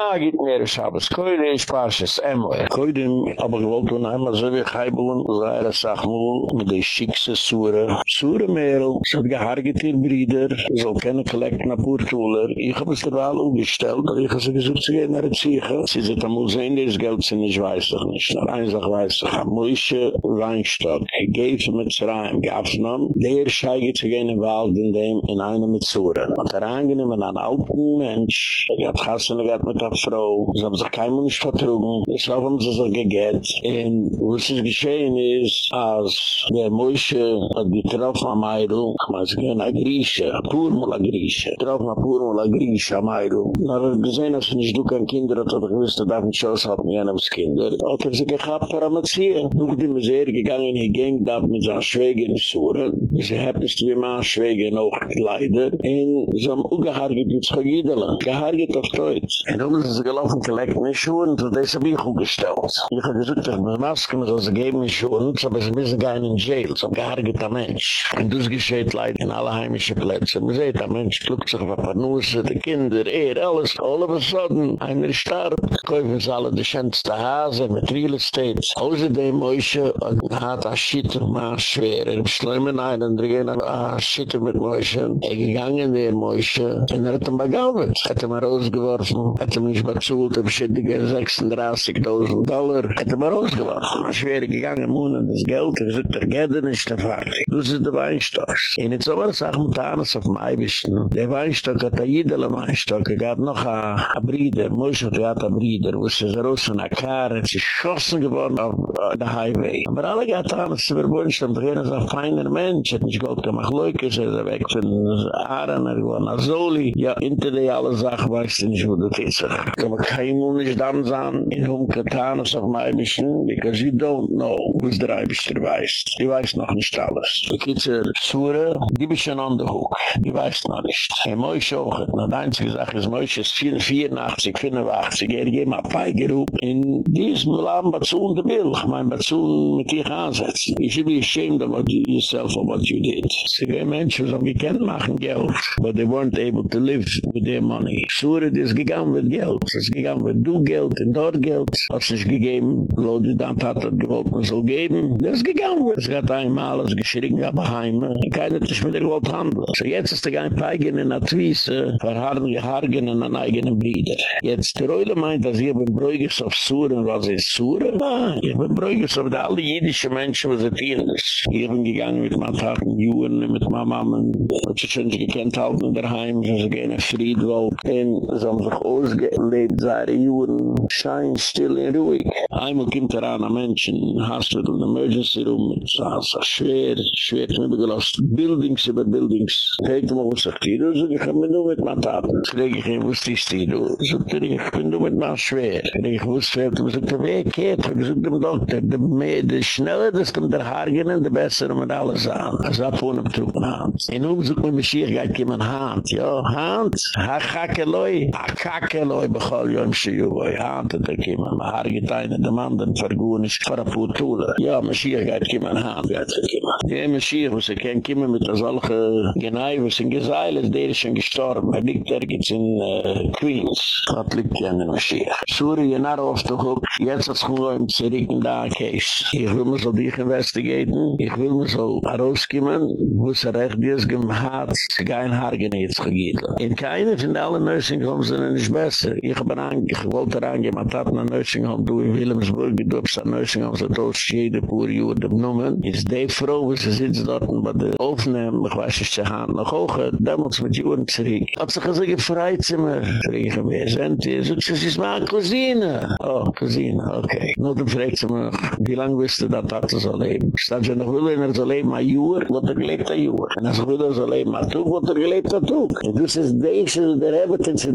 Ah, geht mir, ich habe es gehört, ich weiß es, Emre. Ich habe es gehört, aber ich wollte nur einmal so wie Chaibun, und er sagt mir, mit der schickste Sura, Sura Merel, es hat gehargert ihr Brüder, es soll keine Kollekt nach Purtuller, ich habe es der Wahl umgestellt, aber ich habe sie gesucht zu gehen nach der Ziege, sie sind am Museen, das Geld sind, ich weiß doch nicht, nur eins weiß doch, am Weinstock, er geht mit der zu gehen Wald, in dem, in einem mit Sura. Und er angenehm, an alten Mensch, er hat mit der Frau, sie haben sich keinem nicht vertrugen, es haben sie sich gegett. Und was ist geschehen ist, als der Mäusche hat getroffen am Eidl, ich sie gehen an Grieche, Grieche, getroffen Grieche am Eidl. Na, wir haben er gesehen, dass du kein er er Kinder hat, oder gewiss, dass nicht hat, mit einem Kinder. Und sie haben gehabt, für Nun, die mir sehr gegangen, hier ging, da mit so in Suren, sie hat es wie man, Schwäge noch leider, und sie haben auch gehargett, Gehargit auf Deutsch. Schuhe sind gelaufen, gelegt mir Schuhe und das ist mir gut gestellt. Ich habe gesagt, ich muss Masken, also sie geben mir Schuhe und so, aber sie müssen gehen in Jail, so ein gehargeter Mensch. Und das geschieht leider in alle heimischen Plätze. Man sieht, der Mensch schluckt sich auf ein paar Nusser, die Kinder, er, alles, all of a sudden. Einer starb, kaufen sie alle die schönste Hase mit Real Estate. Außerdem, hat ein mal um schwer, er beschleunigt ging ein mit Er ging der hat mal rausgeworfen, ich bezahlt habe, ich hätte 36.000 Dollar. Hätte er man rausgemacht. Es ist schwer gegangen, man hat das Geld, ich sollte das Geld nicht erfahren. Du siehst den Weinstock. In den Sommer sagt man, da ist auf dem Eibischen. Der Weinstock hat ein Jeder Weinstock. Er noch ein Bruder, ein hat ein Bruder, wo es raus von der Karre, es ist er schossen geworden auf äh, der Highway. Aber alle gehen an, es er ist mir wunsch, dass ein feiner Mensch hat nicht Gott gemacht, Leute sind weg von Aaron, er war nach Soli. Ja, hinter dir alle Sachen weiß ich nicht, wo du Ich habe keine Mühle, ich darf in dem Katana, auf meinem because you don't know, was der Eibisch weiß. Ich weiß noch nicht alles. Ich habe die Zuhre, die bin schon an der Hoek. Ich weiß noch nicht. Ich habe mich auch, und einzige Sache ist, ich habe mich auch, ich habe mich auch, ich habe in diesem Land, was du in Bild, ich habe mit dir ansetzen. Ich habe mich schon, ich habe mich auch, ich habe mich auch, ich habe mich auch, ich habe mich auch, ich habe mich auch, Geld. Es gegangen, wenn du Geld und dort Geld. Es hat sich gegeben, Leute, die dann hat gewollt, man soll geben. das gegangen, wenn es gerade einmal ist geschrien, aber bei Heim. Und äh, keiner hat sich mit der Gewalt handelt. So jetzt ist der Gein feigen in der Twisse, verharren die Hargen an eigenen Jetzt, der meint, dass ihr beim Brüggers auf Suren, was ist Suren? Nein, ihr beim Brüggers auf alle jüdischen Menschen, was ist hier Ich bin gegangen mit meinen Taten, Juhn, mit meinen Mammen, was ich schon gekannt in der Heim, wenn sie gehen Friedwald, in, sie haben sich ausgegeben, leben seine Juden schein, still und ruhig. Einmal kommt er an, ein Mensch in ein Hospital, ein Emergency Room, und es war so schwer, schwer, und wir gelassen, Bildings über Bildings. Ich denke, man muss sich hier, so ich habe mich nur mit meinen Taten. Ich denke, ich muss dich hier, so ich bin nur mit meinen Schwer. Ich denke, ich muss, wenn du ich suche dem Doktor, der mehr, der schneller, das kommt der Haar und der besser, alles an. Er also ab Roy Bachal Yom Shiyu Roy Hand Da Kim Ma Harge Tayne De Manden Vergun Ich Fara Putule Ja Ma Shiyu Gat Kim Ma Hand Gat Kim Ma Ye Ma Ken Kim Mit Azal Ge Genai Was In Gezail Es Der Schon Gestorben er liegt Der Gits In äh, Queens Hat Lik Gen Ma Shiyu Sure Ye Nar Auf Hook Jetzt Hat Schon Im Zirik Da Case Ich Will Ma So Di Investigate Ich Will Ma So Aroski Man Wo dies Reg Bis Gem Hart Ze Gein Harge Nit Gegeit In Kaine Finale Nursing Homes In Is Mess Kitzer, ich bin ange, ich wollte range, ma tat na Nössinghom, du in Wilhelmsburg, du bist an Nössinghom, so tolst jede pure Jure dem Numen. Ist die Frau, wo sie sitzt dort bei der Aufnahme, ich weiß nicht, sie haben noch hoch, damals mit Juren zurück. Hat sich also gefreit, sie mir. Ich habe mir, sind Cousine. Oh, Cousine, okay. Nun, dann fragt sie mir, wie lange wirst du da tat so leben? Ich sage, wenn ich will, er so leben, ein Jure, wird er gelebt ein Jure. Wenn er er gelebt ein Tug. Und das ist das, das ist der Evidenz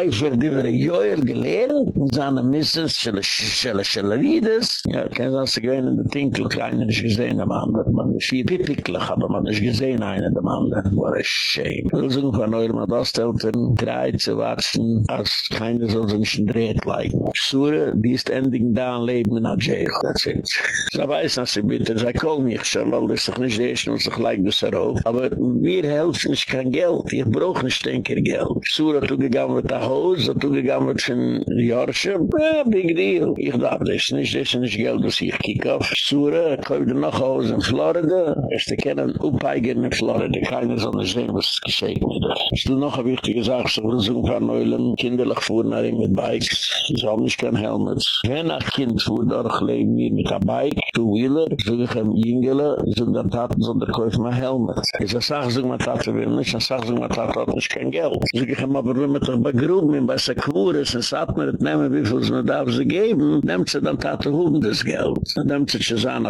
Seifer dieber Joel gelehrt und seine Misses für die Schelle Schelle Riedes. Ja, kein Satz, ich weine, der Tinkl, keiner ist gesehen am anderen. Man ist hier pittiglich, aber man ist gesehen einer dem anderen. What a shame. Wir sind von eurem Adastelten, drei zu warten, als keiner soll so ein bisschen dreht, like. Sura, suche, die ist endlich da ein Leben in der Jail. That's it. Ich weiß nicht, sie bitte, sie kommen mich schon, das ist doch nicht der Erste, was er auch. Aber wir helfen kein Geld, ich brauche nicht, denke Geld. Sura, du gegangen, Haus, da tue gegangen wird von Jorsche, ah, big deal. Ich darf das nicht, das ist nicht Geld, was ich kiek auf. Sura, kauf dir noch Haus in Florida, erst erkennen, upeigen in Florida, keiner soll nicht sehen, was geschehen mit dir. Ist du noch eine wichtige Sache, so wenn sie ein paar Neulen, kinderlich fuhren nach ihm mit Bikes, sie haben nicht kein Helmets. Wenn ein Kind fuhr, doch leben mit einem Bike, Two-Wheeler, so ich am Jingele, sind dann Taten, so kauf Helmets. so ich Taten will nicht, so ich Taten hat nicht kein Geld. ich am aber, wenn man doch begrüßt, zog er mir bei se kwure se sat mir nemme wie viel zum geben nemt ze dann tat hoben des geld und dann ze ze zan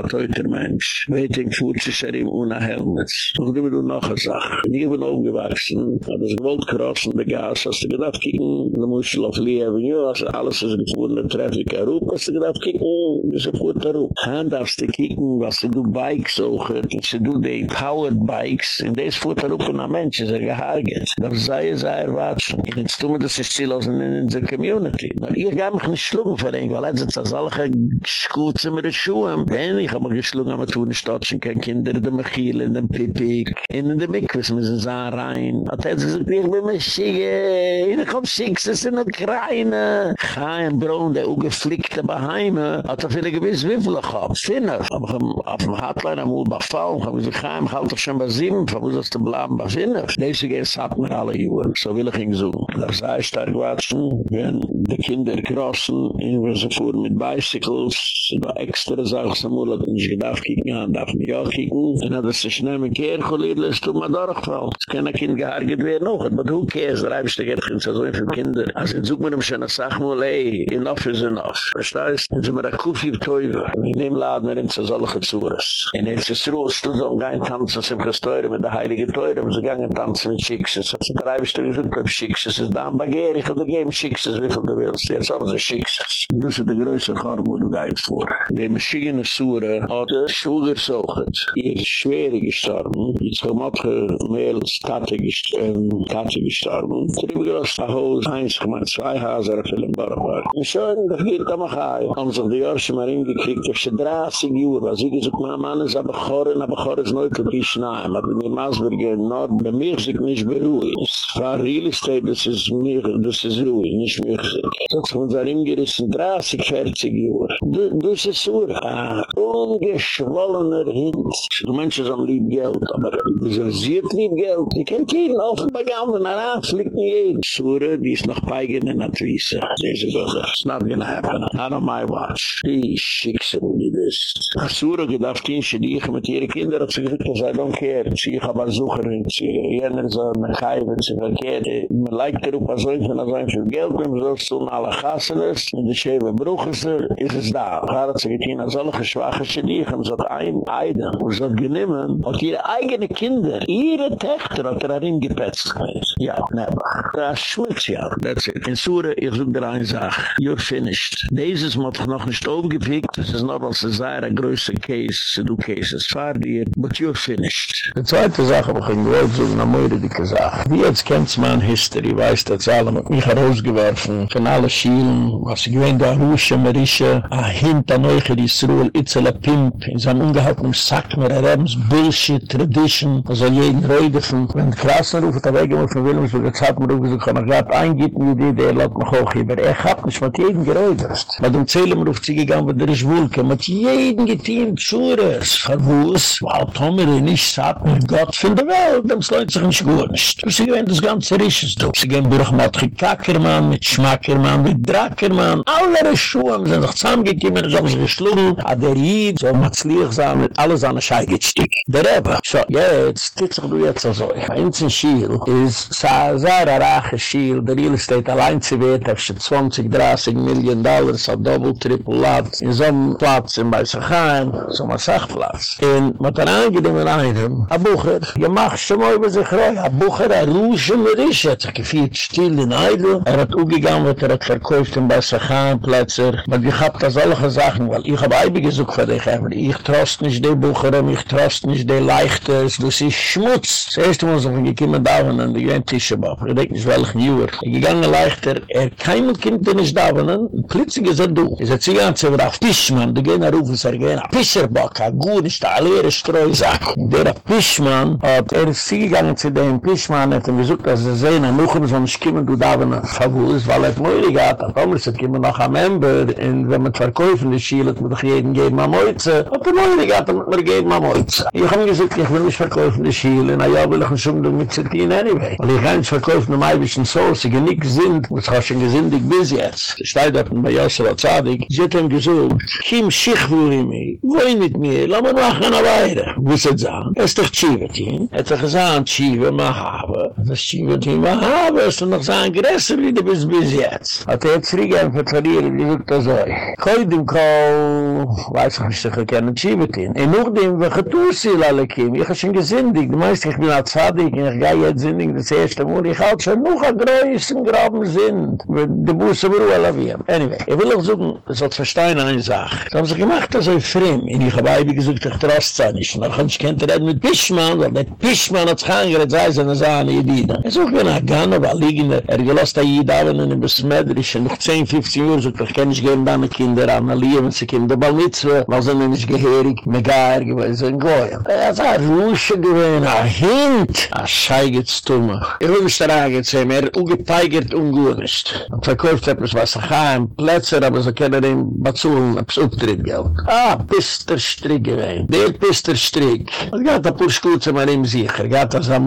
mensch weiten futz se er un a helmets und du mir do nacher sag nie bin oben aber es krossen de gas as de dat kiken alles is gebun de Traffic er up as de dat han da was du Bikes suche, ich ze do powered bikes in des futz er up na da zay zay watsch in stume ze silos in in community maar ie gaam khn shlugn fer ing weil ze ze zalche skutz mit de shuem ben ich hab geschlugn am tun stotschen kein kinder de machil in de pp in de mikwes mit ze za rein at ze ze bier mit machige in kom shiks ze sind kraine khaim brown de uge flikte beheime at ze ne gewis wiffle gab sinne am af am hatlein am ul kham ze khalt schon bei 7 warum ze ze blam bafin mir alle jure so will ich stark watschen, wenn die Kinder krossen, irgendwo sie fuhren mit Bicycles, sind noch extra Sachen, so muss man nicht gedacht kicken, dann darf man ja auch kicken. Und dann ist es schnell mit Kehrkollidl, es tut mir doch voll. Es kann ein Kind gehargert werden auch, aber du kehrst, drei bis dahin, es sind so viele Kinder. Also jetzt such mir ihm schon, sag mal, ey, enough is enough. Verstehst? Dann sind wir da Kufi im Teufel. Wir nehmen laden wir ihm zu In Elzis Ruhe, du sollst gar nicht tanzen, sind das Teure mit der Heilige Teure, wir sind tanzen mit Schicksal. Es hat sich drei bis Schicksal, da gehe ich und gehe im Schicksal, wie viel du willst. der haben sie Schicksal. Du sie die größere Karte, wo du gehst vor. Die Maschine Sura hat das er Schuh gesucht. Ihr ist schwer gestorben. Jetzt haben auch äh, mehr als Tate ähm, gestorben. Ich er habe gelassen, dass Haus eins, ich meine zwei Hauser, ich will im Barak war. Und so hier kam auch ein. Haben sie die Jörgchen mal hingekriegt, dass sie Also ich gesagt, mein Mann ist aber gehören, aber gehören ist nicht Aber bei mir es nicht beruhig. Es war real estate, das ist mir mir das is ruhig nicht mir das von zarin gerissen drasse kerze gehor du se sur a un geschwollener hins du mentsch is am lieb geld aber is a sehr lieb geld ich ken kein auf bei gaund na ra flick ni ei sur di is noch bei gen na trise des is doch snab gen happen not on my watch she shakes with this a sur ge darf ich mit ihre kinder auf sich zu sein don't care sie gaba zuchern sie jener so mein gaib sie verkehrt mir so ich na zayn shul geld bim zol zu mal a in de shebe brugeser is es da gar at zeyt in azol khshwa khshni kham zot ein aide u zot gnimmen ot ihre eigene kinder ihre tochter ot er in gepetz ja ne ba da shmutz ja dat zeyt in sure ich zum dran sag you finished dieses mot noch nicht oben gepickt es is noch was zeh der groese case zu do cases far die but you finished de zweite sache wo ich wol zum na moide dikaza wie jetzt kennt man history weiß da Schalen und mich herausgewerfen von allen Schielen, was ich gewähnt, der Rusche, Merische, ein Hint, der Neuche, die ist Ruhel, Pimp, in seinem ungehaltenen Sack, mehr Rems, er Bullshit, Tradition, was er soll jeden Reden er von, wenn Krasner rufen, der Wege von Wilhelmsburg, jetzt hat man so kann er gab, ein Gitt, ein der lag noch hoch, aber er hat nicht mit jedem mit dem Zählen rufen sie gegangen, mit der Schwulke, mit jedem geteimt, Schures, Verwus, weil Tomer, nicht sagt, mit Gott von der Welt, dem Sleut sich nicht gut, Sie das ganze Risches durch. Sie gehen durch, hat gekackermann, mit schmackermann, mit drackermann, alle Schuhe haben sich zusammengekommen, so haben sich geschlungen, hat der Jid, so hat es lieg sein, mit alle seine Schei gestiegen. Der Rebbe. So, jetzt, jetzt sag du jetzt also, ich habe eins in Schiel, ist, es ist ein sehr rarache Schiel, der Real Estate allein zu wert, hat 20, 30 Millionen Dollar, so doppelt, triple Platz, in so einem Platz, in so ein Sachplatz. Und mit er einem, ein Bucher, ihr macht schon mal über sich rein, ein Bucher, ein Kinder in Eidl. Er hat auch gegangen, wird er hat verkauft in Bessachan, Plätzer. Weil ich hab das alle Sachen, weil ich hab Eibi gesucht für dich, aber ich trost nicht die Bucherem, ich trost nicht die Leichte, es du sie schmutz. Das erste Mal, ich komme da und ich gehe in Tische, aber ich denke nicht, weil ich ein er Jürg. Leichter, er kann mein Kind in Eidl, aber ein Plätzer ist er du. Er sagt, sie gehen auf Tisch, man, du gehst nach oben, sie gehen nach Pischer, Baka, gut, ist da alle ihre Streu, sag. Der Pischmann hat er sich gegangen zu dem Pischmann, hat er gesagt, dass er sehen, er muss uns an, ich komme, du da bin ein Chavuz, weil er hat mir die Gata, und damals hat immer noch ein Member, und wenn man verkäufe, die Schiele, hat man doch jeden geben am Oizze, hat er mir die Gata, hat mir geben am Oizze. Ich habe gesagt, ich will nicht verkäufe, die Schiele, na ja, will ich nicht schon mit Zertin, anyway. Weil ich kann nicht verkäufe, nur mein bisschen so, sie gehen nicht muss ich auch schon gesinnt, ich jetzt. Ich sie hat ihm gesagt, Kim, schich, wo mit mir, lass mir noch eine Weide. Wo ist das an? Er ist doch er hat er gesagt, ma habe. Das Tschivetin, ma habe, ist noch sein größer wie du bist bis jetzt. Hat er jetzt riegen, wenn du dir in die Sucht das sei. Koi dem Kau, weiß ich nicht, ich kann keinen Schiebetin. Ich muss dem, wenn ich ein Tussil alle kiem, ich habe schon gesündigt. Du meinst, ich bin als Vater, ich bin als Vater, ich bin als ich halte schon noch ein größer graben Sind. Du musst aber auch alle Anyway, ich will euch sagen, so zu verstehen eine Sache. Sie haben sich gemacht, dass ich fremd in Ich habe eigentlich gesagt, ich traust sein nicht. Man kann sich nicht mit Pischmann, weil der Pischmann hat sich sei es eine Sache, Ich suche mir nach Gano, liegen in der er gelost a jidalen in ein besmeidrisch er und 10, 15 Uhr so ich kann nicht da Kinder an, alle jemen sich in der Balmitzwe, weil sie nicht gehörig, mit Geier gewöhnt Er hat eine Rüche gewöhnt, Hint, a scheiget geht's dumme. Ich habe mich da angezogen, er hat ungepeigert und verkauft was nach Hause, Plätze, aber sie können den Batsuhlen aufs Uptritt gehen. Ah, bist der Strick Der Und gerade ein paar Schuze, man sicher. Gerade als ein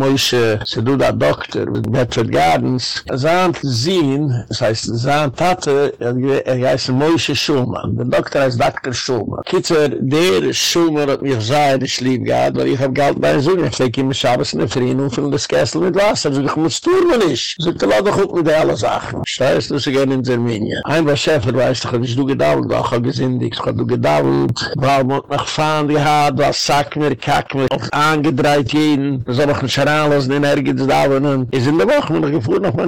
Doktor mit Bedford Gardens, Zahn Zin, das heißt Zahn Tate, er, er heißt Moishe Schumann, der Doktor heißt Dr. Schumann. Kitzer, der Schumann hat mich sehr nicht lieb gehabt, weil ich hab galt bei Zin, ich fliege ihm Schabes in der Frieden und von das Kessel mit Wasser, also ich muss tun mir nicht. So, ich lade doch mit der alle Sachen. Ich stehe es, in Zerminia. Ein paar Schäfer weiß, ich du gedauert, hab gesündigt, ich hab du gedauert, weil man noch fahnd gehabt, was mir, kack mir, auch jeden, so noch ein den da, Is in man hat gefuhr noch mal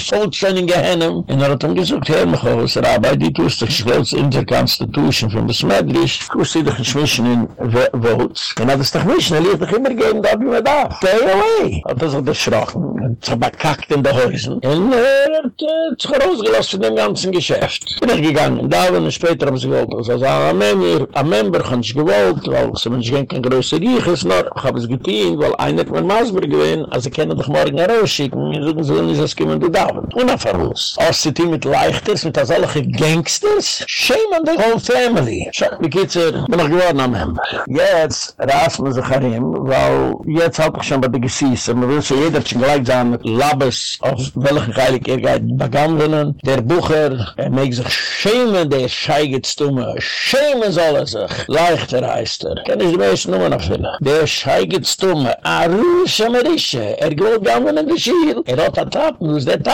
er voll in gehennem. Und er hat ihm gesagt, hey, mach aus der Arbeit, die tust dich schwelz in der von des Medlisch. Kus sie dich inzwischen in Wotz. En er hat es dich mischen, er liegt dich immer gegen da, wie man da. Stay away! Hat er sich erschrocken. Er hat sich bekackt in der Häusen. En er hat äh, sich rausgelost von dem ganzen Geschäft. Bin ich gegangen. Da haben später haben sie gewollt. Er sagt, ah, ein Member kann ich gewollt, weil sie mich kein größer Riech ist noch. Ich hab es getein, weil einer hat mir Masber gewinnt, also können er dich morgen haben. Und auf der Russ. Als sie die mit Leichters, mit der solche Gangsters, shame on the whole family. Schau, wie geht's dir? Bin noch geworden am Himmel. Jetzt rasen wir sich an ihm, weil jetzt halte ich schon bei der Gesieße. Man will sich jeder schon gleich sagen, Labes, auf welchen Heilig er geht, begann Der Bucher, er mag sich shame on der Scheigetstumme. Shame on soll er sich. Leichter heißt er. Kann ich die meisten Nummer noch finden. Der Scheigetstumme, Arusha Marisha, er geht gammel in der Schiel. Er hat ein Tappen, das ist der Tappen.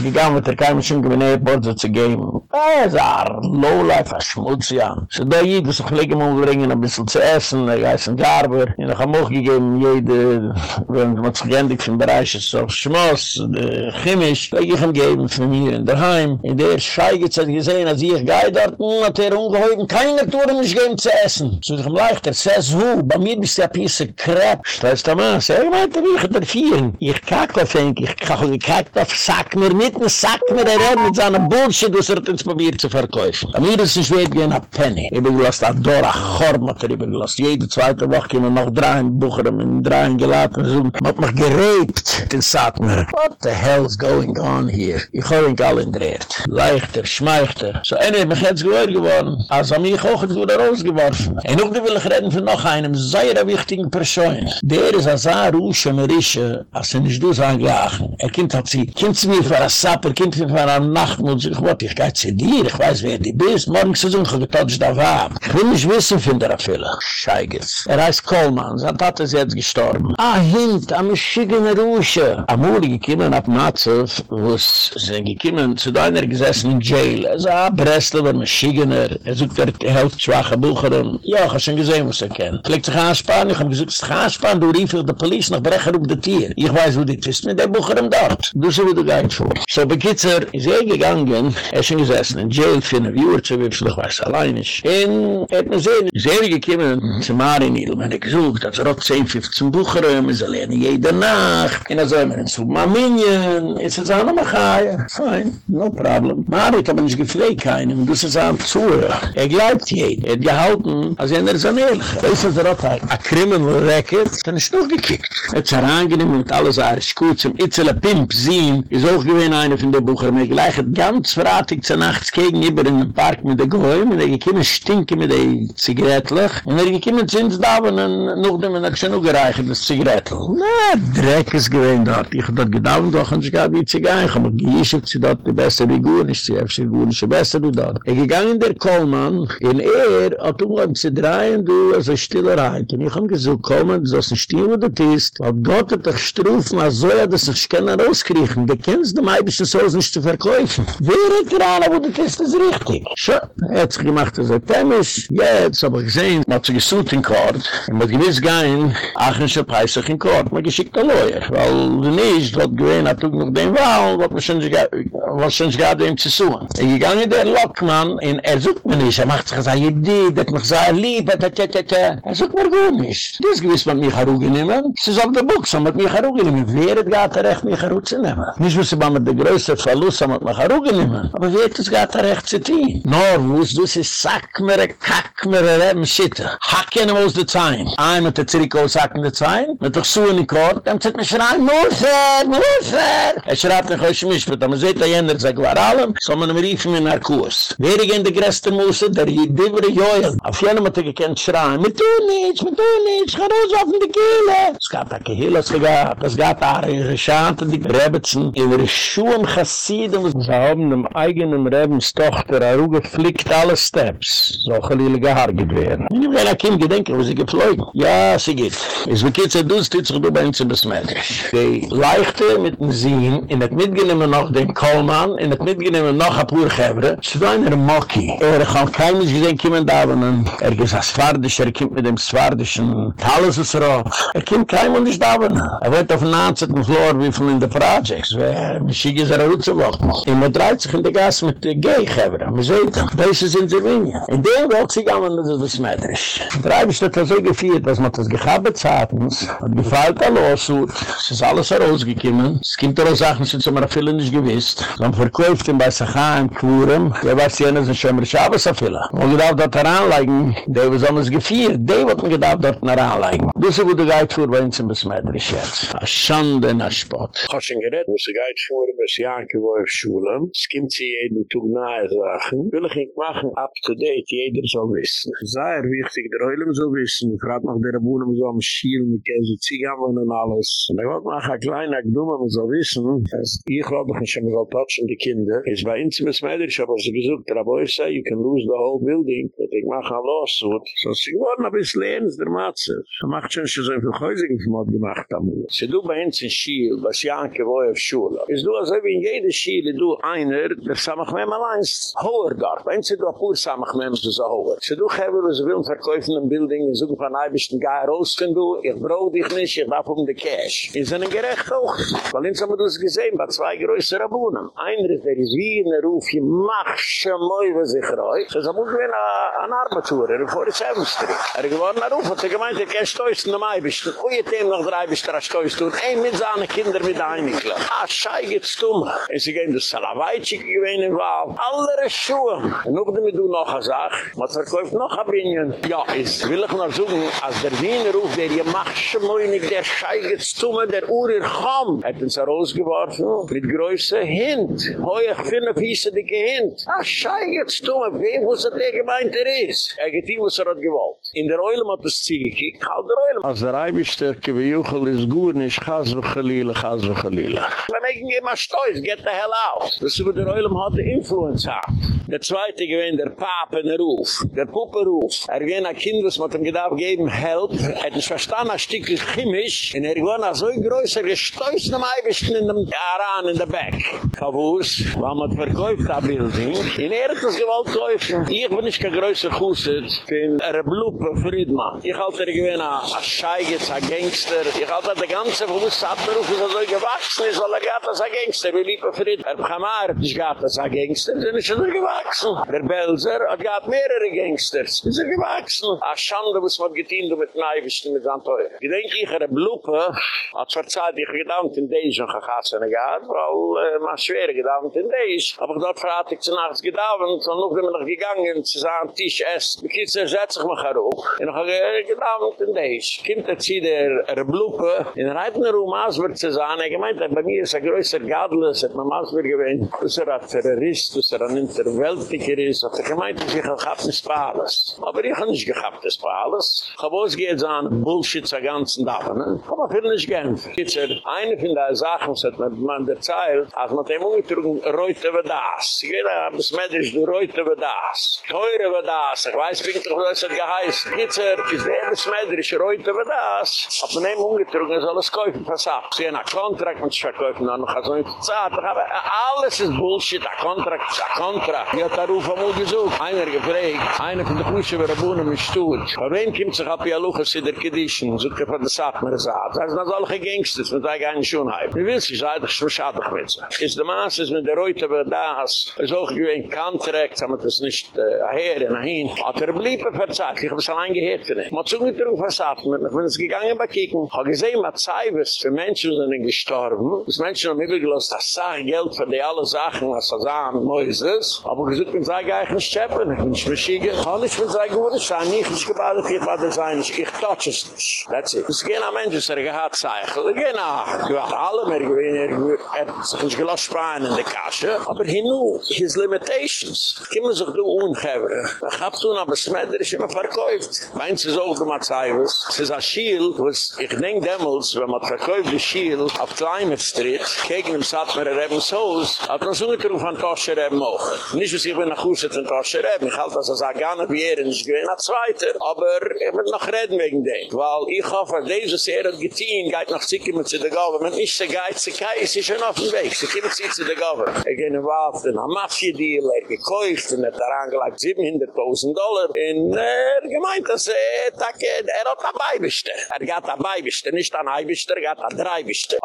ist gegangen, mit der kein Mensch in Gemeinde Bord zu geben. Das äh, ist ein Lowlife, ein Schmutz, ja. Das ist ein Jid, das ist ein Klick, um ein bisschen zu essen, ein Geiss und Garber. Ich habe ihm auch gegeben, jede, wenn man sich endlich im Bereich ist, so Schmutz, äh, Chemisch, ich habe ihm gegeben von mir in der Heim. In der Scheibe hat gesehen, als ich gehe dort, hm, hat er ungeheuert, keine Tour, um nicht zu essen. Das ist ein Leichter, das ist bei mir bist du ein bisschen Krepp. jeden Sack mit der Rehm mit seinem Bullshit, was er hat uns probiert zu verkäufen. Am Iris ist weit gehen ab Penny. Ich bin gelost, an Dora, ein Korn hat er Jede zweite Woche kommen noch drei in Bucherem, in drei in Gelaten, so, man hat mich geräbt. Den mir, what the hell is going on here? Ich habe ihn gar nicht gedreht. Leichter, schmeichter. So, er mich gehört geworden. Als er mich auch nicht wieder rausgeworfen. Ein die will ich reden von noch einem sehr wichtigen Person. Der ist ein sehr ruhig, schon mal ist, als er nicht Er kommt, hat sie, kommt mir Sapper kommt nicht mehr an Nacht und sagt, ich wollte, ich gehe zu dir, ich weiß, wer du bist. Morgen ist es ein Gekotsch da warm. Ich will nicht wissen, wie der Affele. Scheiges. Er heißt Kohlmann, sein Tate ist jetzt gestorben. Ah, Hint, am ich schick in der Rüche. Am Uli gekommen, ab Matzow, wo es sind zu da gesessen in Jail. Er sagt, ah, Bresla, wo er sucht der Hälfte Bucherin. Ja, ich habe schon gesehen, was er kennt. Ich sich an ich gesagt, du rief ich Polizei Brecher um Tier. Ich weiß, wo die Tisten mit der Bucherin dort. Du sollst du gehst vor. So bei Kitzer ist er gegangen, er ist schon gesessen in Jail für eine Viewer zu wissen, ich weiß allein nicht. Und er hat eine Seele. Sie er gekommen zu Marien, und er hat gesucht, dass er auch 10, 15 Bucher haben, er ist alleine jede Nacht. in er soll mir einen Zug Maminien, ist er sagen, ma kann er. Fein, no problem. Marien kann man nicht gepflegt keinem, du sollst sagen, zu er. glaubt jeden, er hat gehalten, als er ist ein Er ist er auch ein Criminal Racket, dann ist er noch gekickt. Er hat und alles er ist gut, zum Itzel, Pimp, sehen, ist auch gewinn, gewähne eine von den Buchern, mir gleich hat ganz verratig zu nachts gegen in den Park mit den Gäumen, und er ging immer stinken mit den Zigarettlöch, und er ging immer zu da, und dann noch dem, und er ging auch das Zigarettlöch. Na, Dreck ist gewähne dort, ich hab dort gedauert, doch ein Schgab, wie ich hab mir geischt, sie dort die bessere Figur, sie, ich sie besser, du dort. Er ging in der Kolmann, in er, hat um du, als er reit, und ich hab gesagt, Kolmann, das ist ein Stier, wo du weil Gott hat dich strufen, als soll er das nicht kennen, rauskriechen, Eibes des Haus nicht zu verkäufen. Wer hat er alle, wo du das ist richtig? Schö, er hat sich gemacht, das hat er nicht. Jetzt hab ich gesehen, man hat sich gesucht in Kort. Er man hat gewiss gehen, ach, ich in Kort. Man geschickt ein Lawyer. Weil du nicht, was gewähnt hat, er auch noch den Wahl, was schon gab, dem zu suchen. Er ging Lockmann, und er sucht mir nicht, er macht sich eine Idee, das macht sich eine Liebe, da, Er sucht mir gut nicht. Das gewiss man mich auch nicht Sie sagt, der Buch, hat mich Wer hat gar recht, mich auch nicht mehr. Nicht de größe Verlust haben und nachher rugenehmen. Aber wie hat das gehabt da recht zu tun? Nor muss du sie sackmere, kackmere Reben schitten. Hacken wir aus der Zein. Ein mit der Zirikow sacken der Zein. Mit der Suhe in die Kort. Dann zählt man schreien, Mufer, Mufer! Er schreibt nicht aus Mischbet, aber man sieht, der Jänner sagt, war allem, so man rief mir nach Kurs. Wer ging der größte Mufer, der Jidivere Joel. Auf jenem hat er gekannt schreien, mit du nicht, mit du nicht, ich kann raus auf die Kehle. Es gab da Kehle, es es gab da Arie, es es gab da es gab da es gab da es gab da es gab da es gab da es gab da es gab da es gab da es gab da es gab da es gab da es gab da es gab da es gab da es gab da es gab da es gab da es gab da Schuhen Chassiden, was sie haben dem eigenen Rebens Tochter, er ugeflickt alle Steps. So chalile gehargit werden. Ich will ein Kind gedenken, wo sie gepflogen. Ja, sie geht. Es wird jetzt ein Dust, die sich du bei uns in das Mädchen. Die Leichte mit dem Sien, in hat mitgenehmen noch den Kohlmann, in hat mitgenehmen noch ein Purgebre, zwei in der Mocki. Er kann kein Mensch gesehen, kommen da, er ist ein Svardisch, er kommt mit dem Svardischen, alles ist Er, er kommt kein Mensch da, wenn Er wird auf den Nazi, wie von in der Projects, wer, sie gesagt, er hat zu wach. Immer dreht sich in der Gass mit der Gehgeber. Man sieht doch, das ist in der Winja. In dem Wach sie gammeln, das ist das Mädrisch. Drei bist du da so gefeiert, dass man das gehabt hat, hat gefeilt an Lossut. Es ist alles herausgekommen. Es gibt er auch Sachen, sind so mir viele nicht gewiss. Man verkauft ihn bei Kurem. Ja, weiß sie, das ist viele. Und ich darf dort heranleigen, der was anders gefeiert. Der wird mir gedacht, dort heranleigen. Das ist ein in das A Schande, na Spott. Hast du ihn gered? Shabbos, Yanki, wo er schulen. Es gibt sie jeden Tag nahe Sachen. Will ich nicht machen, up to date, jeder soll wissen. Sehr wichtig, der Eulim soll wissen. Ich noch, der Buhn im um Sommer schielen, mit der sie ziehen wollen und alles. Und ich wollte noch ein kleiner Gdumme, um man soll wissen, ich glaube, ich habe mich schon tatschen, die Kinder. Es bei uns mit Smeidrich, aber sie der Abäu sei, you can lose the whole building. Ich mache ein Lawsuit. So sie geworden, ein bisschen ähnlich der Matze. Er macht schon so viel Häuser, die man hat Sie du bei uns in Schiel, was Janke wo er Es also wie in jeder Schiele du einer, der Samachmem allein ist hoher dort. Wenn sie du auch pur Samachmem ist, ist er hoher. Sie du gehabt, wenn sie will verkäufen ein Bilding, in Suche von Eibischten brauch dich nicht, ich darf um de Cash. In er seinen Gerecht auch. Weil jetzt haben wir zwei größeren Abunnen. Einer ist, der ist wie in der ich mach schon mal, was sich er vor der 7. Street. Er geworden an Ruf, hat er gemeint, ich er kann stoiß in dem Eibischten. Ui, ich nehme noch der Eibischten, er stoiß du. stumme. Es ze gingen de salawaitschik gewinnen in Waal. Allere schoen. Und ook dat we doen nog een zaak. Maar het verkoopt nog Ja, es wil ik nog zoeken. Als de wiener hoeft, der je machtje moeilijk, der Scheige stumme, der uur hier kom. Het is een er roze mit Met grootste hint. Hoog vinnen vieze dikke hint. Ach, Scheige stumme. Wem hoe ze tegen mijn ter is. Eget die was er, er, er gewollt. In der oilem zie gekiekt. Houd der Als de reibestekke bij jochel is goed, is chas we geliele, steuer, get the hell out. Das über der Eulam hat die Influence haft. Der zweite gewinnt der Papen ruf, der Puppe ruf. Er gewinnt ein Kind, was mit dem Gedaff geben, help. Er hat uns verstanden, ein Stück chemisch. Und er gewinnt ein so größer, gestoßen am Eibischten in dem Aran, in der Beck. Kavus, weil man verkäuft das Bilding. In er hat das gewollt käufen. Ich bin nicht kein größer Kusset, bin er blub, Friedman. Ich halte, er gewinnt ein Scheigitz, ein Gangster. Ich halte, der ganze Verwusst hat mir ruf, was er so gewachsen ist, weil er gehabt, das ein Gangster. gängste wie lief er frit er gmaar dis gaat as gängste sind es scho gewachsen der belzer hat gaat mehrere gängster is er gewachsen a schande was man geteen do mit nei wisst mit antoy gedenk ich er bloppe hat verzahlt die gedank in deze gegaat sene gaat vol äh, ma schwere gedank in deis aber dort vraat ik ze nachts gedaan und so noch immer noch gegangen zu sagen tisch es bekitz er zet sich mach äh, ro in noch er gedank in deis kimt er zi der er bloppe in reitner ro maas wird ze sagen er gemeint bei mir is a groesser ga Gadlis, et ma mazbir gewein, er usher a terrorist, usher a ninter weltiker is, at a er gemeint is, ich hab nis paales. Aber ich hab nis gehabt des paales. Chabos geht so an Bullshit sa ganzen Dabba, ne? Aber viel nis geämpft. Gitzer, eine von der Sachen, was hat man an der man dem Uitrung reut über das. Sie gehen, ab es medisch, du reut über das. Teure über das. Ich weiß, wie ich hat geheißen. der ab es reut über das. Ab man dem pass Sie haben einen Kontrakt, man ist verkäufen, dann noch so ein Zad, alles is Bullshit, a Kontrakt, a Kontrakt. Ich habe da Rufa mal gesucht. Einer gefragt, einer von der Pusche über der Bühne mit Stuhl. Aber wen kommt sich ab, ja, Lucha, der Kedischen, und sucht einfach das Saat, mir Saat. Das ist nicht alle gegangen, mit der eigenen Schönheit. Wie willst du, ich sage, ich schwa schade dich mit. Ist der Maas, ist mit der Reut, aber da ist auch ein Kontrakt, aber das nicht, äh, eh, her, nah Hat er blieb, verzeiht, ich es allein gehört, Man zog mit Rufa Saat, wenn es gegangen, bei Kicken, habe gesehen, was für Menschen sind gestorben, das Menschen haben immer aus das sagen geld für die alle sachen was er das an moises aber gesucht bin sei eigen scheppen in schmischige kann ich mir sagen wurde schein nicht ich gebadet ich war das sein ich touch es that's it es gehen am ende sehr gehabt sei genau ja alle mer gewinner hat sich gelass sparen in der kasse aber hin his limitations kimmer sich do ungeber habt so na besmeder ich mir verkauft meinst es auch gemacht sei es es a shield was ich denk demols wenn man verkauft die shield auf kleine street gegen sat had men souls a zo's. Had men zo'n keer van Tosje Reb mogen. Niet zoals ik ben een goede van Tosje Reb. Ik had dat ze zweite. Maar ik moet nog wegen dat. Want ich ga van deze zeer het geteen. Gaat nog zie ik met ze de gaven. Maar niet ze gaat ze kijken. Ze er weg. Ze kunnen zien ze de gaven. Ik ging een waard van deal. Ik heb gekocht. En het 700.000 dollar. in eh, er gemeent dat eh, eh, erot Er gaat aan bij bestaat. Niet aan hij Er gaat aan drie bestaat.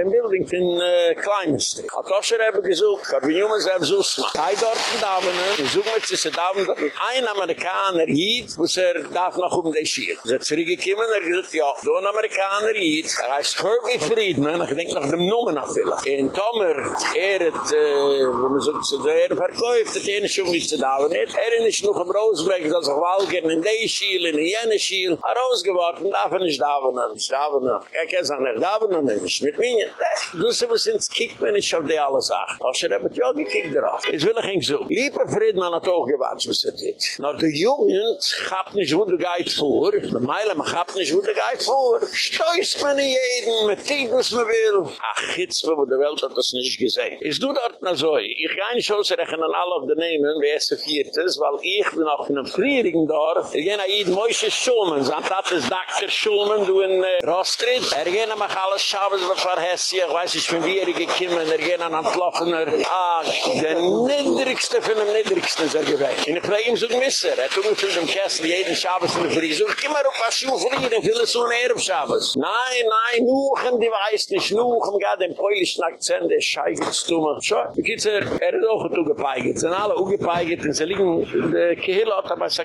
dem Bilding von äh, Kleinmester. Hat auch schon eben gesucht, kann wir nicht mehr selbst suchen. Ich habe dort einen Daumen, ich suche mir diese Daumen, dass ich ein Amerikaner hielt, muss er darf noch um den Schild. Er Sie er hat zurückgekommen und er gesagt, ja, so ein Amerikaner hielt, er heißt Herbie Friedman, ich denke noch dem Nomen nach vielleicht. In Tomer, er hat, äh, wo man sagt, er verkauft, hat er mit den Daumen, er er nicht noch im Rosenberg, dass ich er wohl in den Schild, in jenen Schild, er hat darf er nicht Daumen, nicht er kann sagen, er darf nicht mit mir, Ingen. Dusse muss ins Kick, wenn ich auf die alle sage. Als sie haben die gekickt drauf. Jetzt will ich ihn so. Lieber Friedman hat auch gewartet, was er dit. Na, die Jungen schappen nicht, wo du gehit vor. Die Meile, man schappen nicht, wo du gehit vor. Stoiß man in jeden, mit dem, was man will. Ach, jetzt, wo die Welt hat das nicht gesehen. Ist du dort noch so? Ich kann nicht ausrechnen an alle Unternehmen, wie es verviert ist, weil ich bin auch in einem Frierigen Dorf. Ich gehe nach jedem Mäusch schon, man sagt, ist Dr. Schulman, du in äh, Rostritz. Er gehen am Achalas Schabes, was Hesse, ich weiß nicht, wie er gekommen er geht an Antlochen, er ist ah, der Niedrigste von dem Niedrigsten, er geht weg. Und ich frage ihm so ein Messer, er tut mich für den Kessel jeden Schabes in der Früh, so ich auf ein Schuh ich will es so ein Schabes. Nein, nein, nur die Weiß nicht, gar den Päulischen Akzent, der scheigert Schau, wie geht's er? Er auch ein sind alle Ugepäigert, und sie liegen in der Kehle, aber es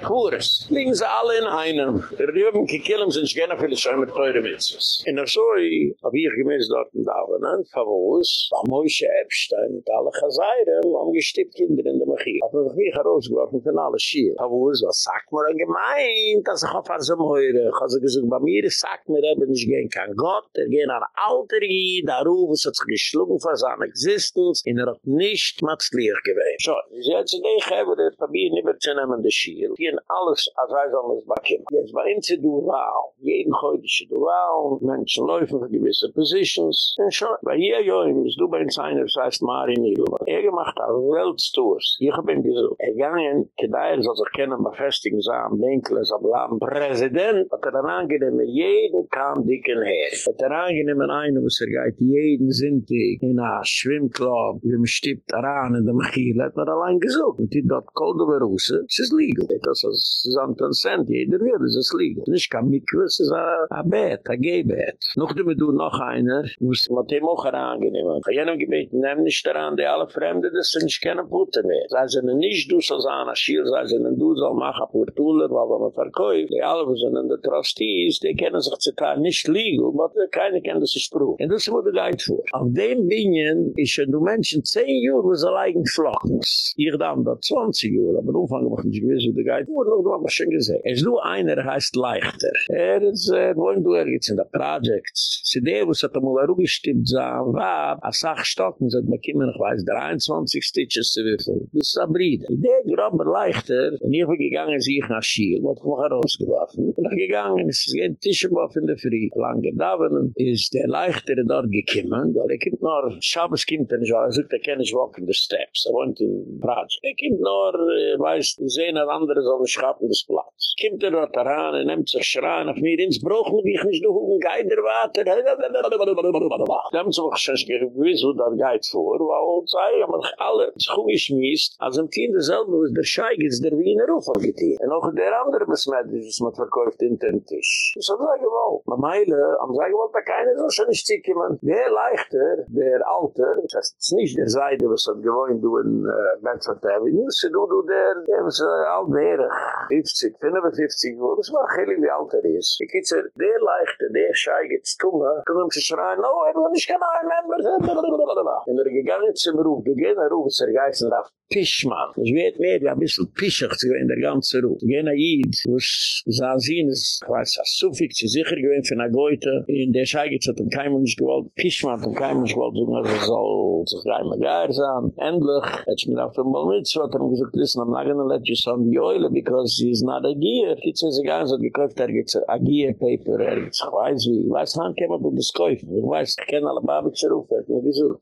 Liegen sie alle in einem. Er die Röben, die sind gerne Schäume teure Mitzels. In der Soi, habe ich gemäß dort, Davenant, Favos, Amoshe Epstein, und alle Chazayren, und am gestippt Kinder in Mechi. Auf dem Mechi ich herausgeworfen von allen Schieren. Aber wo ist das? Sag mir ein Gemeind, dass ich auf Arzum höre. Ich habe gesagt, bei mir ist Sag mir eben, er ich gehe kein Gott, er gehe nach Alter hier, da ruf, es hat sich geschlungen von seiner Existenz, in er hat nicht mehr zu leer gewesen. So, wir sehen jetzt in der Ecke, wo der Tabir nicht mehr zu nehmen, der Schier. Wir gehen alles, als Jetzt war jeden heute er Menschen laufen für gewisse Positions, und schon, hier, ist du bei uns einer, das heißt Er gemacht hat Weltstours. Ich hab ihn gesucht. Er ging in, kidei er soll sich kennen, bei Festigen sahen, Winkler, so blam, Präsident, hat er angenehm, jeden kam dicken her. Hat er angenehm, an einem, was er geht, jeden in a Schwimmklub, er in dem Stipp, daran, in dem Achille, hat er allein gesucht. Und die dort Koldova Russe, es ist legal. Das ist ein jeder will, es ist legal. Es ist kein Mikro, es ist ein Bett, ein Gehbett. Noch du mir du noch einer, muss man dem auch angenehm. Ich hab gebeten, nehm nicht daran, die alle Fremde, das sind nicht keine Putten mehr. sei ze nich du so za na shir za ze nen du so mach a portuler wa wa verkoy de alle ze nen de trustees de kennen sich ze ka nicht lieg und wat äh, keine ken de spro und das mo de gait vor auf dem binien is ze du menschen ze yu was a lying flocks Ihr dan da 20 jor aber ufang mach ich gewesen de gait wo doch mach schon gese es nur einer der heißt leichter er is äh, wollen du er git in der projects Sie de wo sa tamo ru bist za va a sach stocken ze mit kimen 23 stitches se wirfen. is a bride. I dee grob leichter, en ich bin gegangen sich nach Schiel, wat ich mich herausgewaffen. En ich gegangen, es ist ein Tischemhof in der Früh, lang gedauwen, is der leichter dort gekommen, weil er kommt nur, Schabes kommt dann schon, er sagt, er, er kann ich walken der Steps, er wohnt in Praj. Er kommt nur, äh, weißt, sehen ein anderes auf dem Platz. Kommt er dort heran, er nimmt sich schreien auf mir, ins Bruch, ich nicht noch ein Geiderwater, Dem zog shish gevis und der geit vor, wa er uns ey, man alle tschu is mist, Als ein Kind dasselbe, was der Schei gibt, ist der Wiener auch auch getein. Und auch der andere Besmeidisch, was man verkauft in dem Tisch. Das haben wir gewollt. Bei Meile haben wir gewollt, da keiner so schön ist, zieht jemand. Der Leichter, der Alte, das heißt, es ist nicht der Seide, was hat gewohnt, du in äh, Benzert Avenue, es ist nur der, der ist altmehrig. 50, 55, wo das war gelieb, wie er ist. Ich kitzel, der Leichter, der Schei gibt, stumme, können sie um schreien, oh, er ich kann ein Member, blablabla. Und der Gena ist er geißen, Pischmann. Ich weet mehr, wie ein bisschen Pischig in der ganzen Ruhe. Zu gehen nach Yid, wo es sein Sinn ist, ich weiß, es ist zu viel zu sicher gewesen für eine In der Schei gibt es um kein ein gewollt, Pischmann hat um ein Keimungs gewollt, und er soll sich sein. Endlich, hätte ich mir auch für mal mit, so hat er mir gesagt, listen, I'm not gonna let you some because he's not a Gier. Die zwei sind gar nicht gekauft, er gibt ein Gier-Paper, er gibt ich weiß wie, ich weiß, wann kann man das kaufen, ich weiß, ich kenne alle Babi zurück, ich weiß, er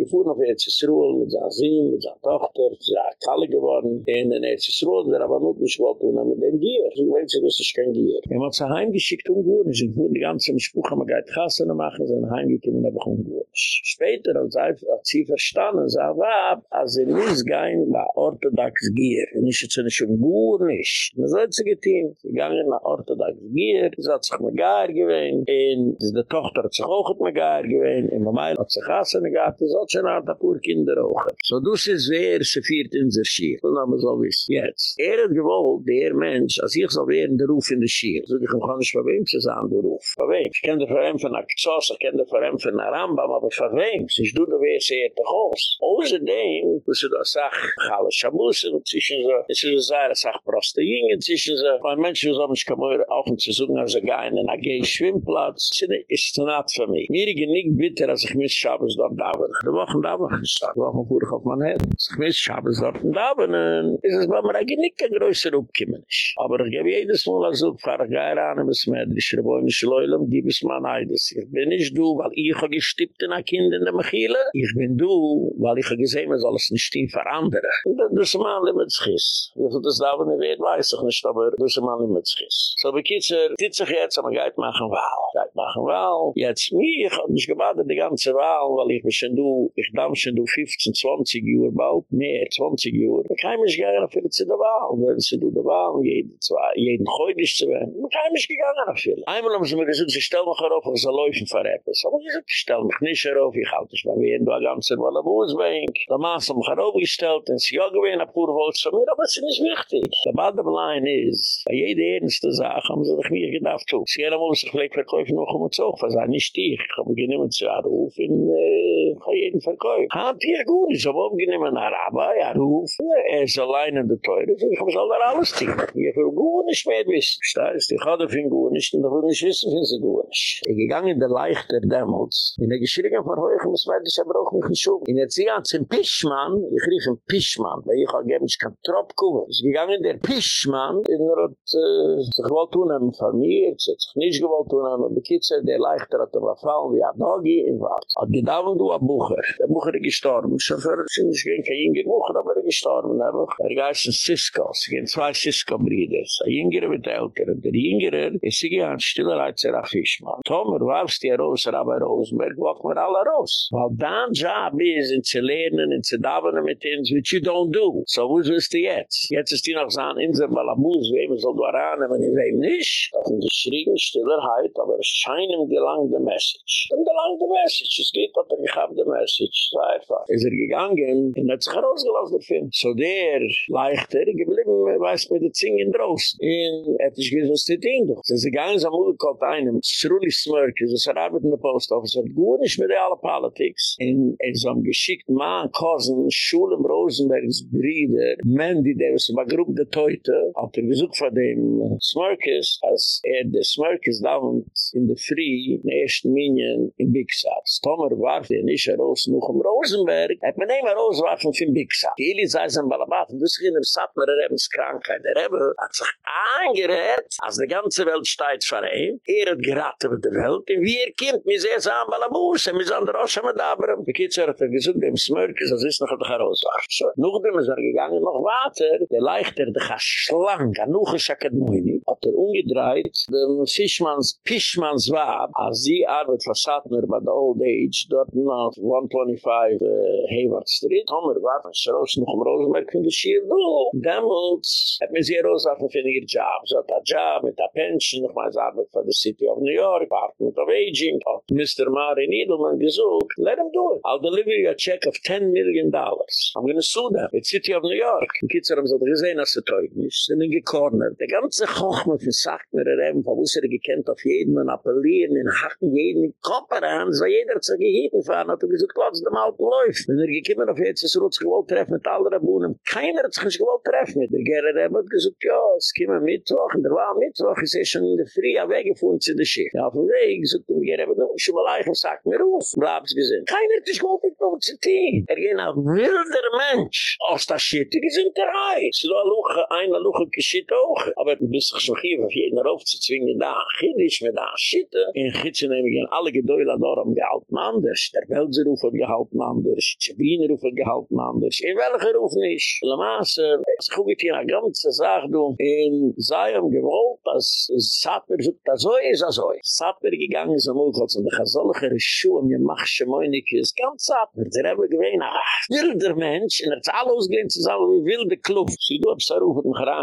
ich gefuhr auf Erzisruel mit seiner Sinn, mit seiner Tochter, mit seiner Kalle geworden. In den Erzisruel, der aber nur nicht wollte, wenn er mit dem Gier. Ich weiß nicht, dass ich kein Gier. Wenn er man zu Hause geschickt hat, umgehört, ist ein Gier, die ganze Sprüche, man geht Kasse noch machen, sondern ein Gier, die man einfach Später, als sie verstanden, sie sagten, was als sie nicht gehen, war orthodox Gier. Wenn ich jetzt nicht umgehört, nicht. Und das hat sie getan. Sie gingen nach orthodox Gier, sie hat sich mit Gier gewöhnt, und die Tochter hat sich auch mit Gier gewöhnt, und hat sich hat sich ganze Nacht ein paar Kinder rauchen. So dus ist wer, sie fiert in der Schiech. Und dann soll wir es jetzt. Er hat gewollt, der Mensch, als ich soll werden, der Ruf in der Schiech. So ich kann nicht bei wem zu sagen, der Ruf. Bei wem? Ich kenne vor allem von Akzos, ich kenne vor von Arambam, aber von wem? Ich tue, wer sie hat doch aus. Außerdem, dass du da sagst, ich habe Schamus und zwischen so, es ist so, ich sage Prostehinge zwischen so, weil Menschen, zu suchen, als er gehen in einen Agen-Schwimmplatz, sind es nicht für Mir ist nicht bitter, ich mich Schabes dort da machen da aber sag war mal auf man hat ich weiß ich habe da ähm, ist es war mir eigentlich nicht größer ob aber ich habe jedes mal so fahr gar an mit smad ich soll ihm gib ich bin du weil ich habe gestippt in der in der machile ich bin du weil ich habe gesehen was alles nicht stehen das mal mit schiss ich das da aber nicht weiß ich nicht aber das mal mit schiss so wie dit sich jetzt am geld machen wow geld machen wow jetzt mir ich habe nicht gewartet die ganze war weil ich bin du Ich dam schon du 15, 20 Uhr bald, mehr, 20 Uhr. Ich kann mich gerne für die Wahl, wenn sie du die Wahl, jeden zwei, jeden Heutig zu werden. Ich kann mich gegangen auf viele. Einmal haben sie mir gesagt, sie stellen mich herauf, was er läuft für etwas. Aber sie sagten, stellen mich nicht herauf, ich halte mich bei mir in der ganzen Wahl am Da maß haben mich herauf gestellt, und er sie in der Purwolz von aber sie nicht wichtig. The bottom line is, bei jeder ernste Sache haben sie gedacht, sie haben gesagt, vielleicht verkaufen noch so, was er nicht Ich habe mich nicht mehr zu in, äh, von Koi. Hat hier gut, ich habe aufgenehm an Araba, ja, er Ruf, er ist allein in der Teure, so ich habe es alle alles tun. Ich will gut nicht mehr wissen. Ich stehe, ich habe für ihn gut nicht, und ich will nicht wissen, wie sie gut ist. Ich bin gegangen in der Leicht der Dämmels, in der Geschirrigen von Heuch, und es war schub. In der Zian zum Pischmann, ich rief ein Pischmann, weil ich habe gegeben, ich kann Trop Ich gegangen in der Pischmann, in der hat äh, sich gewollt Familie, es hat sich nicht gewollt der Kitzel, der Leicht hat er wie in der Hat gedauert, du, ein Bucher. Der Bucher ist gestorben. So für sie nicht gehen kein jünger Bucher, aber er ist gestorben. Er geheißt er ein Sisko. Sie gehen zwei Sisko-Brüder. Ein jüngere mit der Ältere. Der jüngere ist sie gehen stiller als der Fischmann. Tomer, warfst die Rose, Rabbi Rosenberg, wach mir alle raus. Weil dein Job ist, in zu lernen, in zu mit uns, which you don't do. So wo ist die jetzt? Jetzt ist die noch so an Insel Balamus, er wem soll du aran, wenn ich wem nicht? Und die schrieben Message. Und gelang der Message. Es geht, aber ich hab der Message. nicht sehr fein. Ist er gegangen und hat sich herausgelassen dafür. So der leichter geblieben, weiß mit den Zingen draußen. Und er hat sich gesagt, was steht ihm doch. Sind sie gegangen, so gekocht einem, Srulli Smörke, so er arbeitet in der Post Office, hat gut nicht mit der aller Politics. Und er ist am geschickt, Mann, Cousin, Schule im Rosenbergs Brieder, Mandy Davis, war grob der Teute, hat er gesucht von dem Smörke, als er der Smörke ist da und in der Früh, in der ersten Minion, in Big Sass. Tomer warf den isch er aus nog om um Rosenberg. Het me neem maar roze waffen van Bixar. Die jullie zijn zijn balabat. En dus geen hem zat maar er hebben ze krankheid. Er hebben aangeret. Als de ganze Welt staat voor hem. Eer het geraakt over de Welt. En wie er komt, mis is aan balaboos. En mis de roze met abram. er is nog een roze waffen. Zo. Nog er De leichter. De gaat slank. En nog hat er umgedreht, dem Fischmanns, Pischmanns war, als sie arbeit versatner bei der Old Age, dort nach 125 uh, äh, Hayward Street, Homer war von Schroes noch um Rosenberg von der Schiehe, du, damals, hat mir sie rosafen von ihr Job, so hat er Job, mit der Pension, noch mal sie arbeit von der City of New York, Department of Aging, hat Mr. Mari Niedelmann gesucht, let him do it, I'll deliver you check of 10 million dollars, I'm gonna sue them, it's City of New York, in Kitzerem so, das ist ein Assetoid, nicht, sind in gecornert, der ganze Sachen für Sachen, wir haben ein paar Wusser gekannt auf jeden und appellieren, in Hacken, jeden Kopper an, so jeder hat so gehitten fahren, hat er gesagt, was dem Alten läuft. Wenn er gekommen auf jetzt, ist er uns gewollt treffen mit allen Rabunen, keiner hat sich gewollt treffen der Gerrit, er hat gesagt, ja, es kommen Mittwoch, und er war Mittwoch, ist er schon in der Früh, er weggefunden zu der Schiff. auf dem Weg, so kommen wir, aber dann ich mal leicht und sagt mir, raus, bleib es gesehen. Keiner hat sich gewollt mit dem Zitin. Er ging ein wilder Mensch aus der Schiff, die gesinnt der rein. so ein Luch, ein Luch und geschieht auch, aber du bist schon Chiva, auf jeden Rauf zu zwingen, da ein Chidisch, mit da ein Schitte. In Chitze nehm ich an alle Gedäule an Oram gehalten anders. Der Welser Ruf hat gehalten anders, der Chabiner Ruf hat gehalten anders, in welcher Ruf nicht. Le Maße, es ist hier eine ganze Sache du, in Zayam gewollt, als Satmer sucht, als so ist, als so ist. Satmer gegangen ist am und ich habe solche Schuhe, mir mach schon meine ganz Satmer. Der habe ich gewähne, ach, wilder Mensch, und er hat alles ausgehend zusammen, wilde Kluft. Sie do, ab Saruf hat mich da,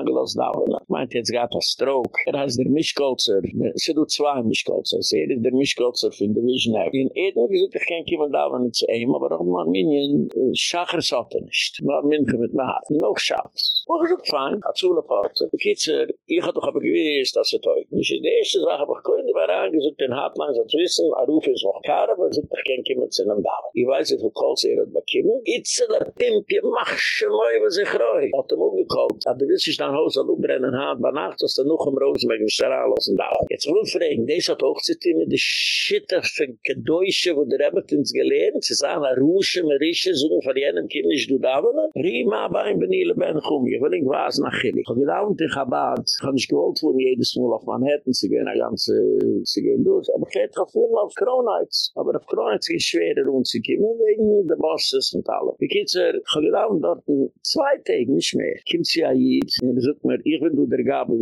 und er meint, jetzt geht das, stroke. Er heißt der Mischkolzer. Es ist nur zwei Mischkolzer. Es ist der Mischkolzer für die Vision. In Edo gesagt, ich kann kommen da, wenn ich zu ihm, aber auch mal mit äh, Schacher sollte er nicht. Mal mit mir mit mir. Noch Schatz. Wo ist er auch fein? Azule Pate. Die Kitzer, ich habe doch aber gewiss, dass er teugt. in Sache, aber ich kann nicht den hat so zu wissen, er ruf ist auch kare, aber ich kann nicht zu ihm da. Ich weiß nicht, wo kommt er hat mach schon mal, was Hat er mir gekocht. Aber das ist dann, Hausalubrennen hat, bei Nacht, dass er auch im Rosenberg, wir sind alle aus dem Dach. Jetzt wollen wir fragen, das hat auch zu tun mit der von Gedeutsche, wo der Rebbe uns gelernt, sie sagen, er ruschen, er rischen, so von jenem Kind ist du da, wollen? Rima, bei einem Benile, ben Chumi, ich will nicht was nach Chili. Ich habe gedacht, in Chabad, ich habe nicht gewollt, wo jedes Mal auf Manhattan, sie gehen, eine ganze, sie gehen durch, aber ich hätte auf aber auf Kronheits ist es schwerer, und sie kommen wegen der Bosses und Wie er? Ich habe gedacht, dort zwei Tage, nicht mehr. Kommt sie ja jetzt, und er sagt mir, ich du der Gabel,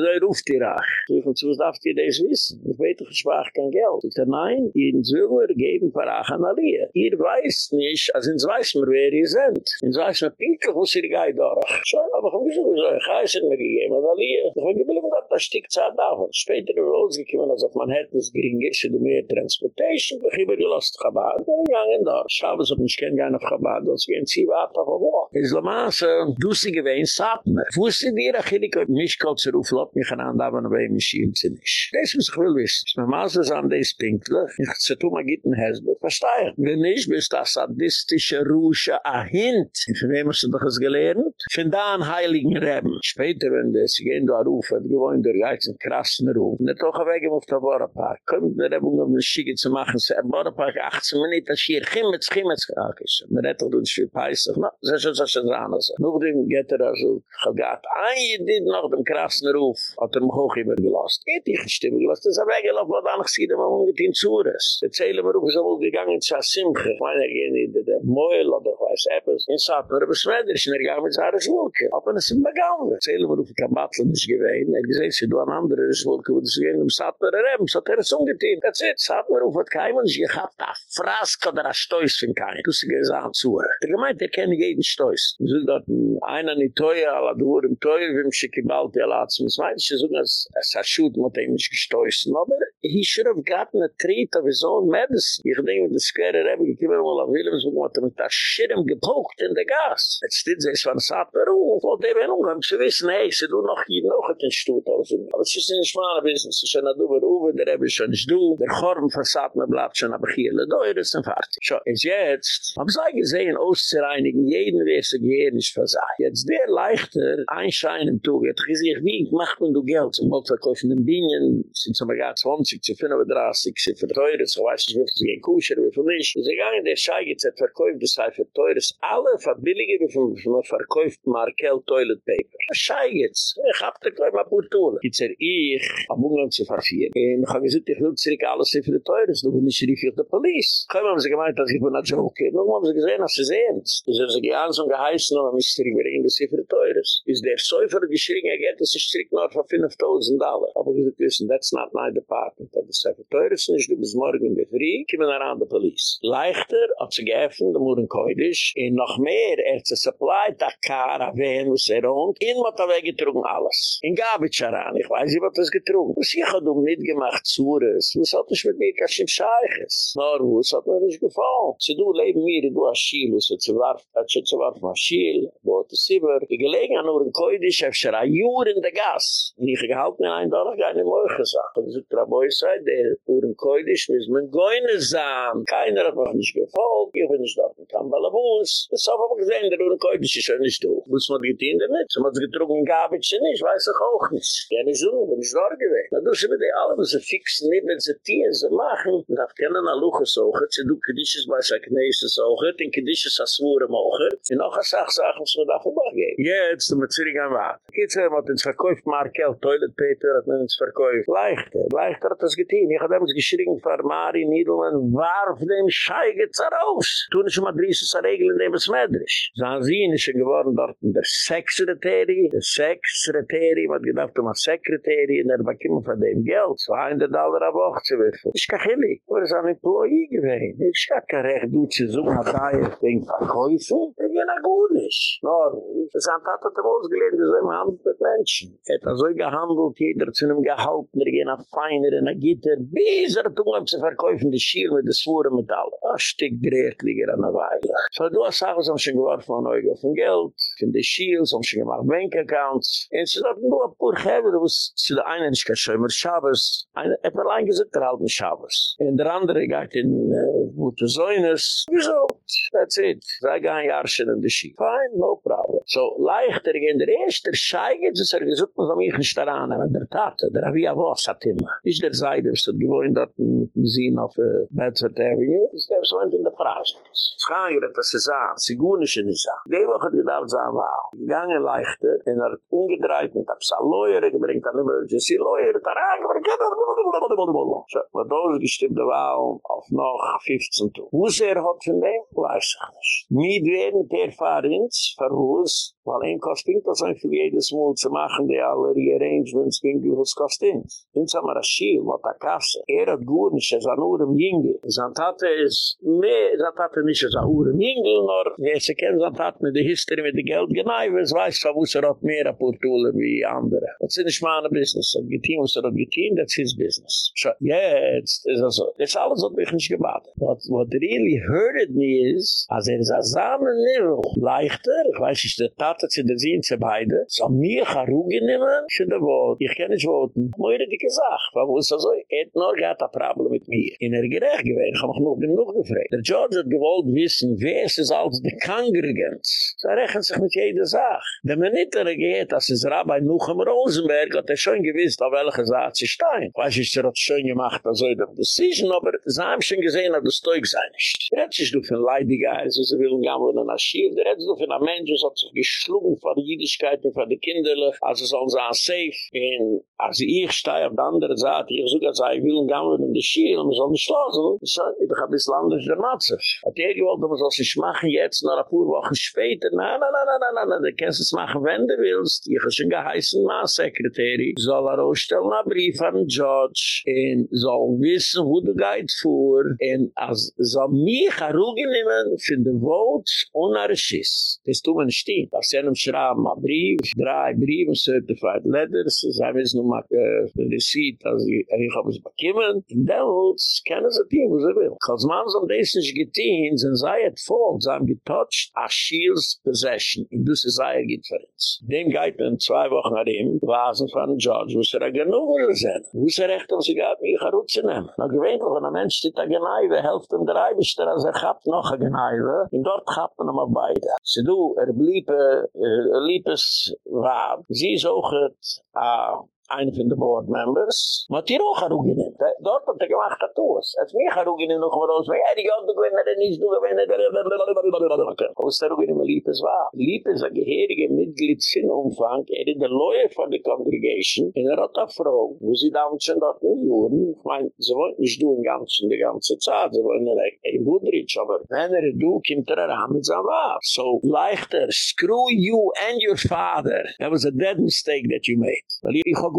mir sei ruft dir ach. Du von zu daft dir des wis, du weter gespracht kein geld. Ich da nein, in zürger geben verachen alle. Ihr weiß nicht, als ins weiß mir wer ihr sind. In weiß mir pinke wo sie gei da. Schau, aber komm so so heiß mir ihr, aber alle. Ich will mir mit das stick zahl da. Später der rose gekommen als auf Manhattan ist gering ist der transportation, wir gibe last gebaut. Wir gangen da. Schau, was uns kein gerne gebaut, das gehen sie warten. Is la masse, du sie gewein, sapne. Fussi dir achillik, mich kotzer uflop, halt mich an, da man bei ihm schien sie nicht. Das muss ich will wissen. Wenn man so sagen, das ist pinklich, ich zetu mal geht in Hezbe, verstehe ich. Wenn nicht, bist das sadistische Rusche ahint. Von wem hast du doch es gelernt? Von da an heiligen Reben. Später, wenn des ich gehe in der Ruf, hat gewohnt der Geiz in krassen Ruf. Und er trug er weg ihm er auf der Bordepark. Kommt mir Reben, um eine Schiege zu machen, sie er hat Bordepark 18 Minuten, das hier, chimmets, chimmets, chimmets. Man hat doch nicht viel peißig. Na, das ist schon so, das ist anders. Nachdem geht er also, ein Jedid nach dem krassen auf, hat er mich er auch immer gelassen. Geht dich in Stimmung, was das aber eigentlich auf, was alles geht, aber man geht in Zures. Erzählen wir, ob es einmal gegangen ist, als Simke. Ich meine, er geht nicht in der Mäuel, oder ich weiß, etwas. Er sagt, wir haben es weder, ich bin nicht gegangen mit seiner Schwulke. Aber es er sind begangen. Erzählen wir, ob es kein Battle nicht gewesen Er gesagt, sie andere Schwulke, wo um Satt oder Rem, so hat er es ungetein. Das ist, hat man auf, hat kein Mensch gehabt, ein oder ein von keinem. Du sie gesagt, zu er. gemeint, er kenne jeden Stoiss. Sie er einer nicht teuer, aber du wurde im Teuer, wenn sich gebaut, der Latz, zweite ist sogar, es hat schuld, man hat eigentlich gestoßen, aber he should have gotten a treat of his own medicine. Ich denke, mit der Square Rebbe, ich bin mal auf Willems, wo man mit der Schirm gepokt in der Gas. Jetzt steht sie, es war ein Satter, und ich wollte eben nicht umgehen, wissen, hey, sie tun noch hier noch ein bisschen Stutt Aber es ist nicht ein bisschen, es ist schon ein Duber, Uwe, der Rebbe ist schon nicht du, der Chorm von Satner bleibt schon, aber hier, der Däuer ist ein Fertig. Schau, es jetzt, hab ich gesehen, auszureinigen, jeden weiß, ich gehe versagt. Jetzt der leichter, einscheinend, du, ich sehe, wie macht man du Geld, zum Geld Bienen, sind 20 zu finden, aber 30 sind für teuer, weiß ich nicht, wie ein Kusher, wie viel nicht. Sie gehen in der Schei, jetzt hat Verkäufe, das sei teuer, das alle verbilligen, wie viel man verkäuft, Markel Toilet Paper. Das Schei ich hab da gleich mal gut Ich ich habe mir zu verfehlen. Ich habe gesagt, ich will zurück alles sein für teuer, das nicht für die Polizei. Ich habe gemeint, dass ich von nun haben sie gesehen, dass sie sehen. Sie ganz und geheißen, aber ich zähre, ich will für teuer. Ist der Säufer geschrien, er geht, das ist strikt noch für 5.000 Dollar. Aber ich that's not my department. Sachen. Das ist ja verteuert, es ist nicht, du bist morgen mit Rie, kommen an die Polis. Leichter, als sie geöffnen, dann muss ein Keulisch, und noch mehr, er zu supply, da kann, er wehen, was er rund, weggetrunken, alles. In Gabitscharan, ich weiß nicht, was das getrunken. Was ich hab um nicht gemacht, zu Ures, was hat das mit mir, kein Schiff Scheiches? Na, was hat mir nicht gefallen? Sie du, leben mir, du hast Schiel, was hat sie warf, hat sie warf, was Schiel, wo hat sie gelegen an nur ein Keulisch, er in der Gas. Und ich gehalten, nein, da habe gesagt. Und ich Rabbi sei, der uren koidisch, wies men goyne saam. Keiner hat noch nicht gefolgt, ich bin nicht da, ein Kambalabuus. Das hab aber gesehen, der uren koidisch ist ja nicht du. Muss man geht in der man hat sich getrunken, ein Gabitsch nicht, weiß ich auch nicht. Gerne so, bin ich da gewesen. Na du, sie mit den Allem, sie fixen, nicht mit den Tieren, sie machen. Man darf keinen Aluche suchen, sie du kritisches bei seiner Knäste suchen, den kritisches als Wohre machen. Sie noch eine Sache sagen, was man da vorbei Jetzt, damit sie die gehen Markel, Toilet Peter, hat man uns verkäuft. Leichter, leichter hat das getan. Ich hab damals geschrien vor Mari Niedelmann, warf dem Scheige zerraus. Tun ich schon mal drie Sessa Regeln, dem es Medrisch. Zanzin ist er geworden dort in der sex der Sex-Reteri, man hat gedacht, um ein Sekretari, in der Bakima von dem Geld, 200 Dollar ab 80, zu wissen. Ich kann hier nicht, wo ist ein Employee er Ich hab kein Recht, du zu suchen, hat da er Ich das hat hat er ausgelegt, das ist ein Handel mit Menschen. Er hat so gehandelt, jeder zu einem Gehalten, er Feiner, in na gitter bizer tu am se verkoyf de shir mit de swore metal a ah, stik dreht liger an der vaiz so do sagos am shigor fun oy ge fun geld fun de shir so shig mar bank accounts es is a no a pur hevel was zu de einen ich gesh mer shabes eine eperlein ge zet drauf mit shabes in der andere gart in gut zu sein so that's it da gang arshen in de shir fine no problem so leichter in der erster shige zu sagen so mit ich nicht daran an der tat der wie a vos hat immer ist der Seide, ist dort gewohnt, dort mit dem Sinn auf äh, der Bedford Avenue, ist der Freund in der Praxis. Frage, dass er sie sah, sie gewohnt ist in die Sache. Die war, gegangen leichter, und er hat umgedreht, gebringt, da rein, aber geht er, blablabla. So, doch gestimmt, der war auf noch 15 Uhr. Er hat von dem? nicht. werden der Fahrer ins, weil ein kostet das ein für jedes Mal zu machen, die alle Rearrangements bringen, was kostet uns. Jetzt haben wir ein Schild, was der Kasse, er hat gut nicht, es er an Urem Jingel. Sein Tate ist, nee, sein Tate nicht, es er an Urem Jingel, nur, wer sie kennt, sein Tate mit der History, mit der Geld, genau, wer es weiß, wo es er hat mehr wie andere. Das sind nicht Business, das geht ihm, was er hat Business. So, jetzt ist das alles hat mich nicht gebaten. What, what really hurted me is, als er ich weiß hat sich der Sinn zu beide, so mir gar ruhig nehmen, schon der Wort, ich kenne nicht wohnen. Möhrer dich gesagt, wa wuss er so, et nur gatt a problem mit mir. In er gerecht gewesen, hab ich noch dem gefragt. Der George hat gewollt wissen, wer es ist als die Kangrigenz. So er sich mit jeder Sache. Der Minister regiert, als es Rabbi Nuch Rosenberg hat er schon gewusst, auf welcher Saat sie stein. Weiß ich, er hat es schon gemacht, also in der Decision, aber es hat schon gesehen, dass das Teug sei nicht. Er hat sich für ein Leidiger, also sie will ihm gar nicht mehr nach Schiff, er hat für ein Mensch, schlugen von der Jüdischkeit und von der Kinderlich, also sollen sie an safe. Und als ich stehe auf der anderen Seite, ich suche, als ich will und gehen wir in die Schiele, man soll nicht schlafen. Ich sage, ich doch ein bisschen anders der Matze. Hat er gewollt, aber soll sich machen jetzt, noch ein paar Wochen später? Nein, nein, nein, nein, nein, nein, du kannst es machen, wenn du willst. Ich habe schon geheißen, mein Sekretär, soll er ausstellen Brief an den Judge und soll wissen, wo vor und als soll mich eine für den Votes und einen Schiss. Das tun wir sendem schraben a brief, drei briefen, certified letters, sei wies nun mag, äh, receipt, also ich hab es bekimmen, in Devils, kennen sie die, wo sie will. Als man so ein bisschen getehen, sind sie et voll, sie haben getotcht, a shields possession, in du sie sei er geht für uns. Dem geht man zwei Wochen an ihm, wasen von George, wo sie da genügend sind, wo sie recht Na gewähnt, wenn ein Mensch steht da geneiwe, helft dem drei, bis als er gab noch a geneiwe, und dort gab man beide. Ze du, er blieb, äh, uh, eh, eh, liepes waar. Zie zo goed. a einer von den Board Members, hat hier auch Haru genannt. Dort hat er gemacht, hat er es. Er Als mich Haru genannt, noch mal aus, weil er die Jodde gewinnt, er ist du gewinnt, er ist du gewinnt. Wo ist Haru genannt, Liebes war? Liebes, ein gehirriger Mitglied, sin Umfang, er ist der Lawyer von der Congregation, in der Rotterfrau, wo sie da und schon dort in Juren, ich meine, sie wollten nicht ganze Zeit, sie wollen nicht, Budrich, aber wenn er du, kommt er So, leichter, screw you and your father. That was a dead mistake that you made.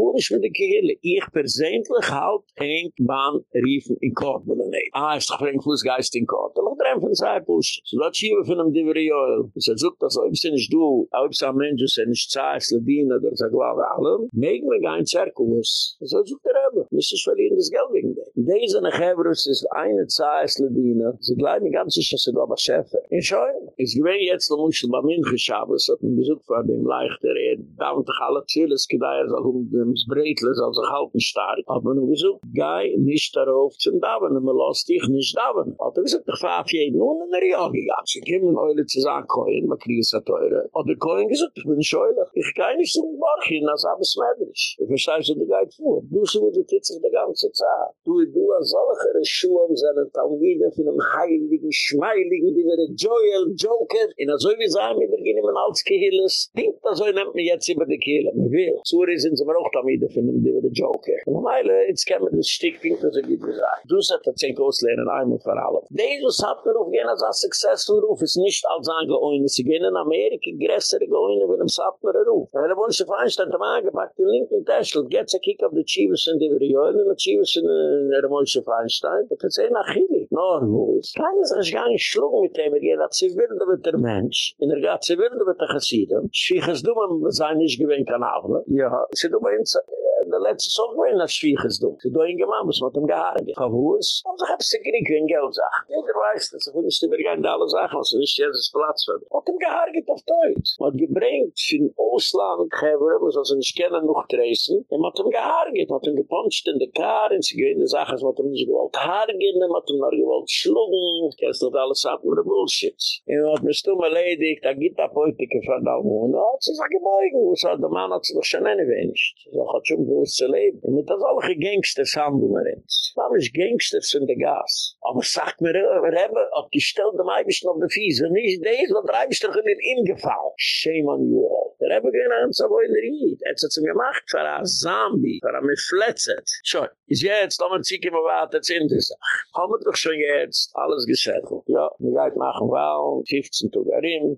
gewohnt mit der Kehle. Ich persönlich halt ein Bahn riefen in den Kopf oder nicht. Ah, ist sage, wenn ich muss in den Kopf. Dann macht er einfach So, da schiebe ich von einem Diveriol. Ich sage, er such das, ob nicht du, ob es ein Mensch ist, ob es ein Zeiss, ob es ein Bein alle, wir gar er Ich aber. verlieren das Geld wegen dir. In Hebrus ist eine Zeiss, ob er es ein Bein, ob es ein Bein, da es ein Bein, ob es ein Bein, ob es ein Bein, ob es ein Bein, ob es ein Bein, ob es ein Bein, ob es Ems Breitles, als er halten stark. Hat man nur gesucht, gai, nisch darauf zum Daven, man lasst dich nisch Daven. Hat er gesagt, ich fahf jeden und in der Jahr gegangen. Sie kommen und alle zusammen kommen, man kriegt es ja teure. Hat er kommen gesagt, ich bin scheulig, ich kann nicht so gut als habe es Ich verstehe so, du gehit vor. Du so gut, du die ganze Zeit. Du, du, an solcher Schuhe, an um seinen Tauwiden, von einem heiligen, schmeiligen, die wäre Joel, Joker, in so wie sein, mit als Kehilles, Dinkt, also nehmt mir jetzt über die Kehle. Wie? So sind sie mir auch Tamide von dem Dibber der Joker. Und am Eile, jetzt kann man das Stück Pinkers und Gitter sagen. Du sollst das Zehnk auslernen, einmal vor allem. Jesus hat mir auf jener sein Successful-Ruf, ist nicht als ein Geoine. Sie gehen in Amerika, größere Geoine, wenn es er er hat mir ein Ruf. Weil er a kick auf die Chivas in Dibber der Joker, und die Chivas in der Moise Feinstein, da kann nor hus kan es es gar nicht schlug mit dem er hat sie will der der mensch in der gat sie will der der gesehen sie gesdumen sein nicht gewen kan aber ja sie do der letzte Sog war in der Schwieges du. Sie doi in gemein, was mit dem Gehaare gehen. Aber wo ist? Also hab sie gering, wie ein Geld sagt. Jeder weiß das, ich er will nicht immer gerne alle Sachen, was sie er nicht jetzt ins Platz werden. Mit dem Gehaare geht auf Deut. Man hat gebringt für Ausland, was sie nicht kennen, noch treißen. Und mit dem in der Kar, und sie gehen in der was man nicht gewollt haare gehen, mit er dem noch gewollt schlugen. Ich kenne doch alles ab, nur Bullshit. Und mit mir stumme ledig, da gibt ein Politiker von der Mund. Und sie Der Mann hat sich schon eine wenig. hat schon uns zu leben. Und mit das alle gangsters handeln wir ist gangsters in der Gas? Aber sagt mir, wir äh, haben auch gestellt dem Eibischen auf den Fies. Wenn nicht das, was der Eibischen hat mir eingefallen. Shame on you all. Wir haben keine Ahnung, so wollen wir nicht. Er hat sie gemacht für ein Zambi, für ein Mifletzet. Schau, ist jetzt, da man zieht immer weiter zu Ende. Haben wir doch schon jetzt alles gesettelt. Ja, wir gehen machen dem 15 Tage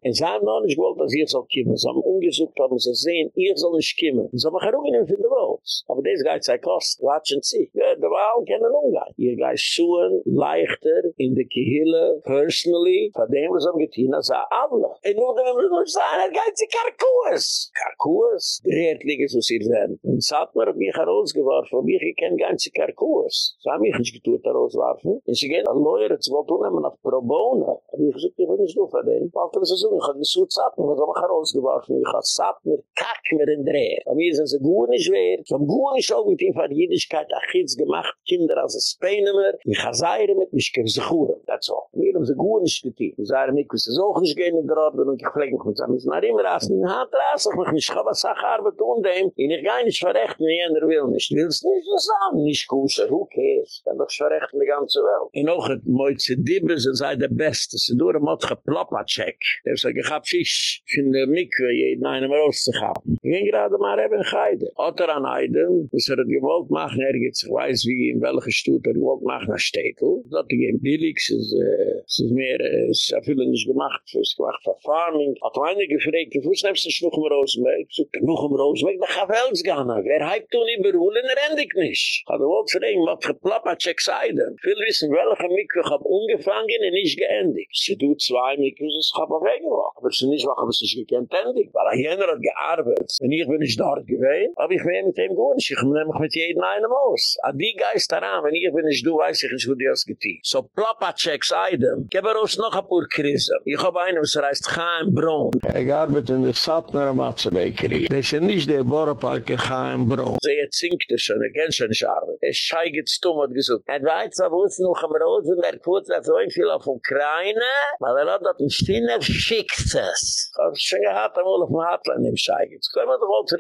Es haben noch nicht gewollt, dass ihr soll kommen. Sie haben umgesucht, haben sie sehen, ihr soll nicht kommen. Sie haben auch eine für die Welt. Aber das geht sein Kost. Watschen Sie. Ja, der Wahl kann ein Ihr geht suchen, leichter in de kehele personally for them was am getina sa alla in nur dem nur sa net geit zi karkus karkus dreht lige so sir sein in sat mer bi garos gewar von mir ken ganze karkus sa mich nich getu der aus warfen in sie gel neuer zwot und am pro bona bi gesucht bi nich do faden in paar tre saison ich gesu sat und am garos gewar von ich sat mer kack mer in dre am is es gut nich wer zum gut nich so mit in verdienigkeit a gemacht kinder aus spainemer mi khazaire mit nicht gehen, sie kuren, das auch. Wir haben sie gut nicht getan. Sie sagen, ich muss es auch nicht gehen in der Ordnung, und ich pflege mich mit sie. Sie müssen nach ihm in Hand rassen, ich muss nicht, ich habe, was ich habe, und dem, ich nicht verrechten, wie will nicht. Will es nicht so sagen, nicht kusher, who cares? doch verrechten die ganze Welt. Und auch ein Mäuze Dibbe, sie sei der Beste, sie durch ein Mottchen Ploppa-Check. Sie haben ich habe Fisch, ich finde mich, jeden einen mehr Ich ging gerade mal eben in Heide. Otter an Heide, was er gewollt machen, er geht sich weiß, wie in welchen Stuhl er gewollt machen, er steht. dort gegeben. Billig, is äh, ist mehr, äh, es ist erfüllendisch gemacht, es ist gemacht für Farming. Hat man eine gefragt, wo ist nebst du noch im Rosenberg? Ich sagte, noch im Rosenberg, da gab Hels gana. Wer heibt du nicht beruhlen, er endig nicht. Hat er wohl gefragt, was für Plapacek sei denn? Viele wissen, welche Mikro ich habe umgefangen und nicht geendigt. Sie tut zwei Mikros, es gab auch Aber sie nicht machen, was ich gekannt endig. Weil ein jener hat gearbeitet. bin ich dort gewesen, aber ich wäre dem gut. Ich nehme mit jedem einen aus. Ah, die Geist daran, wenn ich bin ich du, weiß ich nicht, wo die Security. So Ploppa checks Eidem. Geber uns noch ein paar Krisen. Ich hab einen, was er heißt Chaim Braun. Ich arbeite in der Satner Matze Bakery. Das ist ja nicht der Boropark in Chaim Braun. Sie hat zinkt er schon, er kennt schon nicht Arbeit. Er scheigert es dumm und gesucht. Er weiß, ob uns noch am Rosenberg putz, er so ein viel auf Ukraine, weil er hat dort ein schickt es. Ich er hab schon gehabt, er wohl auf dem Hartland im Scheigert. Können wir doch auch zu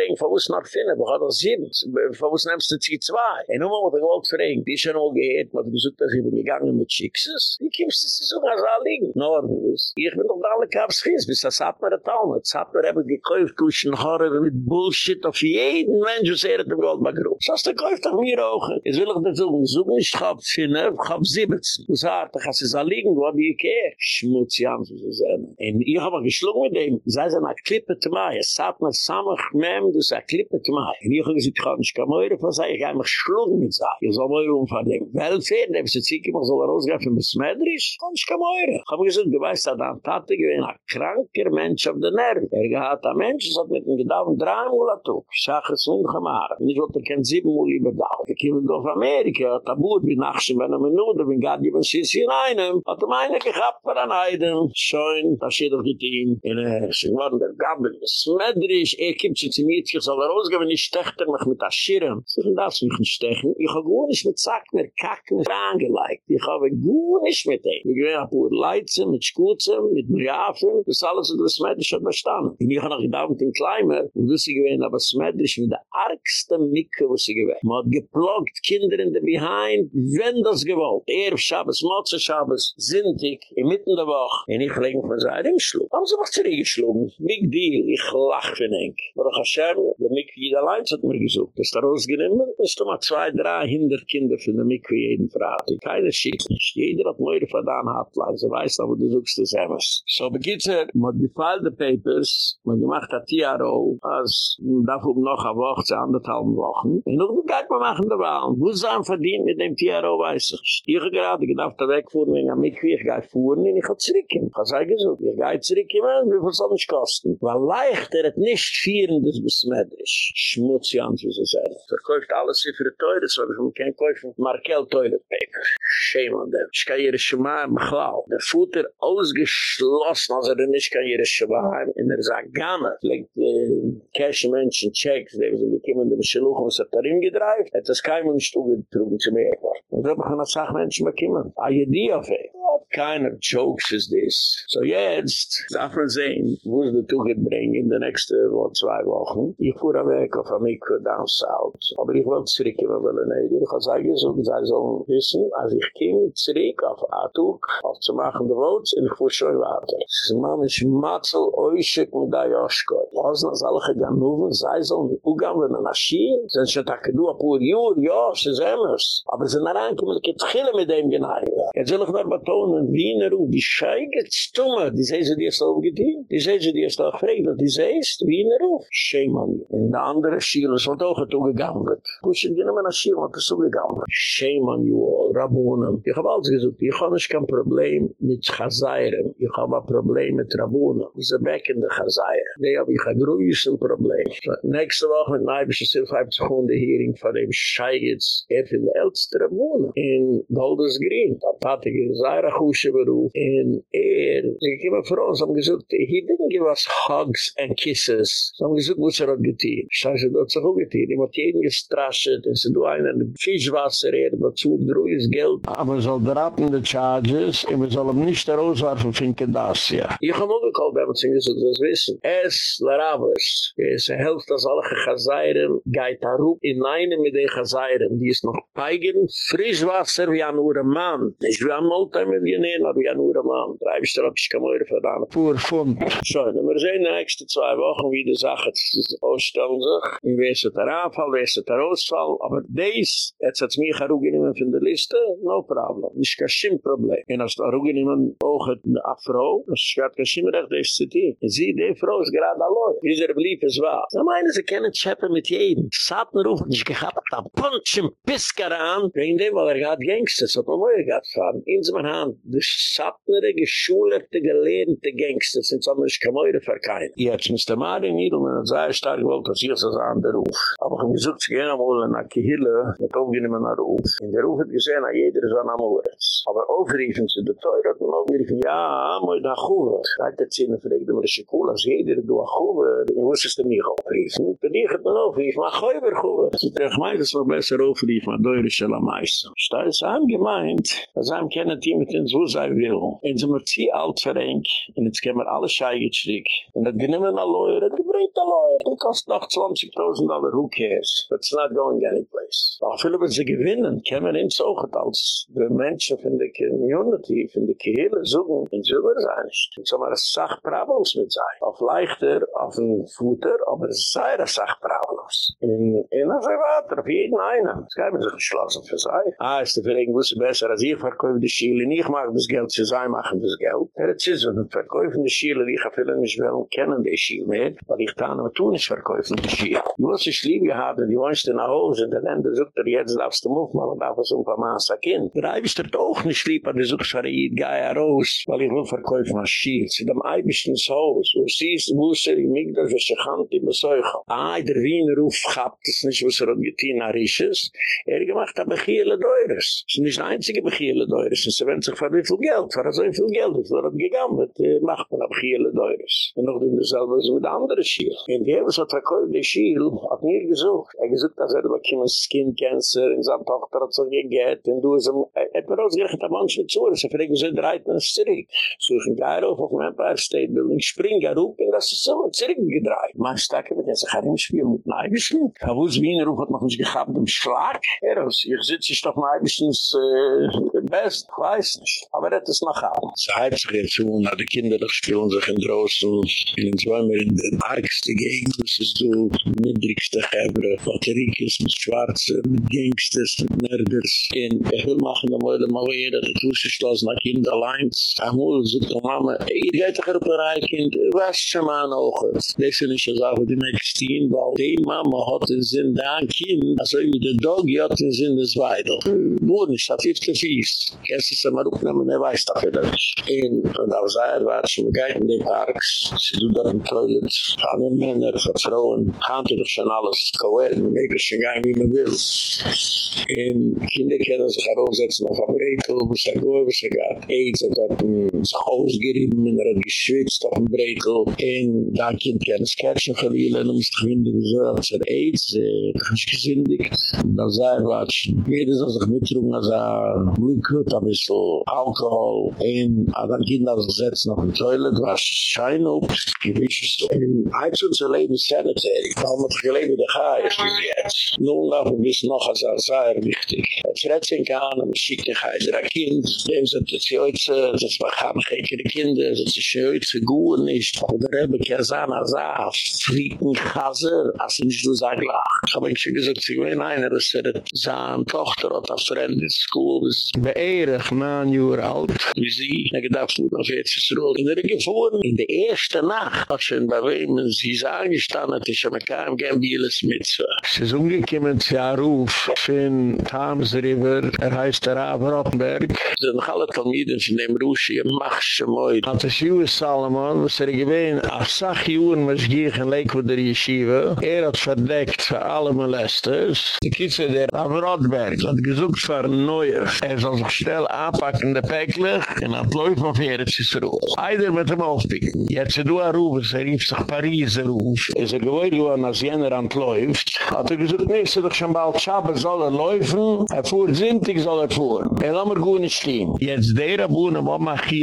noch finden, wo hat er sieben, von uns nimmst du zwei. Ich mal mit dem Wolf zu die ist ja noch geht, man hat gesucht, dass ich bin gegangen. gegangen mit Schicksus. Wie kommst du zu so was anliegen? Norwus. Ich bin doch da alle Kaps schiess, bis das hat mir getan. Das hat mir eben gekäuft durch den Haare mit Bullshit auf jeden Mensch, was er hat im Goldbergruf. Das hast du gekäuft auf mir auch. Jetzt will ich dir so, so muss ich hab fünf, hab siebzehn. Du sagst, ich hab sie wo hab ich Schmutz, ja, so zu sehen. Und ich hab auch geschlug mit dem. Sei es Klippe zu machen. Es hat mir zusammen mit eine Klippe zu machen. Und ich hab gesagt, ich kann nicht mehr, was sag ich, ich mich mit dem. Ich soll mal umfangen. Welche Fähne, sich immer soll er ausgreifen bis Medrisch? Und ich kann mir hören. Ich habe gesagt, du weißt, dass ein Tate gewinnt, ein kranker Mensch auf den Nerven. Er hat ein Mensch, das hat mit dem Gedauern dreimal getrunken. Ich sage es ungemacht. Und ich wollte kein er siebenmal lieber dauern. Ich komme auf Amerika, hat ein Boot, wie nachts in einer Minute, wie jemand sitzt in einem. Hat er meine gehabt für einen Eiden. Schön, das steht auf die Team. In der Schwan der Gabel bis Medrisch. Er kommt zu mir, ich soll er ich stechte mich mit der Schirren. ich habe mit Zacken, Kacken, Rangeleik. Ich habe gut nicht mit dem. Ich bin ein paar Leitzen, mit Schuzen, mit Briefen. Das ist alles, was Smedrisch hat bestanden. Ich habe noch gedacht, in Kleimer, wo sie gewesen, aber Smedrisch mit der argste Mikke, wo sie gewesen. Man hat geploggt Kinder in der Behind, wenn das gewollt. Er, Schabes, Motze Schabes, Sintik, in mitten der Woche. Und ich lege mich von seinem Ring schlug. Haben sie mich zurückgeschlug. Big deal. Ich lache von Henk. Aber ich habe schon, der Mikke jeder Leitz hat mir gesucht. Das ist da er rausgenommen. ist doch er zwei, drei, hinder Kinder für der Mikke jeden Frage. Keine schiet nicht. Jeder hat meure verdammt hat, also weiß noch, wo du suchst des Hemmers. So begitzt er, man hat die Papers, man gemacht hat die Aro, als man um noch eine Woche, zwei anderthalben Wochen, und noch ein Geid, man machen die Wahl. Wo ist er verdient mit dem Tier Aro, weiß ich. Ich stiege gerade, ich darf da wegfuhren, wenn ich mich wie, ich gehe fuhren, und ich gehe zurück. Ich habe gesagt, ich gehe zurück, ich gehe zurück, ich ich gehe zurück, ich gehe zurück, ich gehe zurück, ich gehe zurück, ich gehe zurück, ich Teure, zurück, ich ich gehe shame on them. Ich kann ihre Schumann im Klau. Der Futter ausgeschlossen, also du er nicht kann ihre Schumann. Und er sagt, Gana, legt äh, Cash-Menschen checks, die sind gekommen, die müssen noch uns auf der Ring gedreift. Er hat das kein Mensch zugetrunken zu mir. Und dann haben wir eine Sache, Mensch, mal kommen. Ah, die auf, ey. What kind of jokes is this? So jetzt, darf man sehen, wo es die in den nächsten zwei Wochen. Ich fuhre am Weg auf Amico, down south. Aber ich wollte zurück, er ich ich wollte zurück, ich wollte zurück, ich ich kim zrig auf atuk auf zu machen de roads in fushoy water es mam ich matzel oi shik mit da yoshko was na zal khaganu zay so ugamen na shin zen shtak du a pur yur yosh zemers aber zen rank mit ke tkhile mit dem genay jetz noch mer baton in wiener u bi scheige stumme di zeh ze di so gedin di zeh ze di sta freid di zeh ist wiener u sheman in de andere shile so doge tugegangen kushin gena na shin wat so gegangen sheman you all rabona Mann. Ich habe alles gesagt, ich habe kein Problem mit Chazayren. Ich habe ein Problem mit Rabunen. Das ist ein Becken der Chazayren. Nee, aber ich habe ein größeres Problem. Nächste Woche mit einer halben Stunde, halb zu hohen der Hering von dem Scheigitz, er für den Rabunen. In Goldes Green. Da hatte ich einen Zayrachusche In Er. Sie haben immer haben gesagt, he didn't give us hugs and kisses. So haben gesagt, wo sie er hat getehen. Ich habe gesagt, wo sie hat getehen. Ich habe jeden gestrascht, er Fischwasser, er hat zu, Geld. aber soll drappen de charges i mir soll am nicht der rosar von finken das ja Ich han no gekal bei was sie so wissen es larabes es helft das alle gazaire gaitaru in nine mit de gazaire die ist noch peigen frischwasser wie an ure ich will am alte mit wie ne na wie an ure drei strop sich kemoir für da na pur von so na mer sei na nächste zwei wochen wie de sache is ausstellung sich i weiß der anfall weiß der rosar aber des etz hat mir gerugen in von der liste no problem, nicht kein Schimm-Problem. Und als Aruge nehmen auch eine Frau, das hat kein Schimm-Recht, das ist Zitin. Sie, die Frau ist gerade allein. Wie sie blieb es war. Sie meinen, sie können schäppen mit jedem. Satten rufen, ich gehabe da Pantschen Piskar an. Wegen dem, weil er gerade Gangster ist, hat man mehr gehabt In seiner Hand, das sattnere, geschulerte, gelehrte Gangster sind, sondern ich kann mehr verkeinen. Jetzt muss der Mari Niedelmann und sehr an der Aber ich habe gesagt, sie gehen einmal in der Kehille, mit In der Ruf hat jeder zijn allemaal Aber Maar overrieven ze de teuren, dat men ook weer van, ja, mooi dat goed. Uit dat zinne verreden, maar dat is je cool, als jeder doet dat goed, en hoe is het dan niet overrieven? Dan die gaat men overrieven, maar gooi weer goed. Ze zeggen mij, dat is wel best overrieven, maar deur is je la meisje. Dus daar is kennen die met ons hoe zij wil. En ze moet zie alt verenk, en het kan maar En dat genoemt een aloeer, dat gebreedt aloeer. Dat kost nog 20.000 dollar, who cares? That's not going any place. Maar ze gewinnen, kennen we in zo de mensen van de community, van de kehele zoeken, in ze willen ze er niet. Het zou maar een zacht prabels met zijn. Of leichter, of een voeter, of een zeer een zacht prabels. En dan zijn ze water, of jeden een. Ze hebben ze geschlossen voor zij. Ah, is de verregen wussen besser als ik verkoop de schielen. Ik maak dat geld, ze zij maken dat geld. Er is zo, dat schielen, die ik veel in de schielen kennen, die schielen mee. Wat ik dan ook toen is verkoop schielen. Je moet je schliefje hebben, die wanneer naar huis, en de zoekt er, je hebt ze afstemoeg, maar er Kind. Der Eibisch hat auch nicht lieb, aber er sucht schon ein Eid, gehe er weil ich will verkaufen, was schiebt. Sie dem Eibisch ins Haus, wo sie ist, er wo sie die Migdor, wo sie kann, die muss euch haben. Ah, der Wiener Ruf gehabt, das ist nicht, wo sie rot getein, er ist Er gemacht, aber ich hier Das ist nicht der einzige, wo ich Sie wendet sich für wie viel Geld, für so viel Geld, das er gegangen, mit äh, Macht, aber ich hier Und noch dem dasselbe, so mit anderen Schiel. In der Eibisch hat verkauft, die Schiel, hat mir gesucht. Er gesucht, dass er bekommen Skin Cancer, in seiner Tochter hat so gegett, in du ist Er, er hat mir ausgerichtet ein Mensch mit Zuhren. Sie er dreit wieso dreht man es zurück? Suchen Geirhof auf dem Empire State Building, springen, rupen, das ist so, zurückgedreht. Man ist da, ich habe jetzt ein karim mit nay Eibischen. Herr Wuss, wie hat noch nicht im Schlag. Herr ich sitze, ich doch mal Eibischens, äh, best, weiß nicht. Aber das ist noch ab. Es heißt sich jetzt so, na die Kinder, die spielen sich in Drossel, spielen zwei mehr in den argsten Gegend, das ist so, die niedrigste Hebre, Baterikis mit Schwarze, mit Gangsters, mit Nerders. Und ich will machen, da wollen wir mal jeder, die Tuschischloss nach Kind allein. Amul, so die Mama, ihr geht doch auf ein Reikind, was schon an Oches. Das ist nicht so, dass die Mäckstein, weil hat den Sinn, da ein Kind, also wie der Dog, die hat Es ist ein Maruch, wenn man weiß, dass das In und auf Seher war ich im in den Parks. Sie tut das im Toilet. Alle Männer, alle Frauen, kannte doch schon alles. Kauert, man möchte schon gar nicht, wie man will. In Kinder können sich herumsetzen auf Abreitel, wo es ein Gäu, wo es ein sich er ausgerieben und er hat geschwitzt auf dem Brekel. Und dann kam ich ein Skärchen geliehen und musste gewinnen, wie gesagt, als er AIDS, äh, hast du gesündigt? Und dann sah er was, jeder soll sich mitrufen, als er Liquid, ein bisschen Alkohol. Und dann ging er sich setzen auf dem was schein ob, gewiss ist. sanitär. Ich habe der Geist, jetzt. Nun, aber wir noch, als er wichtig. Er schreit er sich an, er schickt Kind, dem sind das am Heike de Kinder, so sie schäuert für Gouen nicht. Und der Rebbe Kersan hat gesagt, Frieden Chaser, als sie er nicht so sagen lacht. Ich habe ihm gesagt, sie wollen einer, das wäre seine Tochter, hat eine Freundin in der das ist beerdig, neun Jahre alt, wie sie. Er gedacht, sie hat jetzt das Rollen. Und er gefahren, in der ersten Nacht, als sie bei sie ist angestanden, die schon mit keinem Gämbieles mitzuhören. Sie ist umgekommen zu einem Ruf von River, er heißt der Rabe Rottenberg. Sie sind alle Talmiden von dem Ruf, machsche moi hat es ju salomon ser gebayn a sach yun un mazgikh in leik vo der yeshiva er hat verdeckt alle molesters de kitze der a rodberg hat gezoekt far noye er soll sich stell a pak de pekler in a ploy von feretz sro aider mit dem aufpik jetz du a ruv ser in sach paris ruv es er gebayn lo an azener an ploy hat er gezoekt nese doch schon bald chab soll er leufen er fuhr sintig soll er fuhr er lammer gut nit stehn jetz der a bune mamachi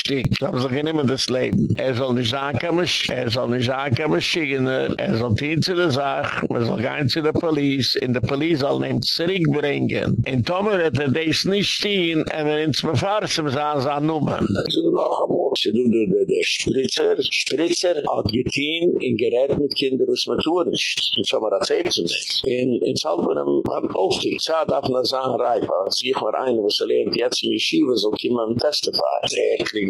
stinkt. Da muss ich nicht mehr das Leben. Er soll nicht sagen, er soll nicht sagen, er schicken er. Er soll hin zu der Sache, er soll gehen zu der Police, in der Police soll ihn zurückbringen. In Tomer hat er das nicht stehen, er will ins Befarsam sein, sein Numen. So noch einmal, sie tun durch den Spritzer, Spritzer hat getein in Gerät mit Kindern, was man tun ist. In Sommer hat In Salvenem hat er auch die Zeit auf einer Sache reif, als ich er jetzt in Yeshiva, so kann man testify.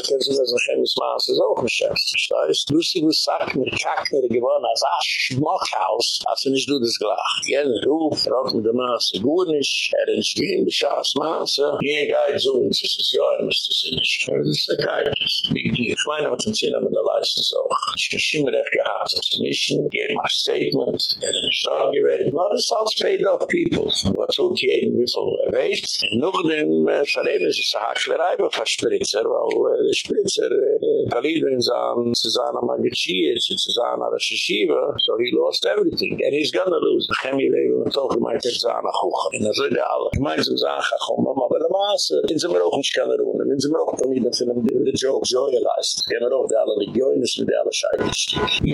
Kinder kennen sie das nicht mehr, das ist auch ein Chef. du sie muss sagen, mir kack mir gewonnen, als ein ah, Schmockhaus, als du das gleich. Jeden Ruf, rock mit der Maße, gut nicht, er ist nicht wie ein Bescheid, Maße, je geht so, es ist das Jahr, es Es ist der die der Leistung so, ich habe schon es Statement, es er ist ein Stahl, ich werde, ich werde, ich werde, What's okay, ich so ich werde, ich werde, ich werde, ich werde, ich Spitzer, eh, Kalidwin zahm, Zizana Magichir, Zizana Rashishiva, so he lost everything. And he's gonna lose. Chemi Lebe, Tochi Maite Zahna Chucha. In a zoi de Allah. Ich Maße. In sie mir auch nicht kann er In sie mir auch nicht, dass sie einem der Job Joy leist. Sie haben auch die alle Regionen, dass sie die alle Scheibe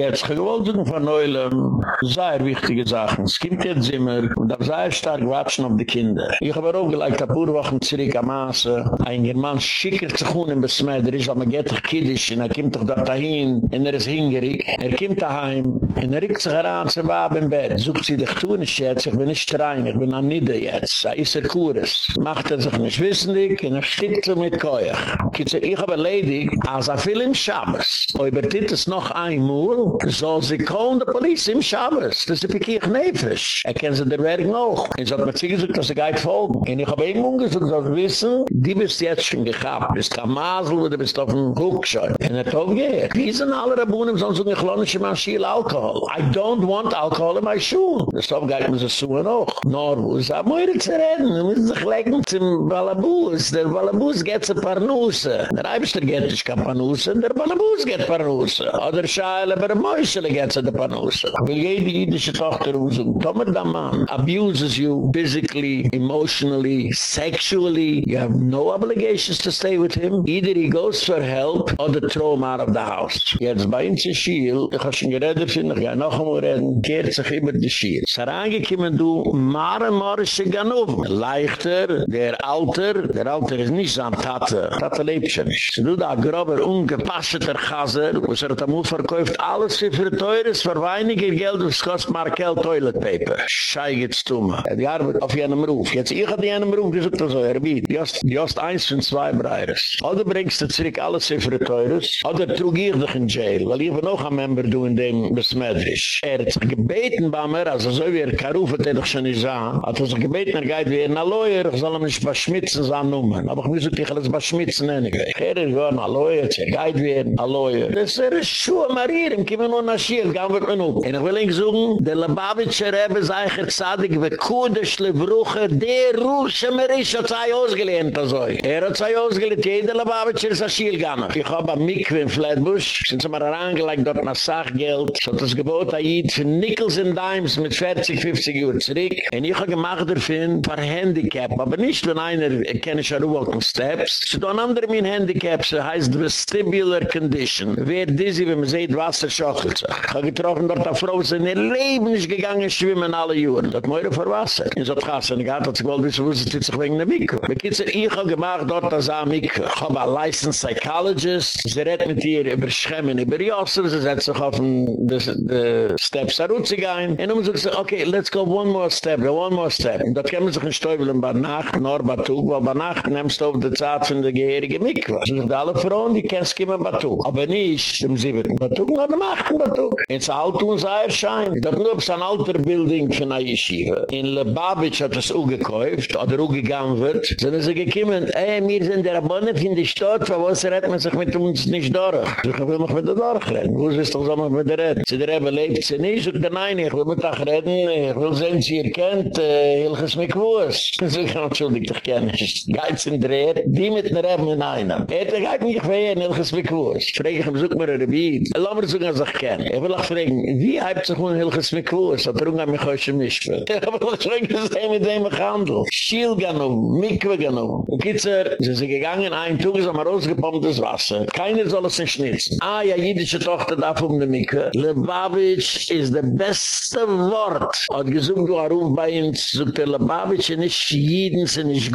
Jetzt, ich wollte noch von Neulem sehr wichtige Sachen. Es gibt jetzt Zimmer und da sehr stark watschen auf die Kinder. Ich habe auch gleich ein paar Wochen zurück am Maße. Ein German schickert sich ohne Besmeider ist, aber man geht doch kiddisch und er kommt doch dahin und er ist hingerig. Er kommt daheim und er sich heran zu Wabe im Bett. Sucht sie dich und ich schätze, ich bin nicht rein, ich bin an Nieder jetzt. Da ist er Kures. Macht er sich nicht. ich wissen dik in a stitle mit koech git ze ich aber lady as a er film shabbes oi betit er es noch ein mol so ze kommen der police im shabbes des a pikir nevesh er i der Werding auch. redig noch is a matzige so dass a guy fall in ich habe mung so das wissen die bis jetzt schon gehabt bis da masel oder bis auf guck schau in a tog ge is an aller abun im sonzung gelonnen shma shil alcohol i don't want alcohol in my shoe so gaik mus a suen och nor us a moire tsereden mus zakhlegn tsim Balabus, der Balabus geht zu Parnusse. Der Eibster geht nicht kein Parnusse, der Balabus geht Parnusse. Oder Schaile, aber Mäuschele geht zu der Parnusse. Will jede jüdische Tochter usung, Tomer da Mann abuses you physically, emotionally, sexually. You have no obligations to stay with him. Either he goes for help, or the throw out of the house. Jetzt bei uns in Schiel, ich hab schon geredet, ich geh noch einmal reden, kehrt sich immer die Schiel. Sarange kiemen du, mare marische Ganoven. Leichter, der Alkohol, alter, der alter is nicht zam tat, tat lebt schon. Sie du da grober ungepasseter gase, wo sie da mu verkauft alles sie für teures für weinige geld und schas markel toilet paper. Schei git stumm. Die er arbeit auf jenem ruf. Jetzt ihr habt jenem ruf, das so er wie, das das eins und zwei breires. Oder bringst du zrick alles für teures. oder der trugier doch in jail, weil ihr noch am member in dem besmedrisch. Er hat gebeten bammer, also so wie er karufe, der doch schon is a, hat er sich gebeten, er geht wie er na loyer, er soll am nicht verschmieren, schmitzen sa nummen. Aber ich müsse dich alles bei schmitzen nennen. Ich höre, um. ich höre, er ich höre, ich höre, ich höre, ich höre, ich höre, ich höre, ich höre, ich höre, ich ich höre, ich höre, ich höre, ich höre, ich höre, ich höre, ich höre, der höre, ich höre, ich höre, ich höre, ich höre, ich höre, ich höre, ich höre, ich ich höre, ich höre, ich höre, ich höre, ich höre, ich höre, ich höre, ich höre, ich höre, ich höre, ich jener kenne ich steps. So da an andere mein Handicap, so heißt vestibular condition. Wer dizzy, wenn man seht, was er schockelt. Ich habe getroffen, dort eine Frau, sie in ihr Leben nicht gegangen, schwimmen alle Juren. Dort muss er Wasser. In so der Kasse, ich hatte sich wohl, wieso wusste sie sich wegen der Mikro. Wir können sie in ihr gemacht, dort als eine Mikro. Ich habe eine License Psychologist, sie redet mit ihr über Schemmen, über Jossel, sie setzt sich auf die Steps an ein. Und dann muss ich sagen, okay, let's go one more step, one more step. Und da kämen sich in Stäubeln, bei Nacht, Norbert, Batuch, weil bei Nacht nimmst du auf die Zeit von der Geheirige Mikwa. Sie sind alle Frauen, die kennst du immer Batuch. Aber nicht im siebten Batuch, sondern im achten Batuch. Jetzt halt uns ein Erschein. Das nur ist ein alter Bilding von einer Yeshiva. In Lubavitch hat es auch gekäuft, oder auch gegangen wird, sind sie gekommen, ey, wir sind der Abonne von der Stadt, von redet man sich mit uns nicht durch. Ich will noch mit der Dorch reden. Wo ist doch mit der Red? Sie der lebt sie nicht, und nein, ich will mit der Reden, ich will sehen, sie erkennt, äh, hilches mich wo Sie natürlich nicht. Geiz in der die mit einer Ehr, mit einer Ehr. Er hat gesagt, ich will ja nicht, ich will ja nicht, ich will ja nicht, ich will ja nicht, ich will ja nicht, ich will ja nicht, ich will ja nicht, ich will ja nicht, ich will ja nicht, ich will ja nicht, ich will ja nicht, ich will ja ich will ja nicht, ich will ja nicht, ich will ja nicht, ich will ja nicht, ich will ja nicht, nicht, ja nicht, nicht,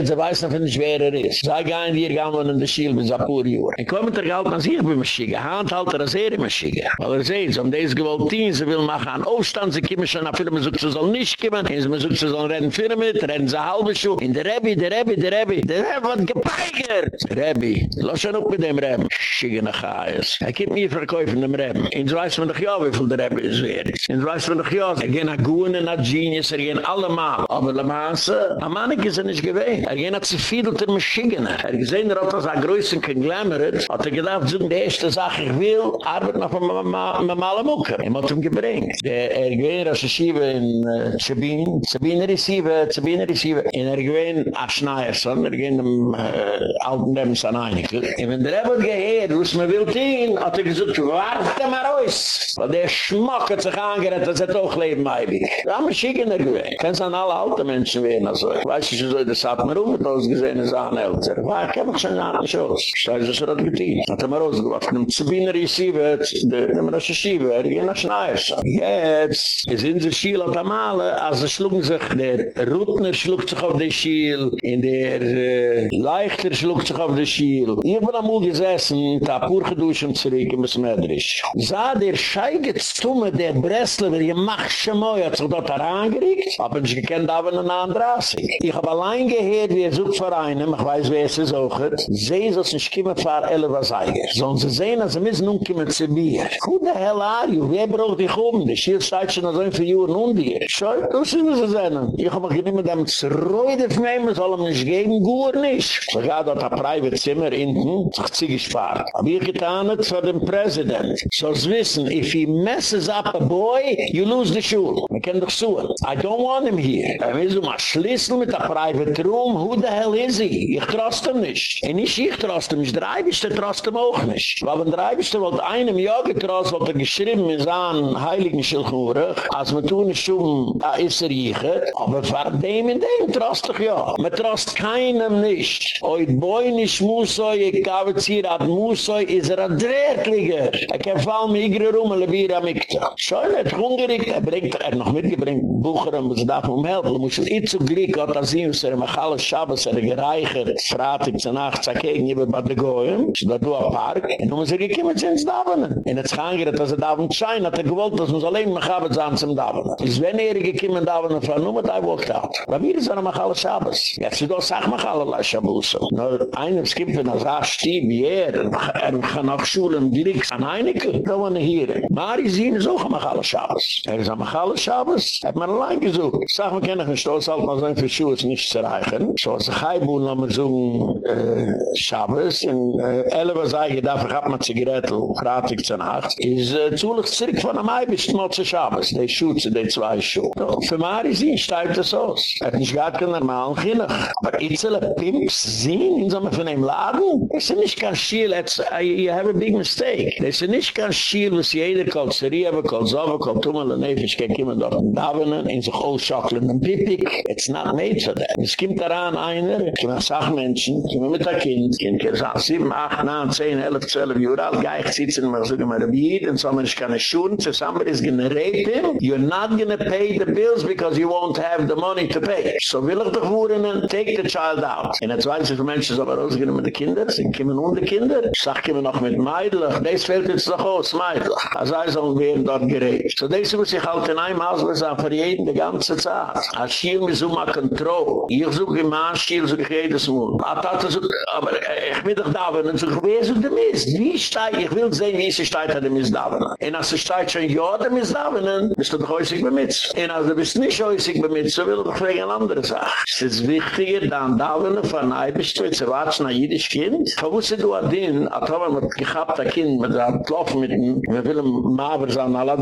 Schild, sie weiß noch, wenn es schwerer ist. Sie gehen hier, gehen in der Schild, bis ab Ich komme Ein Kommentar galt an sich bei Maschige, Hand halt er an sehr in Maschige. Weil er seht, so um dieses Gewalt dienen, sie will machen einen Aufstand, sie kommen schon nach Firmen, man sucht sie soll nicht kommen, man sucht sie soll sie soll nicht kommen, man sucht sie soll nicht kommen, man sucht sie soll nicht kommen, man sucht sie soll nicht kommen, man sucht sie soll nicht kommen, man sucht sie soll nicht kommen, man sucht sie soll nicht kommen, man sucht sie soll nicht kommen, nicht Er gien hat sich viel unter mich schicken. Er gesehen, er hat das a größe und geglämmert. Er hat er gedacht, so die erste Sache ich will, arbeit noch von meinem Malen Mucke. Er hat ihn gebringt. Er gien hat sich hier in Zabin. Äh, Zabin er ist hier, Zabin er ist hier. Und er er dem äh, alten Leben sein Und wenn der Rebbe geheir, was mir will tun, hat er gesagt, warte mal raus. Weil der Schmack hat sich angerett, dass er doch leben, Eibig. Er hat mich schicken er gewinnt. Kennen sind alle Menschen, so. Weiß ich, wie soll Aber du hast uns gesehen, es ist ein Älter. Aber ich habe auch schon gar nicht aus. Ich weiß, dass er hat getan. Er hat immer ausgewacht. Nimm zu Wiener, ich er er er sie wird, der Nimmer, ich sie wird, ich gehe nach Schneier. Jetzt ist in der Schiele auf der Mahle, also schlug sich der Rutner schlug sich auf der Schiele, in der äh, Leichter schlug sich auf der Schiele. Ich bin am gesessen, der durch und zurück Sah der hat sich dort herangeregt, aber ich kenne da, Ich habe allein Gerd, wie er sucht vor einem, ich weiß, wer es ist auch, sie ist aus dem Schimmelfahr, alle was sei. So, und sie sehen, dass sie müssen nun kommen zu mir. Who the hell are you? Wer braucht dich um? Die hier steht schon so ein paar Jahre nun dir. Schau, du sind sie sehnen. Ich habe mich nicht mehr damit zu reden, ich nehme es allem nicht gegen, gut nicht. Sie gab dort ein private Zimmer hinten, sich zieh gespart. Hab ich getan, es war dem Präsident. So, sie wissen, if he messes up a boy, you lose the school. Man kann doch suchen. I don't want him here. Er ist um ein Schlüssel mit der private room, Warum? Who the hell is he? Ich trost ihm nicht. Er nicht ich trost ihm, ich drei bist, er trost ihm auch nicht. Weil wenn drei bist, einem ja getrost, was er geschrieben ist an Heiligen Schilchurig, als man tun ist schon, da ah, ist er jichert, aber vor dem in dem trost ich ja. Man trost keinem nicht. Oit boi nisch muusoi, ik kawe zier ad muusoi, is er ad dreert liger. Er mir igre rum, le bier am ikta. net hungerig, er bringt er, er noch mitgebringt, bucheren, was er darf umhelfen, muss er itzu glick, hat er sie, was er, er mach Shabbos er gereicher Fratik zu Nacht zakegen hier bei Badegoyen, so da du a Park, und um ist er gekiemmet sie ins Davonen. In der Zchangere, dass er Davon schein, hat er gewollt, dass uns allein mechabet sein zum Davonen. Ist wenn er gekiemmet Davonen, fra nu mit ein Wochtat. Bei mir ist er am Achal Shabbos. Ja, sie doch sag mach alle la Shabbos. Nur einem skippt in Azar Stieb, hier, er kann auch schulen, direkt an Heineken, da er hier. Mari sehen es auch am Achal Shabbos. Er ist am Achal Shabbos, hat man allein gesucht. Sag mal, kann ich ein Stoß sein für Schuhe, nicht zu reichen. so as a chai boon zung Shabbos in elewa zai ge dafer hap ma zigaretel gratik zan hacht is zulig eh, zirk van am ai bist no zu Shabbos dei schuze dei zwei schu so für maari zin steigt das aus et nisch gait ke normal anginnig aber itzele pimps zin in zame von eim laden es se er nisch kan schiel et you have a big mistake es se er nisch kan schiel was jeder kol zari ebe kol zove le nefisch ke kiemen dorten davenen in zog oos schaklen en pipik it's not made for that Es kimt ara daran einer, sach menschen, mit a kind, kima 7, 8, 9, 10, 11, 12 jura, al geich zitsen, ma suge ma rabid, en sommer ich kann es schuhen, zusammen is generatim, you're not gonna pay the bills because you won't have the money to pay. So will ich doch wuren take the child out. In a 20 menschen, so ma rausgehen mit de kinder, sin kima nun de kinder, sach kima noch mit meidlich, des fällt jetzt doch aus, meidlich. Also ist er dort gerät. So des muss ich halt in einem Haus, was an für die ganze Zeit. control, ich suche Maaschiel, so gehet es A ah, Tata so, aber äh, ich will doch davenen, so gewesen dem ist. Wie steigt, ich will sehen, wie sie steigt an dem ist davenen. En als ze steigt schon, ja, dem ist davenen, bist du doch häusig bemitzt. En als du bist nicht häusig bemitzt, ze will doch wegen einer anderen Sache. Es wichtiger, dann davenen von ein bisschen ze warten an jedes Kind. du an a Tata hat gehabt, ein Kind mit einem Klopf mit ihm, mit einem Maver sein, aller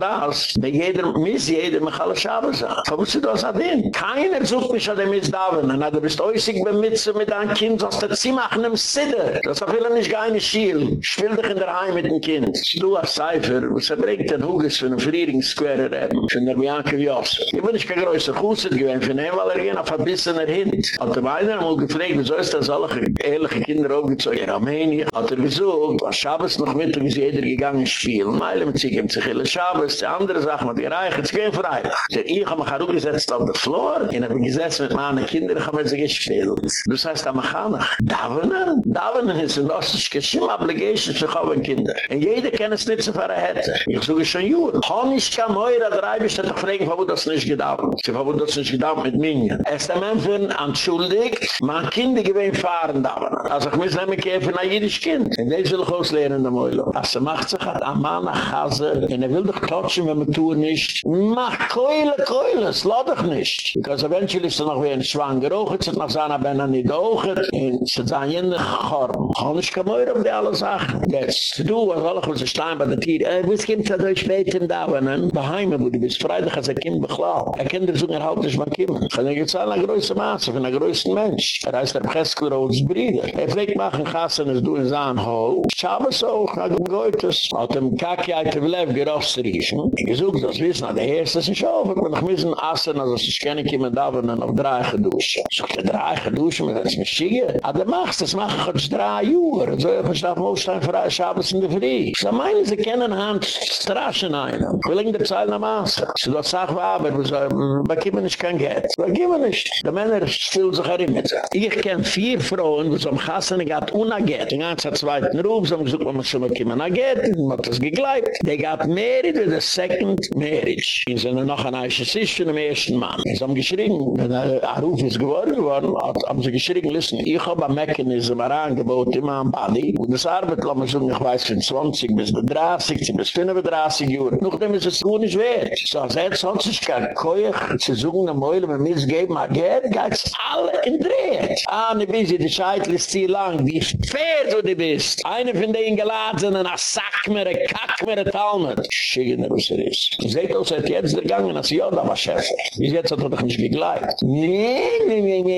de jedem, miss jedem, mit alle Schabe sein. du an Keiner sucht mich an dem ist davenen, na ist äußig bei Mütze mit einem Kind, so dass sie machen im Sidde. Das ist auch er nicht gar eine Schiele. dich in der Heim mit dem Kind. Ich will dich er er in der Heim mit dem Kind. Ich will dich in der Heim mit dem Kind. Ich will in der Heim mit dem Kind. Ich will dich in der Heim mit dem Kind. Ich will dich der Heim mit dem Kind. Ich will dich in der Heim mit dem Kind. Ich in der Heim mit dem Kind. Ich will mit dem Kind. Ich will dich in mit dem Kind. Ich will dich in der Heim mit dem Kind. Ich will Ich will dich der Heim in mit dem Kind. haben gespielt. Du sagst am Khanach. Davene? Davene ist ein Ostisch geschehen, aber die Geschen zu kommen, Kinder. Und jeder kann es nicht zu verheirten. Ich suche schon Juhl. Kann ich kein Meurer oder drei zu der warum das nicht gedauert Sie warum das nicht gedauert mit Minion. Es ist ein Mann für einen man fahren, Davene. Also ich muss nämlich für Jüdisch Kind. Und das will ich auslernen, der Meurer. Als er macht sich hat, am Mann nach und er will dich klatschen, wenn man tun nicht. Mach Keule, Keule, es lade ich nicht. Because eventually ist er noch wie ein Schwanger auch, ganze nach sana ben an die oge in se zayn de khar khanish kemoyr de alle sag des du war alle gut staan bei de tier i äh, wis kim ze do spät da wenn bei heime wo du bis freitag ze kim beglaw i ken zo zung er haut man kim ken ge zayn a groese mas fun a groese mens er is der presk wir uns brider i fleck machn gasen es du in zaan ho shabe so ga goit es atem kak ja te blev ge rof sri ich zug das wis na de erste schof und mir zn asen as es schenke kim da wenn auf er drei gedus Ah, der dreiche Dusche, mit einem Schiege. Aber machst, das mach ich schon drei Uhr. So, ich darf Mostein für ein Schabes in der Früh. Ich sage, meine, sie kennen Hand Straschen einen. Ich will in der Zeil nach Maße. Sie dort sagt, aber, wir sagen, bei Kiemen ist kein Geld. Bei Kiemen ist, die Männer stellen sich auch immer. Ich kenne vier Frauen, die so am Kassene gab ohne Geld. In einem zweiten Ruf, so haben gesagt, wo schon mal Kiemen hat Geld, man hat das geglaubt. Die gab Merit, Second Marriage. Sie sind noch ein Eiches, ist schon im ersten Mann. Sie haben geschrieben, der Ruf ist geworden, geworden, hat am sie geschrieben, listen, ich hab ein Mechanism herangebot in meinem Body, wo das Arbeit, lass mich so, ich weiß, von 20 bis 30, bis 35 Uhr, nachdem ist es gut nicht wert. So, als er sonst ist kein Keuch, zu suchen, eine Meule, wenn wir es geben, aber Geld, geht es alle in Dreht. Ah, ne, wie die Scheitel ist lang, wie fair du die bist. Einer von denen Geladenen, eine Sackmere, Kackmere, Talmud. Schick in der ist. seht uns, er hat jetzt der aber Bis jetzt hat er doch nicht gegleit. Nee, nee, nee, nee,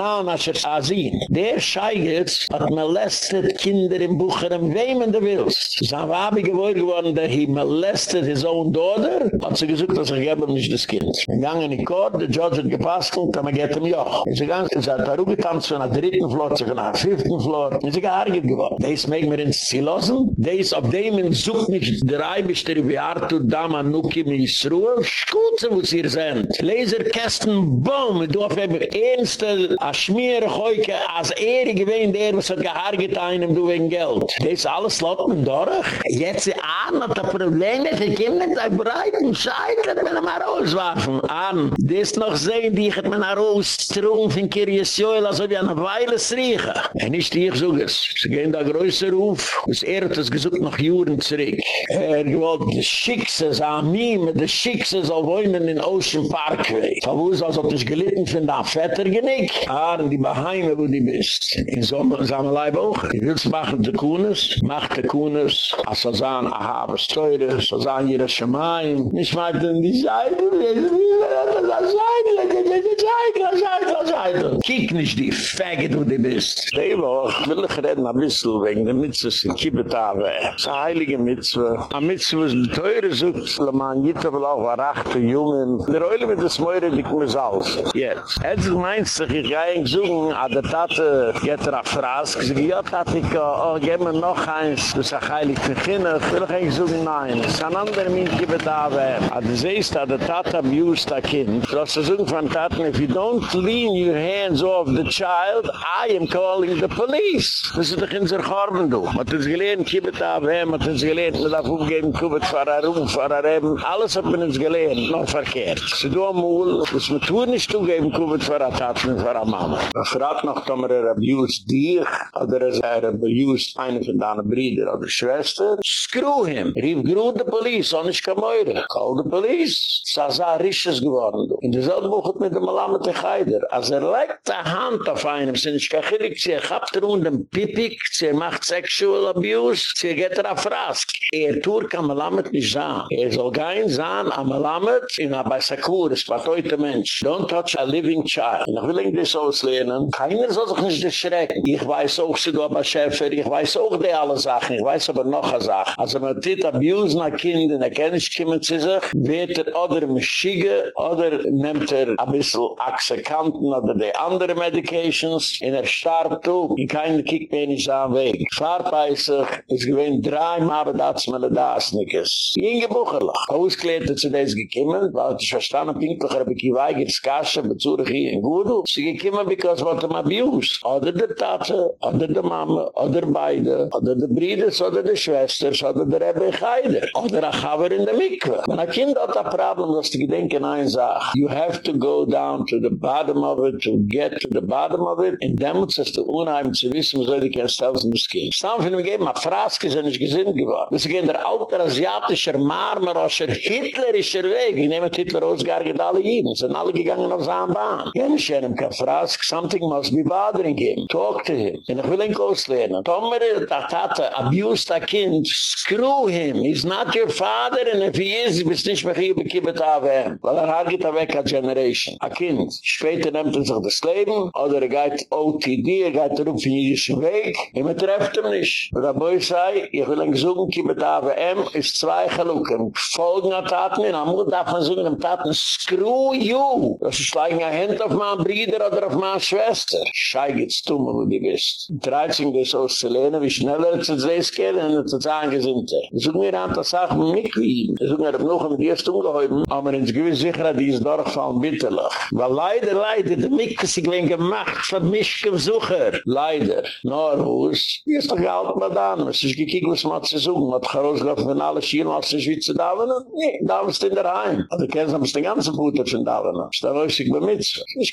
Nahen als Azin. Der Scheigertz hat molestet Kinder in Bucherem, wem du willst. Sie sagen, wir haben gewollt geworden, der he molestet his own daughter, hat sie gesagt, dass er gebe ihm nicht das Kind. Er ging in die Korte, der Judge hat gepastelt, aber geht ihm joch. Er ist gegangen, er hat darüber getanzt von der dritten Flore, zu fünften Flore, er ist geworden. Das mag mir ins Ziel lassen, das auf dem in Such nicht der Eibisch, der Dama, Nuki, Misruhe, schuze, wo sie hier sind. Laserkästen, boom, du auf schmier khoyke as er gewend der was gehar getan im du wegen geld des alles lot und dorg jetzt a na da problem de kimme da brait un scheiter mit na roos waffen an des noch sehen die hat man roos strung von kirje soel as ob ja weile srige en ist hier so ges gehen da groese ruf us er das gesucht noch juden zrig er wol de schicks as a mi mit de schicks as a woinen in ocean parkway so wo is also des gelitten von da fetter genick a fahren die Baheime, wo die bist. In sommer samme Samenleib auch. Die willst machen die Kuhnes, mach de kunes a er Sazan, a ah, Habers ah, Sazan, Schemein. Nicht mal den die Scheide, die Scheide, die nicht die Faggot, wo bist. will reden ein bisschen wegen der Mitzes in Kibetave. Das ist eine heilige Mitzwe. A Mitzwe ist Teure, so ist die war achte Jungen. Die Reule mit der Smeure, die kommen es aus. Jetzt. Jetzt er meinst du, ich gein zogen a ah, de tate getra er fras gziat hat ik a gem noch eins du sa heilig beginnen vil gein zogen nein san ander min gibe da we a ah, de zeist a de tate mus ta kin kross zogen von taten if you don't lean your hands off the child i am calling the police des de gein zer garben do wat des gelehnt gibe da we wat des gelehnt la fun gem kube fara ru fara alles hat men des gelehnt noch verkehrt so do tun nicht geben Mama. Er fragt noch, ob er abjus dich, oder er sei abjus er eine von deiner Brüder oder Schwester. Screw him. Er rief gru de polis, so nicht kann man Call the polis. Es ist ein geworden, du. In der selben Woche mit dem Alam und der Geider. Als er legt die Hand auf einem, sind ich gar nicht, sie hat er unten pipig, sie macht sexual abuse, sie geht er auf Rask. Er tut kann man nicht sagen. Er soll kein sagen, am in Abbasakur, es war heute Mensch. Don't touch a living child. Ich will ihn das soll es Keiner soll sich nicht erschrecken. Ich weiß auch, sie du aber Schäfer, ich weiß auch die alle Sachen, ich weiß aber noch eine Sache. Also man tut abuse nach Kind, in der Kenntnis kommen zu sich, wird er oder im Schiege, oder nimmt er ein bisschen Axekanten oder die andere Medications, in er starb du, in keinem Kick bin Weg. Farb weiß ich, es aber das mal nicht Inge Bucherlach. Ausgelehrt hat sie das gekümmelt, weil ich verstanden, pinklich habe ich geweigert, es kasche, bezüglich hier in Gudel. Sie gimme because what am abuse oder de tate oder de mame oder beide oder de brider oder de schwester oder de rebe geide oder a gaber in de mik na kind dat a problem was die denken ein sag you have to go down to the bottom of it to get to the bottom of it and demots is the one i'm to wissen so die selbst muss gehen something we gave my fraske sind nicht gesehen geworden das gehen der alter asiatischer marmer aus der hitlerischer weg nehmen hitler aus gar hin. jeden sind alle gegangen auf zamba kennen schön im kafra ask something must be bothering him. Talk to him. in a will in course learn. Tomer, that tata, abuse that kind, screw him. He's not your father, and if he is, he bist nicht mehr hier bekippet AWM. Weil er hagit a weg a generation. A kind, später nimmt er sich das Leben, oder er geht OTD, er geht er auf jüdischen Weg, er trefft ihm nicht. Und der Boy sei, ich will in gesungen, kippet AWM, ist zwei gelukken. Folgen hat taten, in amul darf man singen, im taten, screw you. Das ist like a hand auf mein Bruder, oder auf meine Schwester. Schei geht's dumm, wo du bist. Dreizehn geht's aus zu lehnen, wie schnell er zu zweit geht, und er zu zahen gesinnt. Er ich er. such mir an, dass ich mich nicht wie ihm. Ich such mir er auf noch ein Gift umgehäuben, aber in gewiss sicherer, die ist doch von bitterlich. Weil leider, leider, die Mikke sich wen gemacht, von mich im Leider. Nor, wo ist? Hier ist doch gehalten, was Es ist gekick, was man zu suchen. Man hat sich wenn alle da in der Heim. du haben sie den ganzen von Ich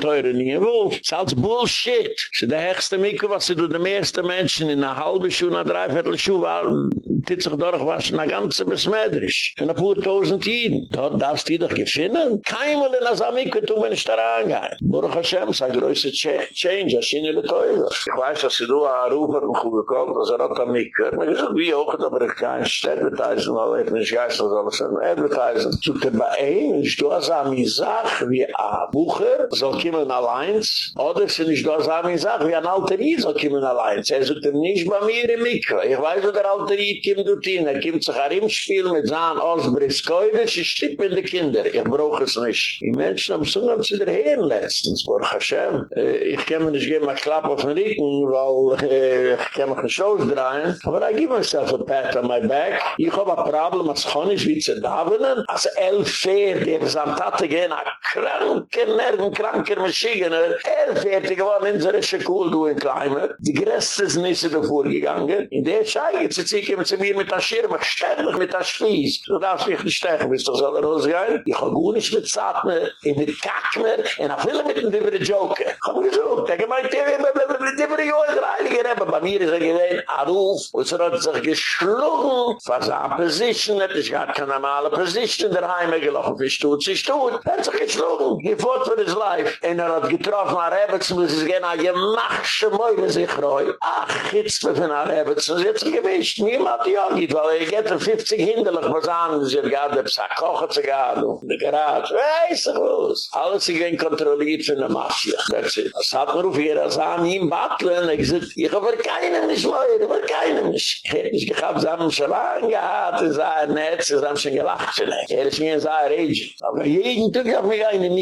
teure nie wohl. Salz bullshit. Sie der höchste Miku, was sie durch die Menschen in einer halbe Schuhe, einer dreiviertel Schuhe war die sich was na ganze besmedrisch In ein paar tausend Jiden. Dort darfst du dich gefinnen. Keinmal in das Miku tun, wenn ich da reingehe. Baruch Hashem, sei Change, als in ihre Teure. Ich weiß, dass du gekommen, das er hat am auch, aber ich kann nicht advertisen, aber ich nicht geistig, Zu dir bei ein ich tue wie a Bucher, so kimen alains oder sie nicht da zamen sag wir an alter is a kimen alains es er ist denn nicht bei mir im ich weiß der alter er er ich kim du tin a kim zaharim spiel mit zan aus briskoide sie schippe de kinder ich brauche es nicht die menschen am sonn am vor hashem äh, ich kem nicht gem klap auf den rücken weil äh, ich kem ge so draen aber i give myself a pat on my back ich hab a problem as khon is as elf fair der zamtat gehen a krank kenner krank Kranker Maschigener, er fährte gewann in so rische Kuhl, du in Kleimer. Die Gräste sind nicht so davor gegangen. In der Schei geht sie sich immer mir mit der Schirme, ständig mit der Schließ. Du darfst mich nicht stechen, bist du so da er rausgein? Ich hab gut nicht mit Zadner, in mit Kackmer, in a Fülle mit dem Dibre Joke. Ich hab mich gesagt, der Gemeinde, mit dem Dibre Rebbe. Bei mir ist er gewesen, Aruf, und so hat sich geschlungen, was er Position ich hatte keine normale Position, der Heime gelaufen, wie ich tut, Er hat sich geschlungen, gefordert für das En er had getroffen haar hebben ze me ze zeggen, ah je mag ze mooi met zich Ach, gids me van haar hebben ze. Ze niemand die al niet. 50 hinderlich was an Ze zei, ga de psa kochen ze gaan doen. De garage, wees ze goed. Alles is geen kontrolliert in de mafie. Dat zei, dat staat me over hier als aan. Hier in Batlen. Ik zei, ik ga voor keinem niet mooien. Voor keinem niet. Ik heb gelacht. Er is niet een zaar agent. jeden toek heb ik een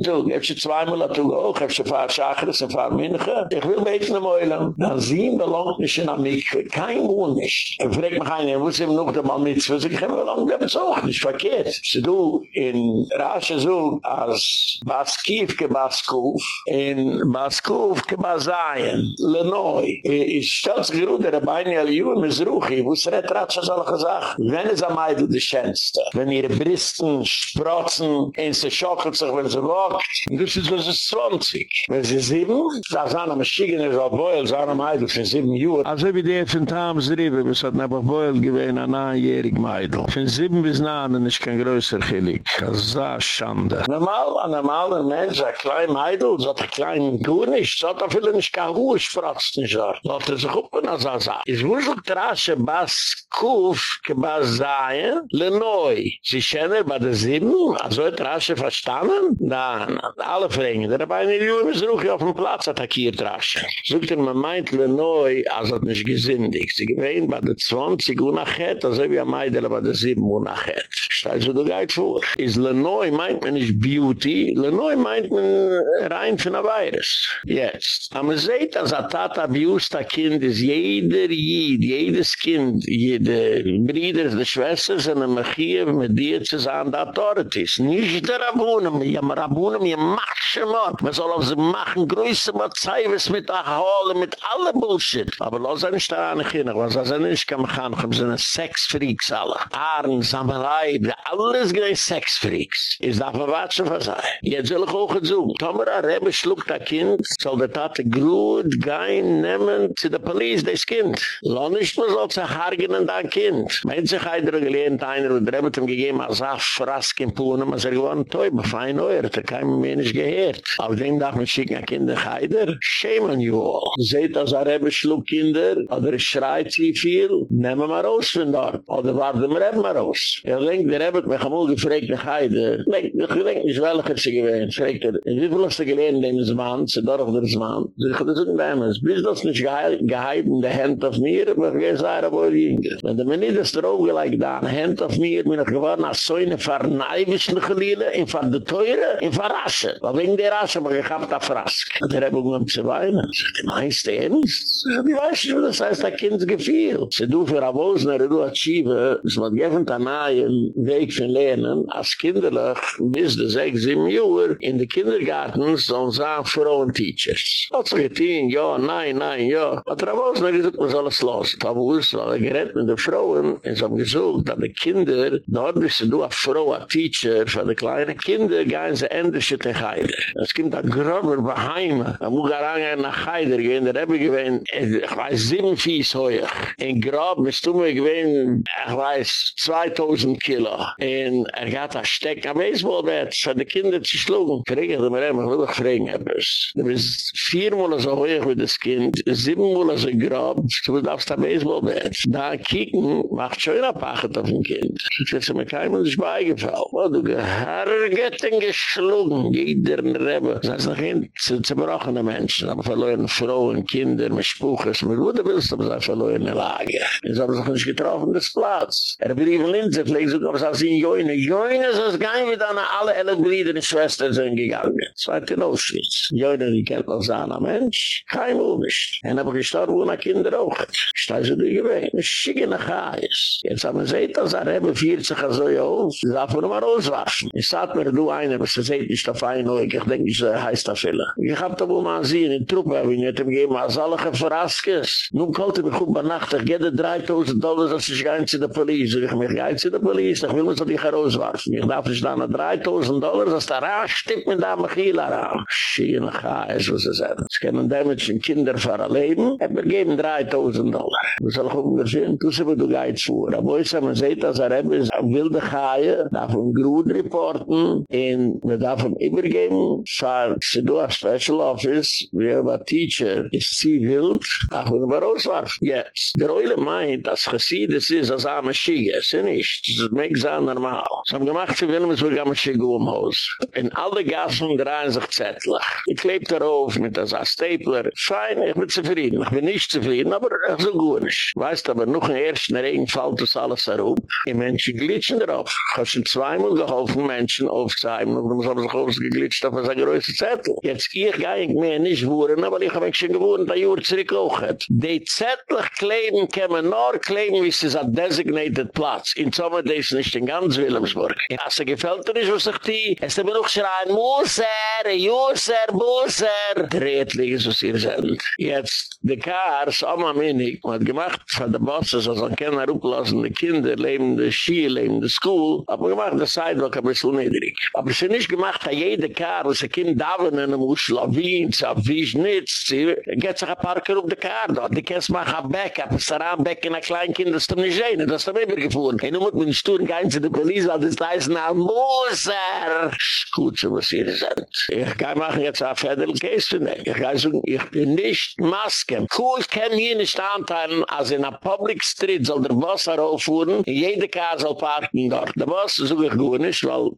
Jeden er zweimal hat er auch, hat er fahr Schachres und fahr Minnecha. Ich will mit einem Eulen. Dann sehen wir lang nicht in einem kein Mund nicht. Er fragt mich einen, er muss ihm noch der Mann mit, was ich immer lang gebe, so, nicht verkehrt. Sie du, in Rache so, als Baskiv ke Baskuf, in Baskuf ke Basayen, Lenoi. Er ich stelle sich gerade, der Beine alle Juh, mit wo er hat wenn es am Eidl des Schenster, wenn ihre Bristen sprotzen, in se schockelt sich, wenn sie wogt, du Jesus is was a swanzig. Wenn sie sieben, da zahen am schicken, er soll boel, zahen am eidl, für 7 Jura. Also wie die von Thames Riebe, bis hat nebach boel gewähne, an ein jährig meidl. Für 7 bis nahen, ist kein größer Chilig. Das ist so schande. Normal, an einem anderen Mensch, ein klein meidl, so ein klein Kuhn, ich so, da will er nicht gar ruhig spratzen, ich so. Lass er sich gucken, als so sagt. Ich muss auch trage, was Kuf, was le neu. Sie schenner, bei der 7, also er trage, verstanden? Na, na alle vrengen. Daar hebben we een jongen met zroeg op een plaats attackeerd raschen. Zoekt er man meid le nooi als dat niet gezindig. Ze geween bij de 20 uur naar het, als heb je een meid bij de sieben uur naar het. Stel ze geit er voor. Is le nooi meint men is beauty, le nooi meint men eh, rein van een virus. Jetzt. Am me zeet als dat dat abuust dat kind is, jeder jid, jedes kind, jede brieder, de schwesters en een mechiev, mit die het is aan de authorities. Niet de rabunem, je rabunem, je maar. Schmott. Man soll auf sie machen, grüße mal Zeiwes mit der Halle, mit aller Bullshit. Aber lass er nicht daran hin, was er nicht kann machen, um seine Sexfreaks alle. Haaren, Samerei, alles gleich Sexfreaks. Ich darf mir was schon Jetzt soll ich auch nicht suchen. Tomera, Rebe das Kind, soll der Tate gut, gein, nehmen, zu der Polizei, das Kind. Lass nicht mehr so zu hargen an das Kind. Man sich und hat ihm gegeben, als er in Puhn, er hat er kein Mensch, geheert. Auf dem darf man schicken an Kinderheider. Shame on you all. Seht das Arabe schlug Kinder, oder er schreit sie viel, nehmen wir raus von dort. Oder warten wir eben mal raus. Ich er denke, der Rebbe hat mich einmal gefragt nach Heide. Ich denke nicht, welcher er sie gewähnt. Fragt er, in wie viel hast du gelernt, dem Mann, zu Dorf der Mann? So ich hatte so ein Bämmes. Bist das nicht in der Hand auf mir? Ich gehe es auch, wo ich Wenn du mir nicht das drauf gelegt da, ein Hand auf mir, bin ich geworden, als so eine verneibischen in von in von Rasche. Aber wegen der Rasse habe ich gehabt auf Rask. Und der Rebbe ging zu weinen. Ich sagte, meinst du denn nicht? Ich wie weißt du, das heißt, der Kind ist Sie du für eine Wosner, du hast Schiebe, es wird geöffnet an einen Weg für Lernen, als kinderlich bis zu sechs, sieben Uhr in den Kindergartens, so ein Frauen-Teachers. Das ist ja, nein, nein, ja. Aber der Rebbe ging um los. Da wo er gerät mit den Frauen, und es haben dass die Kinder, dort bist du a Frau, Teacher, für die kleinen Kinder, gehen sie endlich, Heide. Es gibt ein Grober bei Heime. Da muss man an einen nach Heide gehen. Da habe ich ich weiß, sieben Fies heuer. In Grab es du mir gewähnt, ich weiß, 2000 Kilo. Und er hat ein Steck am Baseballbett, für die Kinder zu schlugen. Ich kriege das mir immer, ich will doch fragen, Herr Böss. Du bist vier so heuer mit das Kind, sieben so grob, du bist auf das Baseballbett. Da kicken, macht schon eine Pachet auf dem Kind. Das ist mir keinem, das ist Oh, du gehörgeten geschlugen, die Kinder, in Rebbe. Das heißt, nach hinten sind zerbrochene Menschen, aber verloren Frauen, Kinder, mit Spuches, mit guter Bildung, aber sie verloren eine Lage. haben sich nicht getroffen, das Platz. Er berief in Linz, er pflegt sogar, aber sie in Joine. Joine ist das Gein, wie dann alle alle Brüder und Schwestern sind gegangen. Zweite Nauschwitz. Joine, die kennt man so einen Mensch, kein Mensch. Er hat gestorben, wo eine er Kinder auch. Ich sie durch die Wege. nach Hause. Jetzt haben sie gesagt, dass er Rebbe 40 so, ja, sie darf nur mal auswaschen. Ich mir, du einer, was sie ist auf noig, ich denk, ich heiss da fila. Ich hab da wo man sehen, in Truppe hab ich nicht im Gehen, als alle geverraskes. Nun kalt ich er mich gut bei Nacht, ich gehe da 3000 Dollar, als ich gehe der Polizei. Ich mich gehe der Polizei, ich will uns an die Geroz Ich darf nicht da an 3000 Dollar, als der Rasch stippt er mir da mich hier an. Schien, was sie sagen. Sie können damit Kinder für ein Leben, wir geben 3000 Dollar. Wir sollen gucken, wir sehen, wo du gehit zuhören. Aber ich er, man sieht, als er habe, ist wilde Geier, darf reporten, und wir darf Übergeben, gegeben schar shdu a special office wir a teacher is sie hilft ach und war aus war yes der Oile mein das gesehen das ist as arme schige ist nicht das makes an normal so haben gemacht sie wollen so gar mach um haus in alle gassen dran sich zettler ich kleb da auf mit das a stapler schein ich bin zufrieden ich bin nicht zufrieden aber so gut nicht weißt aber noch ein erst ein regen fällt das alles herum in menschen glitschen drauf hast schon zweimal geholfen menschen auf sein und so so sitzt auf einer größeren Zettel. Jetzt ich gehe ich mir nicht wohnen, aber ich habe mich schon gewohnt, ein Jahr zurückgekocht. Die Zettel kleben, kämen nur kleben, wie es ist ein designated Platz. In Sommer, das ist nicht in ganz Wilhelmsburg. Als er gefällt dir nicht, was ich dir, es ist immer noch schreien, Musser, Jusser, Busser. Dreht liegen, was ihr seid. Jetzt, die Cars, Oma Minik, hat gemacht, von der Bosses, also er keine rücklassende Kinder, leben in in der School, aber gemacht, der Sidewalk ein bisschen niedrig. Aber sie nicht gemacht, dass jede car, so kim daven in a mush, lavin, so vish nits, so a parker up the car, dort, they can't make a back up, so a back up, a back up, so they can't make a back up, so they can't make a back up, so they can't make a back up, a back up, so they can't make a back up, so a back up, so they can't make a back up, so a a back up, so they can't make so they can't make a back up, so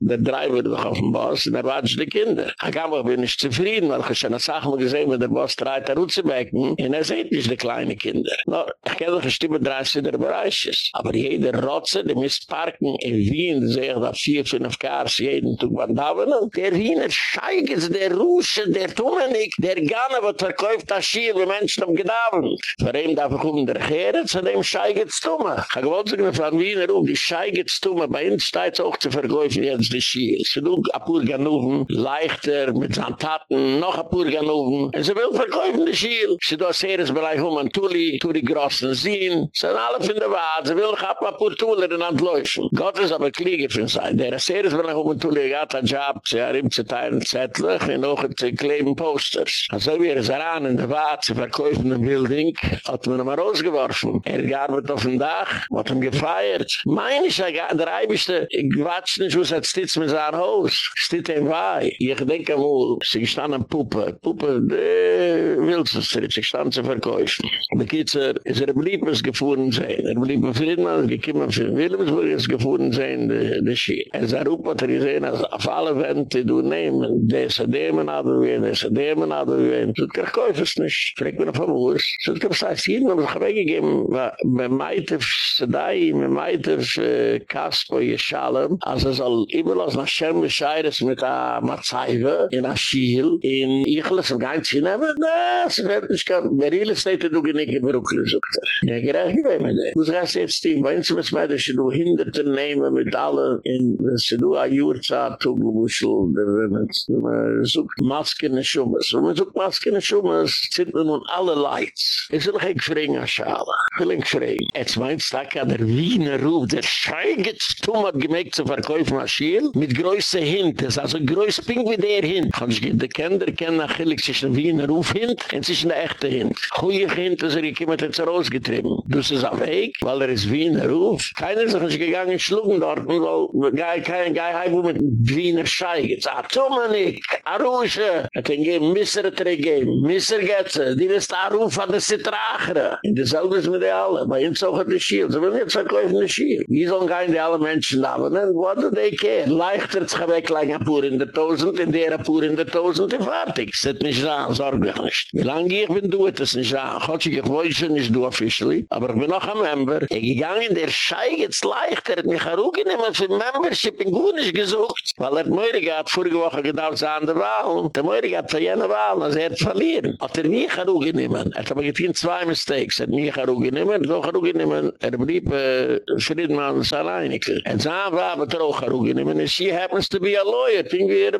they can't make a back kinder. Ich kann mich nicht zufrieden, weil ich schon eine Sache mal gesehen habe, der Boss dreht er aus dem und er sieht nicht die kleinen kinder. No, ich kann doch ein Stimme dreist in der Bereich. Aber jeder Rotze, der muss parken in er Wien, der sich da vier, fünf Kars jeden Tag waren da, und der Wiener scheiget der Rutsche, der Tunnelik, der Gane wird verkäuft, das Schiehe, wie Menschen haben gedauert. Für ihn darf ich um der Gere, zu dem scheiget sich, Tumme. Ich wollte sich nicht von Wiener um, die scheiget sich, Tumme, bei uns steht es auch zu verkäufen, jetzt die Schiehe. Es ist nun, apur genug, leichter mit seinen Taten, noch ein paar Ganoven. Und sie will verkaufen die Schil. Sie do sehr ist bei Tuli, Tuli großen Sinn. Sie sind alle von der Wahrheit, sie will noch ein paar Tuli in Hand laufen. Gott ist aber Kliege für sein. Der ist sehr ist bei einem Mann, Tuli, er hat einen Job, sie hat ihm zu teilen Zettel, und auch zu kleben Posters. Also wir er sind ran in der Wahrheit, sie verkaufen hat man immer rausgeworfen. Er gab auf dem Dach, hat ihn gefeiert. Meine ist der Ei ich watsch nicht, wo es mit seinem Haus. Steht ein er Wahrheit. Kai. Ich denke mal, sie stand an Puppe. Puppe, die äh, will sie sich, sie stand zu verkäufen. Die Kitzer, es er blieb es gefahren sein. Er blieb er er ein Friedman, es gekiem ein Friedman, es gekiem sein, Friedman, es gekiem ein Friedman, es gekiem ein Friedman, es gekiem ein Friedman, es gekiem ein Friedman, es gekiem ein Friedman, es gekiem ein Friedman, es gekiem ein Friedman, es es gekiem ein Friedman, Dämen hadden we macht Seife in Aschiel, in Ichlis im Geinzien, aber das wird nicht gar, wer Ile steht, du genieke Brooklyn, sagt er. Ja, gerecht, ich weiß nicht. Du sagst jetzt, die, wenn sie mit mir, dass du hinderte nehmen mit allen, in, wenn sie du a Jurzaar togewuschel, wenn sie sucht Maske in Schummes, wenn sie sucht Maske in Schummes, sind wir nun alle Leids. Aschala. Ich will Jetzt meinst du, da kann der Wiener ruf, der scheiget Stummer gemägt zu verkaufen, Aschiel, mit größer Hintes, also größer spink wie der hin. die Kinder kennen, nach Hillig zwischen Wiener Ruf hin und zwischen der echte hin. Goeie hin, dass er jemand jetzt rausgetrieben. Du bist es auf Weg, weil er ist Wiener Ruf. Keiner ist nicht gegangen in Schlucken dort, weil kein Geheim, wo mit Wiener Schei geht. Ah, Tumannik, Arusche. Hat ihn er gegeben, Misser Tregeben, er Misser Die ist an der Sitrachere. Und dasselbe ist mit der Alle. Bei ihm zog er Schiel. Sie werden jetzt verkaufen die Schiel. Wie sollen die alle Menschen da? Und dann, what do they care? Leichter zu gewecklein, ein in der tausend in der pur in der tausend fertig hat mich ja sorg nicht wie lang ich bin du das ja hat ich wollte schon nicht du officially aber wir noch haben wir gegangen in der schei jetzt leichter mich heru genommen für membership in gunisch gesucht weil er mir gerade vorige woche gedacht sind da war und der mir gerade ja na war das er verlieren hat er nie heru genommen er hat mir tin zwei mistakes er hat mich heru genommen so heru genommen er blieb äh, schrid mal sala in ich er Zahn war aber trocher, und ich she happens to be a lawyer, ich meine,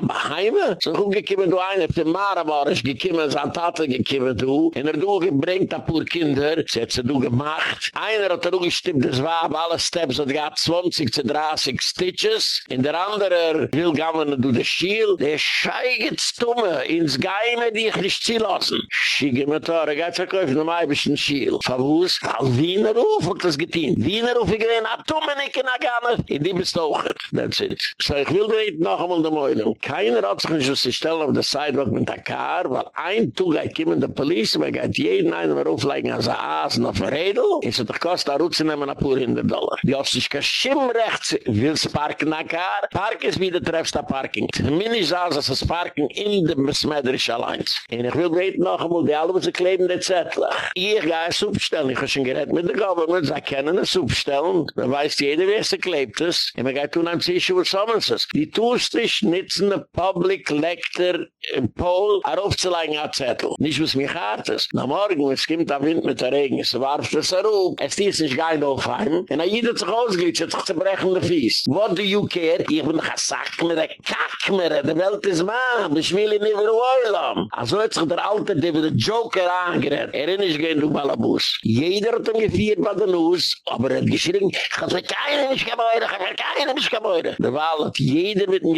am heime so gekimme do eine de mara waren gekimme san tatel gekimme do in der doge bringt da pur kinder setze do gemacht einer hat doge er stimmt das war alle steps hat gab 20 zu 30 stitches in der andere will gaven do er de shield der scheiget stumme ins geime dich nicht zilassen schige mir da regat er verkauf no mai bisn shield favus al wiener ruf hat das getin wiener ruf gewen atumme nicken agame in dem stoch that's it so ich will nicht noch einmal da moi keiner hat sich nicht aus auf der Sidewalk mit der Kar, weil ein Tug hat kommen der Polizei, weil er hat jeden einen rauflegen an er seine Asen auf Redel, es hat doch kostet eine Rutsche nehmen ein paar hundert Dollar. Die hat sich kein Schimm rechts, willst parken in der Kar, park ist wieder treffst der Parking. Mir ist aus, dass das Parking in der Besmetterisch allein Und ich will noch einmal, die alle, wo sie kleben den Zettel. Ich gehe es ich habe schon geredet mit der Government, sie können dann weiß jeder, wer sie klebt es. Und man geht tun, Die tust dich nützen, a public lecture in Pol a rof a zettel. Nisch wuss mich hart ist. Na morgen, es kimmt a wind mit der Regen, es warf es a Ruh. es tiss nicht gai no fein, en a jeder zu hause geht, es zerbrechende Fies. What do you care? Ich bin noch a sackmer, a kackmer, Welt is maag, de schmiel in iver oilam. A hat sich der alte, de wird joker angered. Er in isch gein du balabus. Jeder hat ihn gefiert bei den Nuss, aber er hat geschrien, ich kann sich ich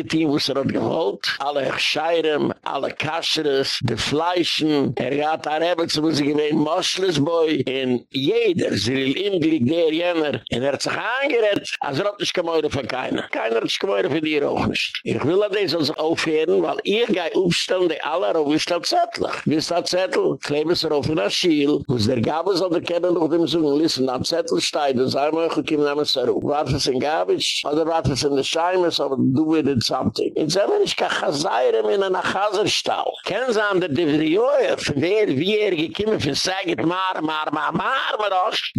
ich kann sich gewollt. Alle Scheirem, alle Kascheres, de Fleischen. Er gaat an Ebbets, wo sie gewähnt, Moschles, in jeder, sie will in die Gere jener. En er hat sich angerett, als er hat nicht gemäude von keiner. Keiner hat sich gemäude von dir auch nicht. Ich will an des uns aufheeren, weil ihr gei aufstellen, die alle auf ist das Zettel. Wie Zettel? Kleben sie auf in das Schiel. Wo sie der Gabe soll der Kenne noch dem Sohn. listen, am Zettel steigt und sei mir, ich komme nach mir zurück. Warte sind Gabe, oder warte sind die Scheimes, aber du wirst es abtick. Stellen ich kein Chazayr in einem khazerstau Kennen Sie an der Dividioe, für wer wie er gekommen ist, für Säget Mare, Mare,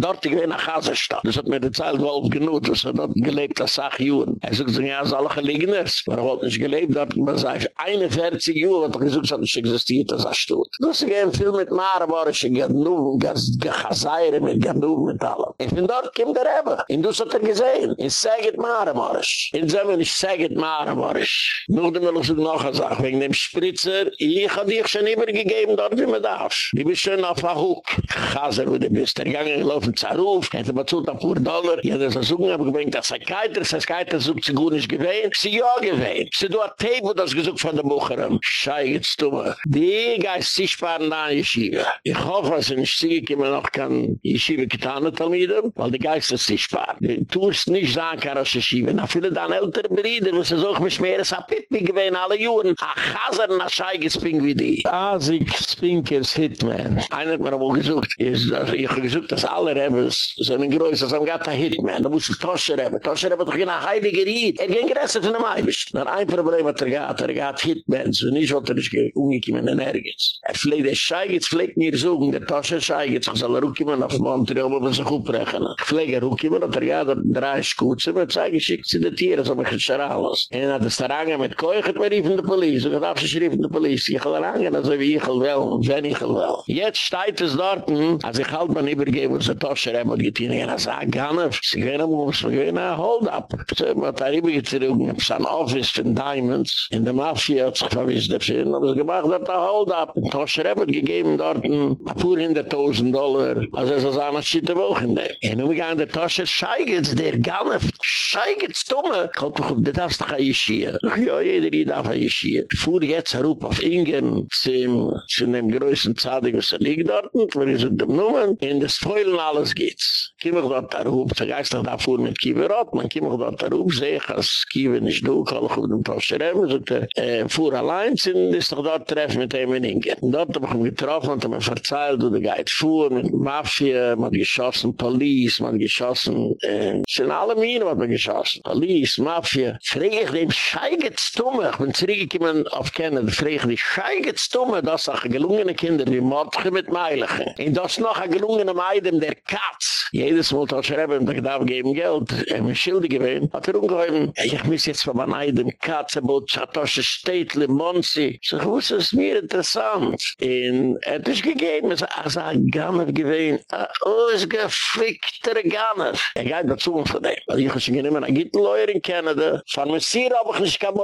dort ich er in einem khazerstau Das hat mir die Zeit wohl genug, dass er gelebt hat, sagt Juhn. Er sagt, es alle Gelegenes, aber hat nicht gelebt, dort man sagt, 41 johr hat er hat nicht existiert, das ist Das ist Film mit Mare, wo er ist ein Gernuf, ein Gernuf, dort kim der aber in gesehen in saget mar marisch in zemen ich mar marisch Nog de melk zoek nog een zaak. Wegen dem spritzer. Ich had ich schon übergegeben dort wie me daas. I bin schon auf a hoek. Chaser wo de bester gange gelaufen zaruf. Hette batzult ab hoer dollar. I had er so zoeken heb gebringt. Ach sei keiter. Sei keiter zoek ze goen is geween. Ze ja geween. Ze doa tape wo das gezoek van de mocheren. Schei gitz tumme. Die geist sich fahren da Yeshiva. hoffe als ein Stieg immer noch kann Yeshiva getanen talmieden. Weil die geist ist Du tust nicht sagen kann aus Yeshiva. Na viele dann ältere Brüder. Wo sie so ich hit mich alle Juden. A chaser na schei gespink wie die. A sich spink is hit, man. Einer hat mir aber auch gesucht. Ich hab gesucht, dass alle Rebels so einen größeren Sam gatt a hit, Da muss ich Tosche Rebels. Tosche Rebels doch in a heide geriet. Er ging gerässe zu nem Eibisch. Na ein Problem hat er gatt. Er gatt So nicht, wo er ist ungekommen in Er fliegt, er schei fliegt mir so. der Tosche schei gitz. Ich soll er auf Montreal, wo man sich aufbrechen. Ich fliegt er auch er gatt, dass er gatt, dass er gatt, dass er gatt, dass er gatt, dass er koech het werif in de police het afs schrif de police ich hal an en as wie ich hal wel jenny hal wel jet stait es dort hm. as ich halt man übergeben so tosher am die tine na sa ganer sigene mo sigene hold up so ma tarib ich zu in san office in diamonds in the mafia so is the thing was gemacht da hold up tosher hab gegeben dort a pur in der 1000 dollar as es as an shit wel gende en we gaan der tosher shigets der ganer shigets tomme kommt doch das ga ich hier ja jeder geht auf ein Geschirr. Fuhr jetzt herup auf Ingen, zum, zu dem größten Zadig, was er liegt dort, wir sind dem Numen, in das Fäulen alles geht's. Kiemen wir dort herup, der Geist noch da fuhr mit Kiewer man kiemen wir dort herup, sehe ich, als Kiewer nicht du, kann ich auf um dem Tosche Reben, so der äh, fuhr allein, sind dort treffen mit ihm in Ingen. Und dort getroffen, und haben wir verzeiht, wo der Geist fuhr, mit Mafia, man geschossen, Police, man geschossen, äh, sind alle was man geschossen, Police, Mafia, Ich ich stumm, ich bin zurückgekommen auf Kenne, da frage ich, wie scheig jetzt auch gelungene Kinder, die Mottchen mit Meilichen. Und das noch ein gelungene Meidem, der Katz. Jedes Mal, da schreiben, er da darf geben Geld, er mir Schilder gewinnen. Hat er umgehoben, ich muss jetzt von Meidem Eidem Katz, er muss ein Tasche Städtli, Monsi. Ich sage, was ist mir interessant? Und er hat es gegeben, er sagt, er sagt, er kann er ist ein gefickter Ganner. Er geht dazu und von dem. Ich muss ihn nicht mehr, er gibt einen Leuer in Kenne, da, mir sehr, er aber ich kann mir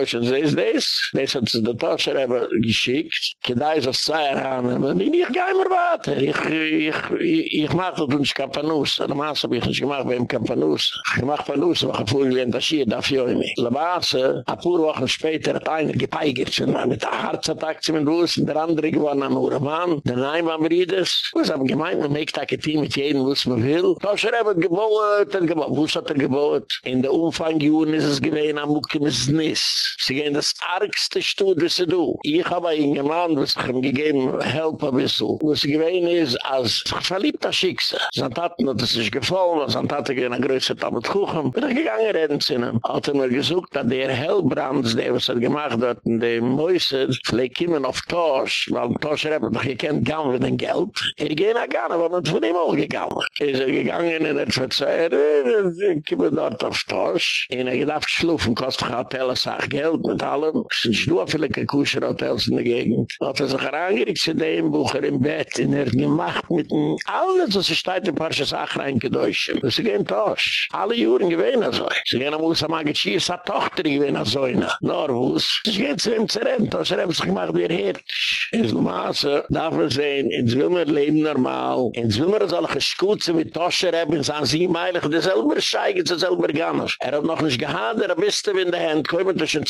Tosh und sehst des, des hat sich der Tosh ever geschickt, ke da ist aus zwei Jahren, aber bin ich gar ich, ich, ich, ich mach das und ich kann Panus, an der Maße hab ich nicht gemacht, weil ich kann ich mach Panus, aber ich fuhr wie ein Tashir, darf ich auch nicht. La Maße, ein paar Wochen später hat einer gepeigert, mit der Harzattack zu mir und der andere gewann an der Neim am Riedes, wo haben gemeint, man mag da Team mit jedem, wo man will, Tosh er aber gebohut, er gebohut, er er gebohut, er gebohut, er gebohut, er gebohut, er gebohut, Sie gehen das argste Stutt, was sie do. Ich habe ein Mann, was ich ihm gegeben, help ein bisschen. Was ich gewähne ist, als ich verliebt das Schickse. Zantaten hat es sich gefallen, Zantaten gehen an größer Tammet Kuchen. Bin ich gegangen, reden zu ihm. Hat er mir gesucht, dass der Hellbrands, der was er gemacht hat, in dem Mäuse, vielleicht kommen auf Tosch, weil Tosch haben doch gekannt, gar nicht mit dem Geld. Er gehen auch gar nicht, aber von ihm auch gegangen. Er ist er gegangen, in der Verzeihung, er kommen dort auf Tosch. Er hat schlufen, kostet ein Hotel, er sagt, Geld mit allem. Es ist nur viele Kekuschen Hotels in der Gegend. Hat er sich herangeregt zu dem Bucher im Bett in er gemacht mit den Allen, so sie er steigt ein paar Sachen rein, die Deutschen. Und sie gehen Tosch. Alle Juren gewähnen so. Sie gehen am Usa Magichi, es hat Tochter gewähnen so. Nor wuss. Sie gehen zu ihm zu rennen, Tosch, er hat sich gemacht wie er In so Maße darf man sehen, in so will man leben normal. In so will man soll schuze mit Tosch, haben sie sie meilig, selber scheigen, selber gar nicht. Er hat noch nicht gehad, er hat noch nicht gehad, er hat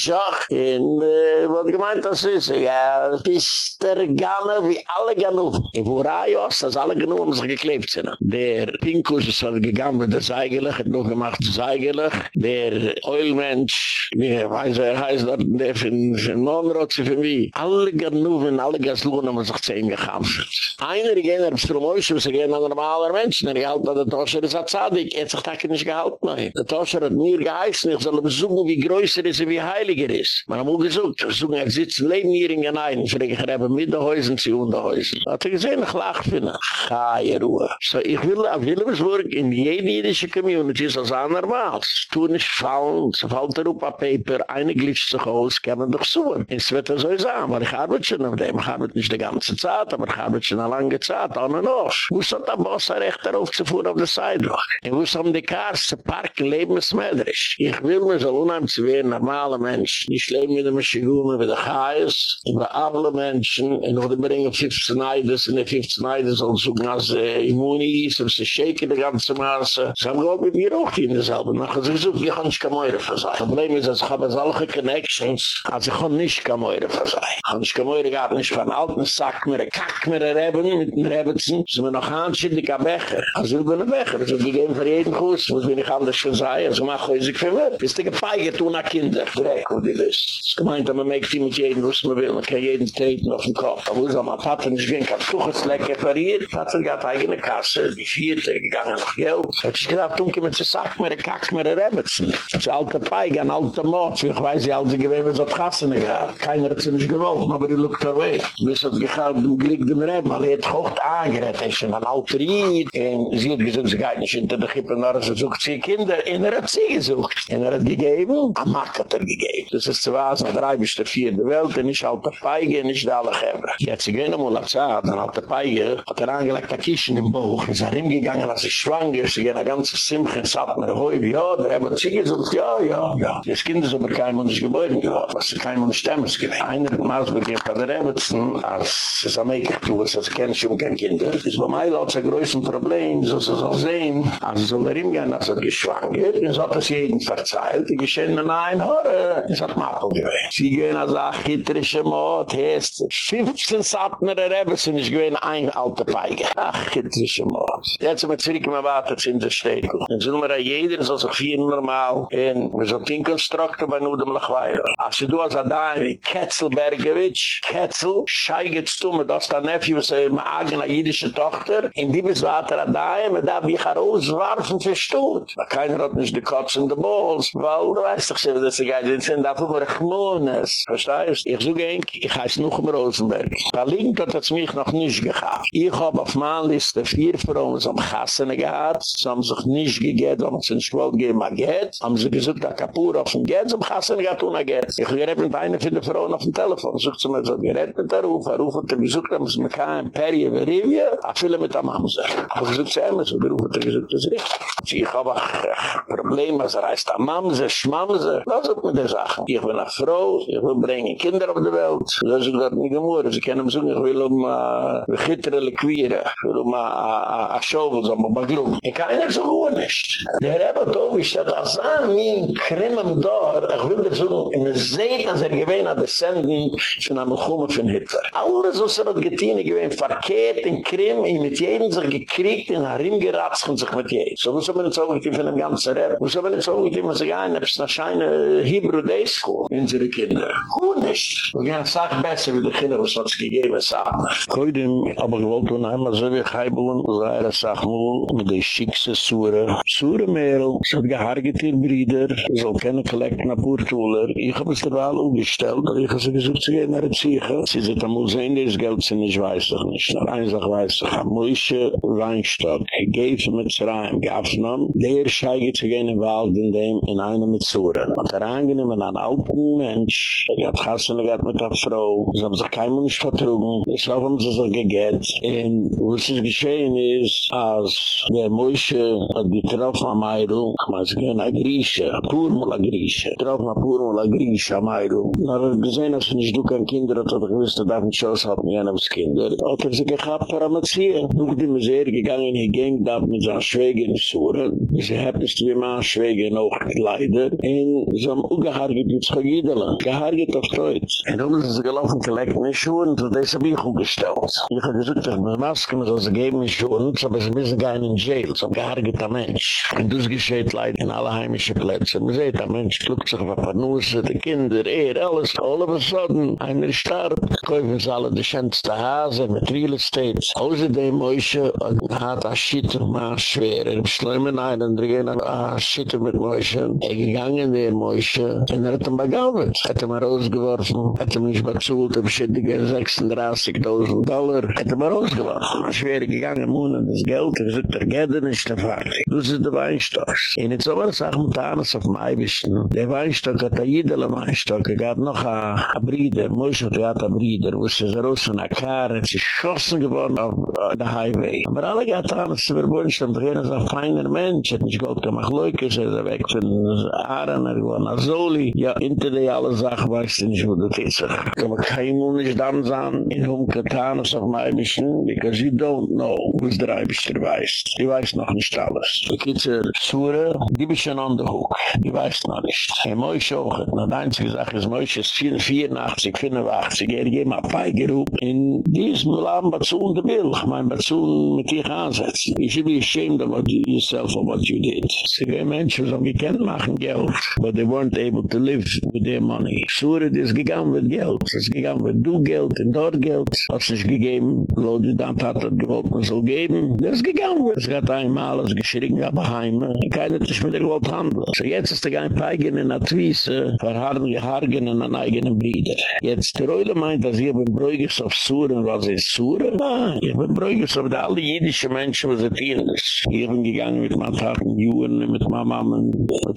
Schach. Und äh, was gemeint das ist, ja, bis der Gane, wie alle Gane, in Vorajos, dass alle Gane haben sich geklebt sind. Der Pinkus ist halt gegangen mit der Seigelech, hat noch gemacht zu Seigelech. Der Eulmensch, wie er weiß, wer er heißt dort, der von Monroe zu von wie. Alle Gane haben alle Gane haben sich zu ihm Einer ging er, bis zum Mäusch, an normaler Menschen, er der Tosche, ist ein er hat sich da nicht gehalten. Der Tosche hat mir geheißen, ich soll besuchen, wie größer ist er, wie heilig. billiger ist. Man muss gesucht. Wir suchen, er sitzt leben hier in Geneiden. Ich frage, ich habe mit den Häusern zu Hundehäusern. Da hat er gesehen, ich lache für eine Chaie Ruhe. So, ich will auf Wilhelmsburg in jede jüdische Community so sagen, er war es. Tun ist fallen, so fällt er auf Paper, eine kann er doch suchen. Es wird so sagen, weil ich arbeite schon auf dem. Ich arbeite nicht die ganze Zeit, aber ich arbeite schon eine lange Zeit, an und aus. Wo ist der Boss ein Rechter aufzufuhren auf der Sidewalk? Und wo ist um die Kars zu leben es Ich will mir so unheimlich wie normaler Mensch. mensch nicht leben mit dem schigum mit der hais und bei alle menschen in oder bring of fifth night this in the fifth night is on so gas imuni so se shake the ganze so masse so go mit ihr auch in derselben nach so so wir han nicht kemoir für sei so ist das haben all connections als ich han nicht kemoir für sei han nicht kemoir gar nicht von alten sack mit der kack mit der reben mit der reben sind wir noch han sind die kabeg also wir bin weg also die gehen für jeden groß muss wir nicht anders sein also mach ich für mir bist du gefeiert du nach kinder Miracle die Liste. Es ist gemeint, dass man mich viel mit jedem was man will, man kann jeden treten auf den Kopf. Aber wo soll man Patten nicht gehen, kann Kuchen zu lecken, aber gab eigene Kasse, die vierte, gegangen nach Geld. Ich hab schon gedacht, dann kommen zu sagen, mir kack, mir er Das ist ein alter ein alter Mord. Ich weiß ja, als ich gewähne, sie auf gehabt. Keiner hat sie nicht gewollt, aber die lukte weg. Wir sind gekallt, du dem Rämmen, er hat gehocht angerett, ah, er ist ein alter Ried. sie hat gesagt, sie geht nicht hinter der Kippe, sie sucht sie Kinder, in er hat sie gesucht. In er hat gegeben, am Markt hat er gegeben. geht. Das ist zu was, man drei bis zu vier Welt, und ich halte Peige, und ich alle Gebre. Ich hätte sie gehen noch mal nach Zeit, dann halte Peige, hat er angelegt, ein Kischen im Bauch, und sie er hat gegangen, als sie schwang ist, sie gehen ein ganzes Simchen, satt hat mir gehoi, ja, da haben sie gesagt, ja, ja, ja. Sie ist kindes, aber kein geboren was sie kein Mann ist gewesen. Einer hat mal gesagt, ich habe gesagt, ich habe gesagt, ich habe gesagt, ich habe gesagt, Kind, habe gesagt, ich laut gesagt, ich Problem, so sie soll sehen. Also sie soll er ihm als er Und so hat es jeden verzeiht. Die geschehen in is at mapo gewe si gen az a khitre shmot es shiftsen sat mer der is gwen ein alter peige a khitre shmot jetzt mit zrik ma wat at in der stadt und zun mer a jeder so sich vier normal in wir so tin konstrukte bei no dem lagwaier as du az a dai ketzelbergewich ketzel scheiget stum mit der da nephew so er im agna jidische dochter in die bis wat da dai mit da bi kharo zwarf fun festut keiner hat nicht de kats in de balls weil du weißt doch so dass ich jetzt Menschen dafür verchmones. Versteigst? Ich suche eng, ich heiss noch im Rosenberg. Verlinkt hat es mich noch nicht gehabt. Ich hab auf meiner Liste vier Frauen, die so am Kassene gehad, die haben sich nicht gegett, weil man sich nicht wollte geben, aber geht. Haben sie gesagt, da kapur auf dem Geld, so am Kassene gehad und geht. Ich gerät mit einer von den Frauen auf dem Telefon, sucht sie mir so, gerät mit der Ruf, er ruf hat er gesagt, dass man kein Peri in mit der Mamse. Aber ich suche immer so, der Ruf gesagt, das ist richtig. Ich hab ein Problem, was er heißt, der Schmamse. Was hat man das Sachen. Ich bin eine Frau, ich will bringen Kinder auf die Welt. Das ist gar nicht gemoer. Sie können mir sagen, ich will um äh, eine uh, gittere Liquire. Ich will um eine äh, äh, Schaufel, so ein Baglum. Ich kann nicht so gut nicht. Der Rebbe Tobisch hat als an mir in Krimm dort, ich will dir so in der Seite, als er gewähnt hat, es senden von einem er Chumme von Hitler. Alles, was er hat getan, ich er gewähnt verkehrt in Krimm, ich er mit jedem sich gekriegt, in einem Rimm geratzt und sich mit jedem. So muss man nicht so gut, ich finde den ganzen Rebbe. Muss man nicht so gut, ich ein, Hebrew, day school in the kinder who is we can sag besser with the kinder was what's gegeben us out aber gewolt und einmal so wie haibeln zayr sag mo mit de schikse sure sure mer so de harge tier brider so ken collect na portuler ich hab es daal um gestellt da ich so gesucht zu gehen na de ziege sie zet am zein des geld sind ich weiß doch nicht noch eine sag weiß doch mo ich reinstadt er gegeben mit zraim gabsnam der schaige zu gehen in wald in dem in einer mit sure und der angenehme an an alten Mensch. Er hat Hassene gehabt mit der Frau. Sie haben sich keinem nicht vertrugen. sich so gegett. Und was ist geschehen ist, als der Mäusche hat getroffen am Eidl. Ich meine, sie gehen nach Grieche, nach Purmula Grieche. Getroffen nach Purmula Grieche am er gesehen, dass wenn ich du kein Kinder hat, hat er gewusst, er nicht hat mir jenems Kinder. Hat er sie gehabt, er Und die Museer gegangen, hier ging, da hat mit seiner Schwäge in Suren. Sie hat es wie meine Schwäge noch geleidert. Und sie haben auch gehaar gibt uns schon jüdele. Gehaar gibt auch Kreuz. Und dann sind sie gelaufen, gelegt mit Schuhen, und das habe ich auch gestellt. Ich habe gesagt, dass die Maske mir so zu geben mit Schuhen, aber sie müssen gehen in Jail, so gehaar gibt ein Mensch. Und das geschieht leid in alle heimischen Plätze. Man sieht, ein Mensch schluckt sich auf ein paar Nusser, die Kinder, er, alles, alle was sollten. Einer starb, kaufen sie alle die schönste Hase mit Real Estate. Außerdem um schwer. Er mit Er ging in der en er hat ihn begabert. Er hat ihn rausgeworfen, er hat ihn nicht bezult, er hat ihn geschickt, 36.000 Dollar. Er hat ihn rausgeworfen, er hat schwer gegangen, er das Geld, er sollte er gerne nicht mehr fertig. Das ist der Weinstock. In der Zimmer sagt man, dass auf dem Der Weinstock hat ein Jüdel Weinstock, er hat noch ein Bruder, ein hat ein Bruder, wo sie so raus der er geschossen geworden auf äh, der Highway. Aber alle hat er alles verbunden, er hat ein feiner Mensch, er hat nicht gut gemacht, er er, er Soli, ja, hinter die alle Sachen weißt du nicht, wo du tätig. Aber kein Mund dann sein, in whom getan ist auf meinem Mischen, because you don't know, wo es der Eibischter weißt. Ich weiß noch nicht alles. Die Kitzer, Sura, die bist schon an der Hook. Ich weiß noch nicht. Hey, Moishe auch, na, die einzige Sache ist, Moishe ist 84, 85, er geht mal beigerufen, in diesem Laden war zu unter Milch, mein war zu mit dich ansetzen. Ich bin ashamed of yourself, of what you did. Sie, wir Menschen, so, wir machen Geld, but they weren't able to live with their money. So it is gegam with geld. It is gegam with do geld and dort geld. Has es gegam, lo du dan tat at gewalt me so geben. It is gegam with. It is gegam with. It is gegam with. It is gegam with. It is gegam with. It is gegam with. It is gegam with. It is gegam with. It is gegam with. It is gegam with. It is gegam with. It is gegam with. It is gegam with. It is gegam with.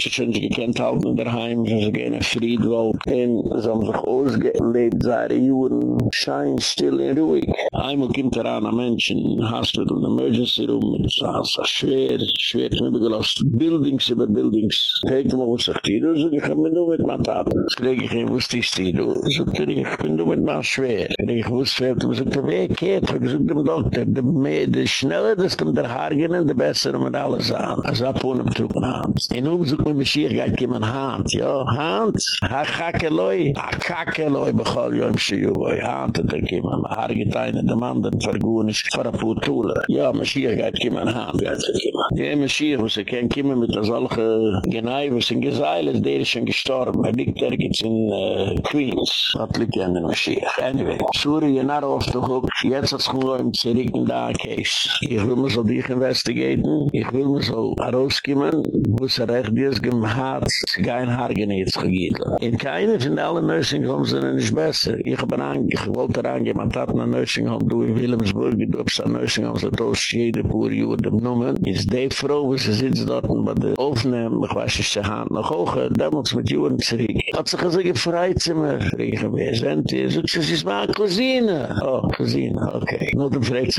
It is gegam with. It ich gehe in Friedwald hin, sie haben sich ausgelebt, sie haben die Juren schein, still und ruhig. Einmal kommt er an, ein Mensch in ein Hospital, ein Emergency Room, und es war so schwer, schwer, ich habe gelost, Buildings über Bildings. Ich habe mir gesagt, ich habe mich mit dem Matat. Ich habe mich mit Ich habe mich mit dem schwer. Ich ich dem geht, ich dem Doktor, die schneller, das kommt der Haar gehen, und Besser, und um alles an. Also, ich habe mich mit dem Matat. Und nun, ich habe mich mit ja, hand ha kakeloy a kakeloy bchol yom shiyu boy hand de kim an argitayne de man de vergun is far putul ya mashiach gat kim hand gat kim ye mashiach vos ken kim mit azal ge genay vos in gezail de der schon gestorben mit er dik der git in äh, queens hat lik an mashiach anyway shuri ye nar of de hob jetz as khur im zelig in da kays i will mir so di investigate ich will mir so aroskimen vos er recht dies gemhat gein hargen jetzt gegeben. In keiner von allen Nursing Homes sind es nicht besser. Ich bin eigentlich, ich wollte reingehen, man hat eine Nursing Home, du in Wilhelmsburg, du hast eine Nursing Home, du hast jede pure Jude genommen. Jetzt die Frau, wo sie sitzt dort bei der Aufnahme, ich weiß nicht, sie hat noch hoch, da mit Juren zurück. Hat sich also gefreut, sie mir, sind die, so sie ist Cousine. Oh, Cousine, okay. Nun, dann fragt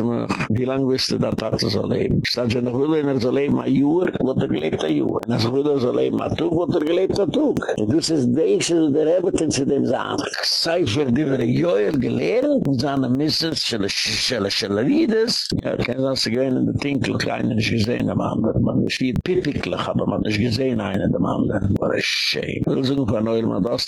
wie lange wirst du da tatsächlich so leben? Statt sie noch er so leben, ein Jure, wird er gelebt ein Jure. Wenn er so leben, ein Tug, wird er Und das ist das, was der Rebbe zu dem sagen. Ich sei für die Wöre Jöel gelehrt, und sagen, ein Misses, schelle, schelle, schelle, wie das. Ja, ich kann sagen, sie gehen in den Tinkl, keiner ist gesehen am anderen. Man ist wie ein aber man ist gesehen ein in dem anderen. Was um, ein Schäme. Ich will sagen, das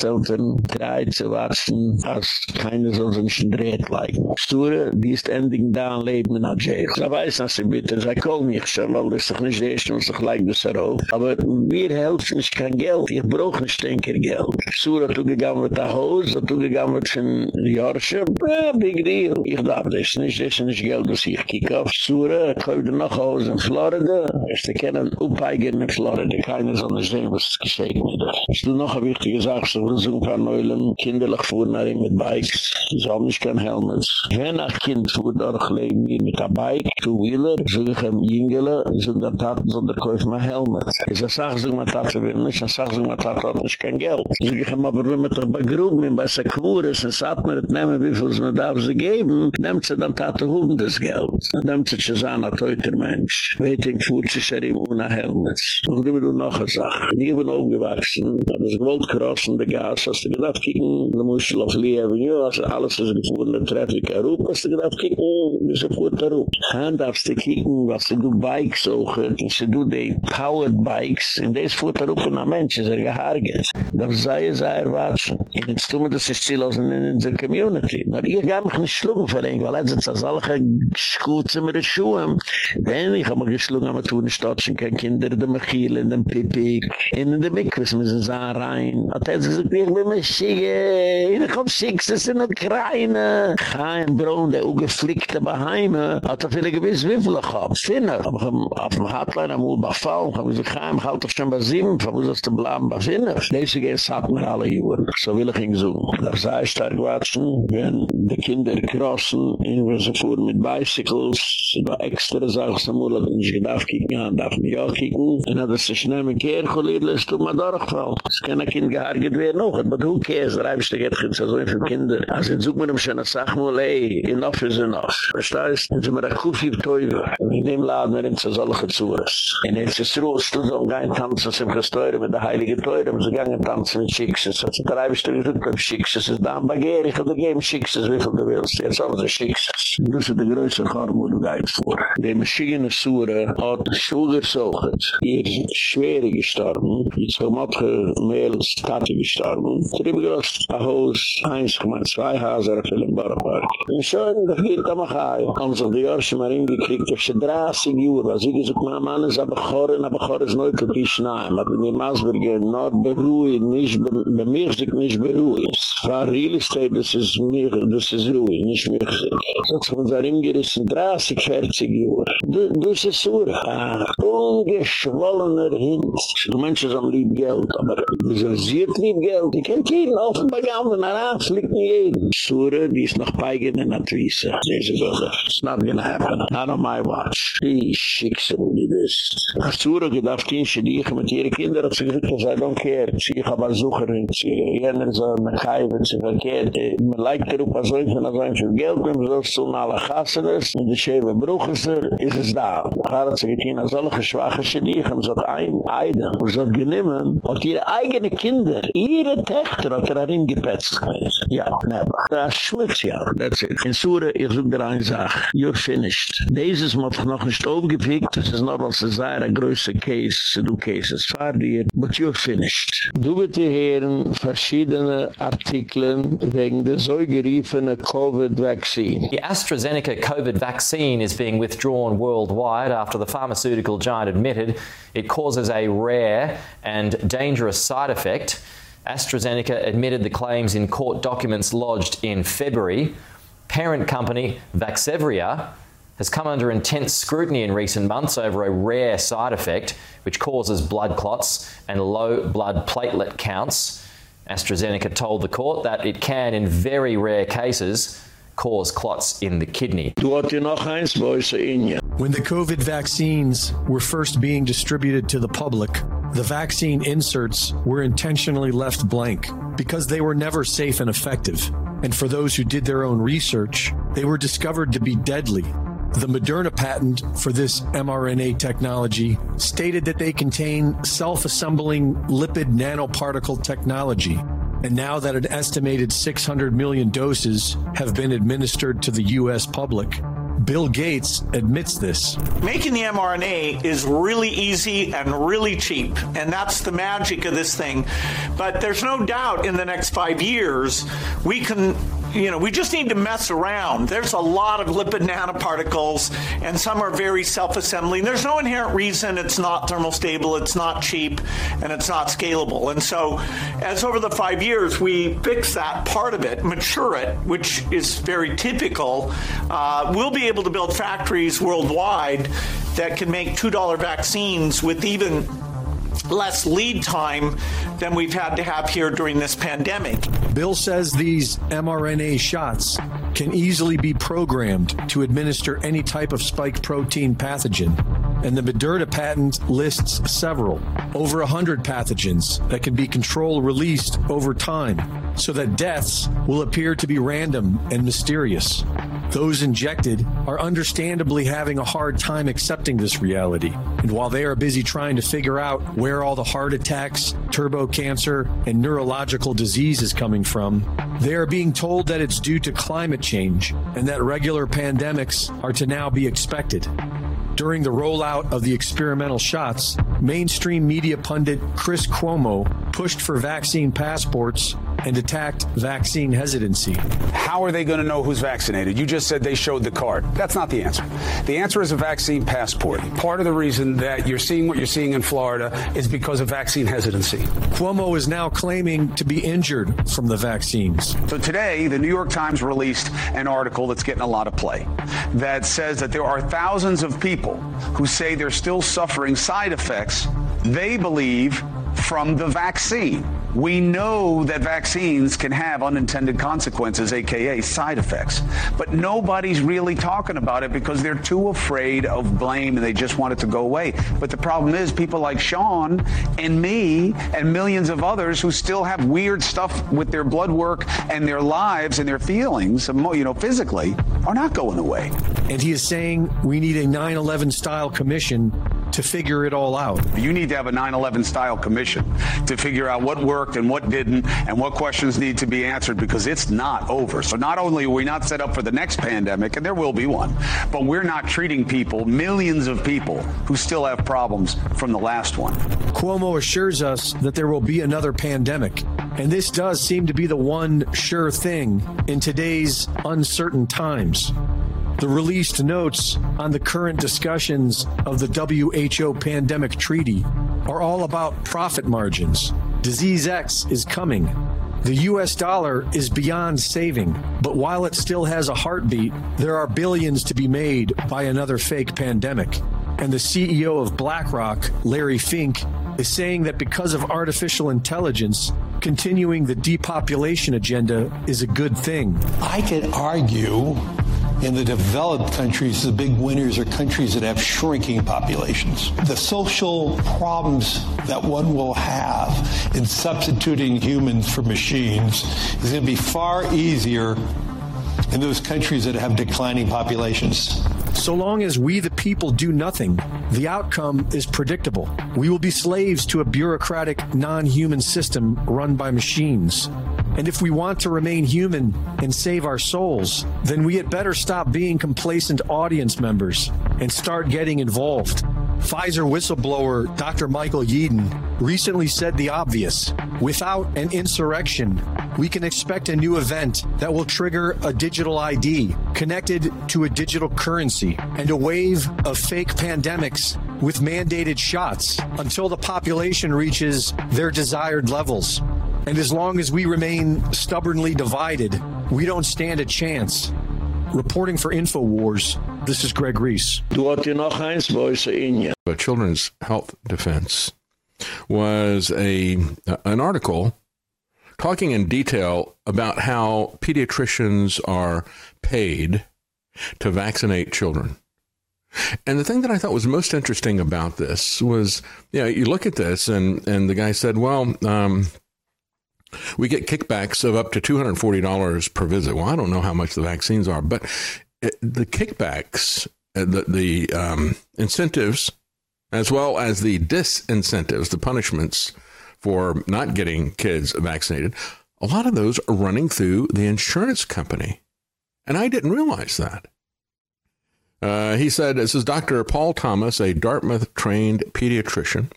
drei zu warten, als dreht, like. Sture, die ist da Leben in der Jail. Ich weiß, dass sie bitte, sie kommen nicht, weil das ist doch nicht der erste, das er Aber wir helfen, ich Geld, ich brauche nicht, stinker geld sura tu er gegam mit a hoz tu gegam mit chen yorshe a big deal ich dab des nich des nich geld us ich kik auf sura kau de er nach hoz in florida es er te kenen upay gen in florida kein is on the same was geschegen mit der ich du noch a wichtige sach so so a paar neule kinder lach mit bikes so am nich helmets wenn a kind so dor mit a bike to wheeler so ich am der tat so der kauf ma helmets is a sach so ma tat so wir a sach so ma tat Das ist kein Geld. Sie sagen, ich habe aber, wenn man doch bei Gruben in Bessa Quur ist, dann sagt man, ich nehme, wie viel man darf sie geben, nimmt sie dann Tate er Hohen das Geld. Dann nimmt sie sich an, ein teuter Mensch. Weitig fuhrt sich er ihm ohne Helmets. Und die wird noch eine Sache. Die wurden aufgewachsen, hat das der Gas, hast du gedacht, kicken, du musst noch leben, ja, also alles ist erup, hast du gedacht, kicken, oh, erup. darfst du kicken, was du bikes auch, du die Powered Bikes, fuhrt erup, Mensch ist er is. Dat zei je zei er waarschijn. In het stoemen dat ze stil als in de community. Maar hier ga ik me schlugen voor een. Want het is al geschoten met de schoen. En ik heb me geschlugen aan me toen in de stad. Ik heb kinderen de mechiel en de pipiek. En de mikwes met ze zijn rein. Altijd is het weer bij me schiege. En ik kom schiksters in het kreine. Ga en broon beheime. Had dat er veel gewiss wieveel gehad. Finner. Op mijn hartlein Ga en ga en ga ga ga ga ga ga Das nächste Gehen sagt alle Juhren. So will ich ihn suchen. Da sei ich stark watschen, wenn de Kinder krossen, in wo sie fuhren mit Bicycles, sie war extra, sag ich, Samuel, hab ich nicht gedacht, kicken, ja, darf mich auch kicken. Und hat er sich nehmen, kehr, kollid, lässt du mal durchfall. Es kann Kind gehargert werden auch, aber du kehrst, reib ich dir jetzt, ich hab so ein paar Kinder. Also ich noch schon, in Office in Os. Verstehst du, in dem Laden, wir sind so solche Zures. Und jetzt ist es ruhig, du sollst du, du sollst du, ze gangen tanzen met schikses. Ze treiben stuig zoek op schikses. Ze dan bageren, ik ga de game schikses. Wie gaat de wereld steen? Ze hebben ze schikses. Dus ze de grootste gehad moet ik eigenlijk voor. De machine zoeren had de schoen gezogen. Hier is het schweer gestorben. Het is gemat gemeldig stad gestorben. Ze hebben gelost. Een hoes, eens gemaakt, twee een En zo in de Om de maar uur was, ik is ook mijn beruhe, nicht be mir sich nicht beruhe. Es war real estate, das ist mir, das ist ruhe, nicht mir. Ich habe es uns auch 30, 40 Jahre. Du, du ist es ur, ein ah, ungeschwollener Hinz. Die Menschen haben lieb Geld, aber wir sind sehr lieb Geld. Die kennt jeden, auf dem Bagan, und dann ah, die ist noch peigen in der Twisse. Sie ist so, it's not gonna happen. Not on my watch. Sie ist schick, bist. Sure, gedacht, die ich mit ihren Kindern, das ist wirklich, I don't care. gelehrt, sie ich aber suche, und sie jener so, und ich habe, wenn sie verkehrt, man leikt darauf, er was ich von einem für Geld bin, so zu tun, alle Kassel ist, und die Schäfe bruch ist er, ist es da. Und er hat sich in einer solchen schwachen Schädig, und so ein Eide, und so geniemen, und ihre Kinder, ihre Töchter, hat er darin gepetzt. Ja, never. Das ist ja. That's it. In Sura, you're finished. als er Case, Cases, but you're finished. Du hören verschiedene Artikeln wegen der so geriefene COVID-Vaccine. The AstraZeneca COVID vaccine is being withdrawn worldwide after the pharmaceutical giant admitted it causes a rare and dangerous side effect. AstraZeneca admitted the claims in court documents lodged in February. Parent company Vaxzevria has come under intense scrutiny in recent months over a rare side effect which causes blood clots and low blood platelet counts. AstraZeneca told the court that it can in very rare cases cause clots in the kidney. When the COVID vaccines were first being distributed to the public, the vaccine inserts were intentionally left blank because they were never safe and effective. And for those who did their own research, they were discovered to be deadly the Moderna patent for this mRNA technology stated that they contain self-assembling lipid nanoparticle technology. And now that an estimated 600 million doses have been administered to the US public, Bill Gates admits this. Making the mRNA is really easy and really cheap, and that's the magic of this thing. But there's no doubt in the next 5 years we can you know, we just need to mess around. There's a lot of lipid nanoparticles and some are very self-assembling. There's no inherent reason it's not thermal stable, it's not cheap, and it's not scalable. And so as over the 5 years we fix that part of it, mature it, which is very typical, uh, we'll be able to build factories worldwide that can make $2 vaccines with even less lead time than we've had to have here during this pandemic. Bill says these mRNA shots can easily be programmed to administer any type of spike protein pathogen. And the Moderna patent lists several, over 100 pathogens that can be control released over time so that deaths will appear to be random and mysterious. Those injected are understandably having a hard time accepting this reality. And while they are busy trying to figure out where all the heart attacks, turbo cancer, and neurological disease is coming from, they are being told that it's due to climate change and that regular pandemics are to now be expected. During the rollout of the experimental shots, mainstream media pundit Chris Cuomo pushed for vaccine passports and attacked vaccine hesitancy. How are they going to know who's vaccinated? You just said they showed the card. That's not the answer. The answer is a vaccine passport. Part of the reason that you're seeing what you're seeing in Florida is because of vaccine hesitancy. Cuomo is now claiming to be injured from the vaccines. So today, the New York Times released an article that's getting a lot of play that says that there are thousands of people who say they're still suffering side effects they believe from the vaccine. We know that vaccines can have unintended consequences, aka side effects. But nobody's really talking about it because they're too afraid of blame and they just want it to go away. But the problem is people like Sean and me and millions of others who still have weird stuff with their blood work and their lives and their feelings, you know, physically are not going away. And he is saying we need a 9/11 style commission to figure it all out. You need to have a 9/11 style commission to figure out what worked worked and what didn't and what questions need to be answered because it's not over. So not only are we not set up for the next pandemic and there will be one, but we're not treating people, millions of people who still have problems from the last one. Cuomo assures us that there will be another pandemic. And this does seem to be the one sure thing in today's uncertain times. The released notes on the current discussions of the WHO pandemic treaty are all about profit margins Disease X is coming. The US dollar is beyond saving, but while it still has a heartbeat, there are billions to be made by another fake pandemic. And the CEO of BlackRock, Larry Fink, is saying that because of artificial intelligence, continuing the depopulation agenda is a good thing. I could argue in the developed countries, the big winners are countries that have shrinking populations. The social problems that one will have in substituting humans for machines is going to be far easier in those countries that have declining populations. So long as we the people do nothing, the outcome is predictable. We will be slaves to a bureaucratic non-human system run by machines. And if we want to remain human and save our souls, then we had better stop being complacent audience members and start getting involved. Pfizer whistleblower Dr. Michael Yeadon recently said the obvious. Without an insurrection, we can expect a new event that will trigger a digital ID connected to a digital currency and a wave of fake pandemics with mandated shots until the population reaches their desired levels. And as long as we remain stubbornly divided, we don't stand a chance. Reporting for InfoWars, this is Greg Reese. The Children's Health Defense was a an article talking in detail about how pediatricians are paid to vaccinate children. And the thing that I thought was most interesting about this was, you know, you look at this and and the guy said, well, um, we get kickbacks of up to $240 per visit. Well, I don't know how much the vaccines are, but it, the kickbacks, uh, the, the um, incentives, as well as the disincentives, the punishments for not getting kids vaccinated, a lot of those are running through the insurance company. And I didn't realize that. Uh, he said, This is Dr. Paul Thomas, a Dartmouth trained pediatrician.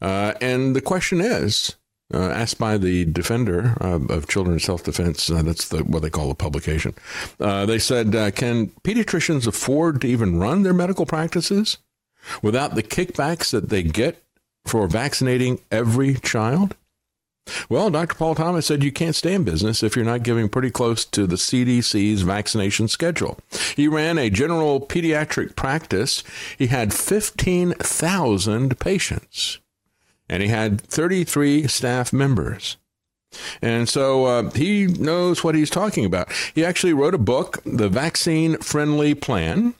Uh, and the question is uh, asked by the defender uh, of children's self defense, uh, that's the, what they call the publication, uh, they said, uh, Can pediatricians afford to even run their medical practices without the kickbacks that they get for vaccinating every child? Well, Dr. Paul Thomas said you can't stay in business if you're not giving pretty close to the CDC's vaccination schedule. He ran a general pediatric practice. He had 15,000 patients and he had 33 staff members. And so uh, he knows what he's talking about. He actually wrote a book, The Vaccine Friendly Plan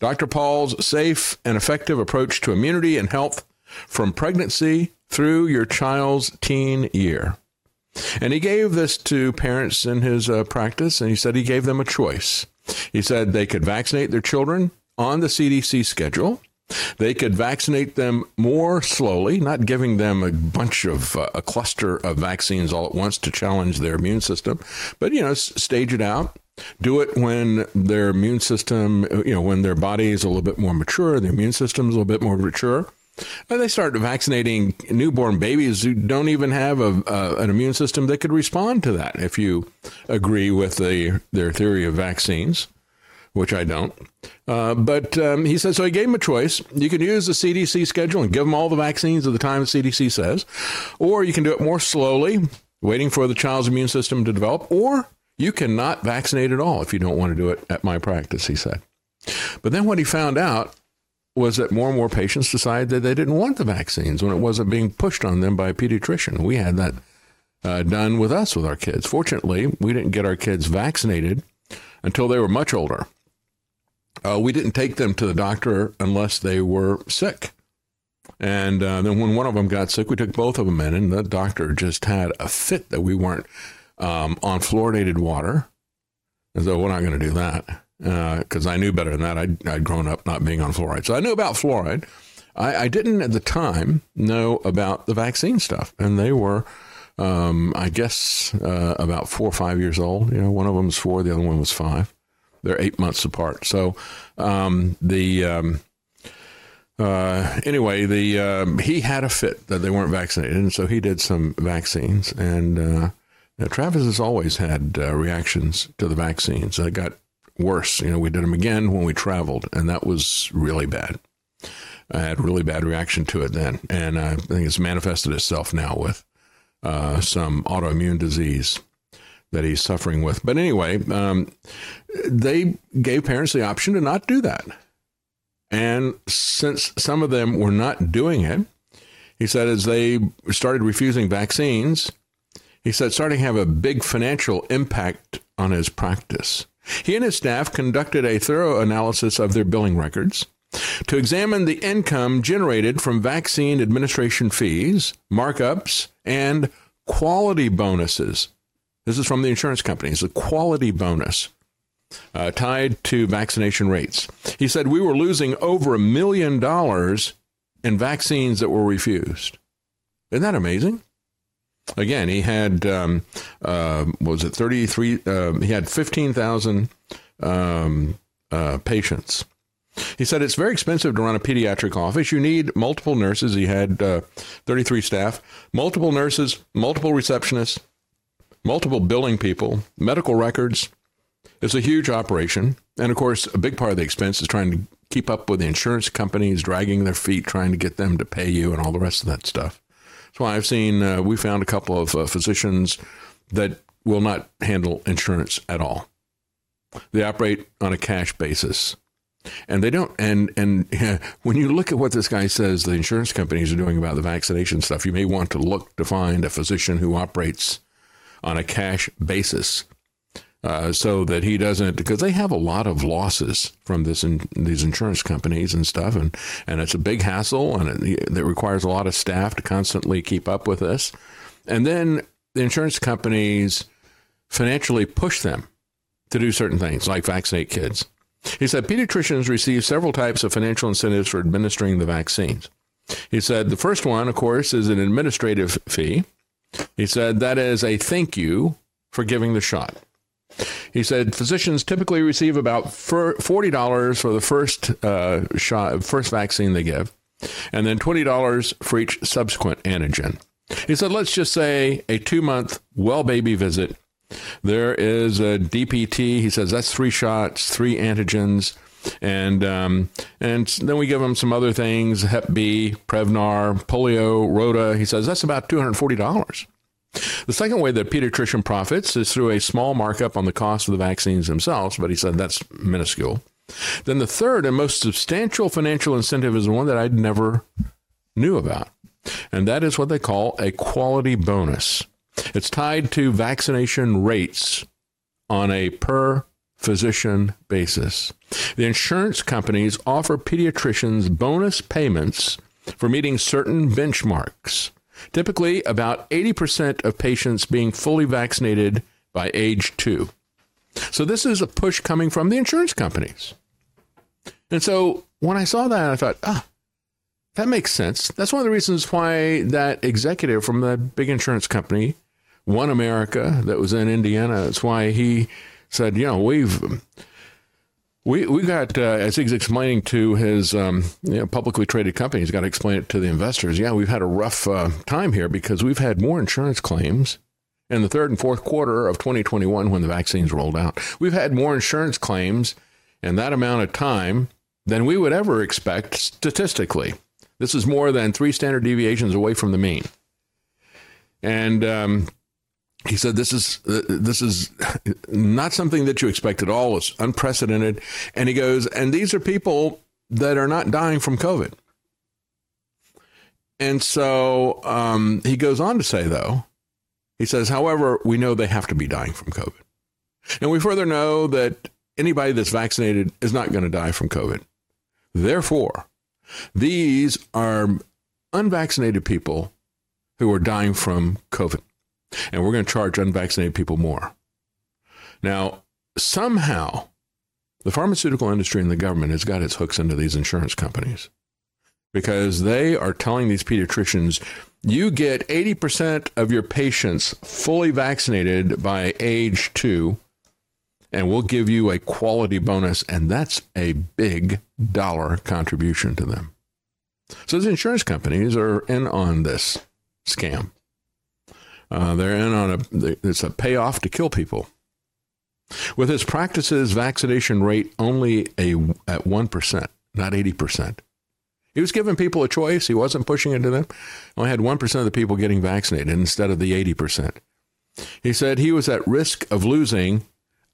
Dr. Paul's Safe and Effective Approach to Immunity and Health from Pregnancy Through Your Child's Teen Year. And he gave this to parents in his uh, practice, and he said he gave them a choice. He said they could vaccinate their children on the CDC schedule they could vaccinate them more slowly, not giving them a bunch of uh, a cluster of vaccines all at once to challenge their immune system, but you know, stage it out. Do it when their immune system, you know, when their body is a little bit more mature, their immune system is a little bit more mature. And they start vaccinating newborn babies who don't even have a, an immune system that could respond to that. If you agree with the, their theory of vaccines, which I don't. Uh, but um, he said, so he gave him a choice. You can use the CDC schedule and give them all the vaccines at the time the CDC says, or you can do it more slowly, waiting for the child's immune system to develop, or you cannot vaccinate at all if you don't want to do it at my practice, he said. But then what he found out was that more and more patients decided that they didn't want the vaccines when it wasn't being pushed on them by a pediatrician. We had that uh, done with us with our kids. Fortunately, we didn't get our kids vaccinated until they were much older uh, we didn't take them to the doctor unless they were sick. And uh, then when one of them got sick, we took both of them in, and the doctor just had a fit that we weren't um, on fluoridated water. And so we're not going to do that because uh, I knew better than that. I'd, I'd, grown up not being on fluoride. So I knew about fluoride. I, I didn't at the time know about the vaccine stuff. And they were, um, I guess, uh, about four or five years old. You know, one of them was four, the other one was five. They're eight months apart. So um, the um, uh, anyway, the um, he had a fit that they weren't vaccinated, and so he did some vaccines. And uh, now Travis has always had uh, reactions to the vaccines. It got worse. You know, we did them again when we traveled, and that was really bad. I had a really bad reaction to it then, and I think it's manifested itself now with uh, some autoimmune disease that he's suffering with. But anyway, um, they gave parents the option to not do that. And since some of them were not doing it, he said as they started refusing vaccines, he said starting to have a big financial impact on his practice. He and his staff conducted a thorough analysis of their billing records to examine the income generated from vaccine administration fees, markups, and quality bonuses this is from the insurance company. It's a quality bonus. Uh, tied to vaccination rates. He said we were losing over a million dollars in vaccines that were refused. Isn't that amazing? Again, he had um, uh, was it thirty three? Uh, he had fifteen thousand um, uh, patients. He said it's very expensive to run a pediatric office. You need multiple nurses. He had uh, thirty three staff, multiple nurses, multiple receptionists, multiple billing people, medical records. It's a huge operation. And of course, a big part of the expense is trying to keep up with the insurance companies dragging their feet, trying to get them to pay you and all the rest of that stuff. So I've seen, uh, we found a couple of uh, physicians that will not handle insurance at all. They operate on a cash basis. And they don't. And and when you look at what this guy says, the insurance companies are doing about the vaccination stuff, you may want to look to find a physician who operates on a cash basis. Uh, so that he doesn't, because they have a lot of losses from this in, these insurance companies and stuff, and, and it's a big hassle, and it, it requires a lot of staff to constantly keep up with this. And then the insurance companies financially push them to do certain things, like vaccinate kids. He said pediatricians receive several types of financial incentives for administering the vaccines. He said the first one, of course, is an administrative fee. He said, That is a thank you for giving the shot. He said physicians typically receive about forty dollars for the first uh, shot, first vaccine they give, and then twenty dollars for each subsequent antigen. He said, let's just say a two-month well baby visit. There is a DPT. He says that's three shots, three antigens, and um, and then we give them some other things: Hep B, Prevnar, polio, Rota. He says that's about two hundred forty dollars. The second way that pediatrician profits is through a small markup on the cost of the vaccines themselves, but he said that's minuscule. Then the third and most substantial financial incentive is one that I'd never knew about, and that is what they call a quality bonus. It's tied to vaccination rates on a per physician basis. The insurance companies offer pediatricians bonus payments for meeting certain benchmarks, typically about 80% of patients being fully vaccinated by age two. So, this is a push coming from the insurance companies. And so, when I saw that, I thought, ah, that makes sense. That's one of the reasons why that executive from the big insurance company, One America, that was in Indiana, that's why he said, you know, we've we we got uh, as he's explaining to his um, you know, publicly traded company, he's got to explain it to the investors. Yeah, we've had a rough uh, time here because we've had more insurance claims in the third and fourth quarter of 2021 when the vaccines rolled out. We've had more insurance claims in that amount of time than we would ever expect statistically. This is more than three standard deviations away from the mean. And um, he said this is uh, this is not something that you expect at all it's unprecedented and he goes and these are people that are not dying from covid and so um, he goes on to say though he says however we know they have to be dying from covid and we further know that anybody that's vaccinated is not going to die from covid therefore these are unvaccinated people who are dying from covid and we're going to charge unvaccinated people more. Now, somehow, the pharmaceutical industry and the government has got its hooks into these insurance companies because they are telling these pediatricians you get 80% of your patients fully vaccinated by age two, and we'll give you a quality bonus. And that's a big dollar contribution to them. So, these insurance companies are in on this scam. Uh, they're in on a, it's a payoff to kill people. With his practices, vaccination rate only a, at 1%, not 80%. He was giving people a choice. He wasn't pushing it to them. Only had 1% of the people getting vaccinated instead of the 80%. He said he was at risk of losing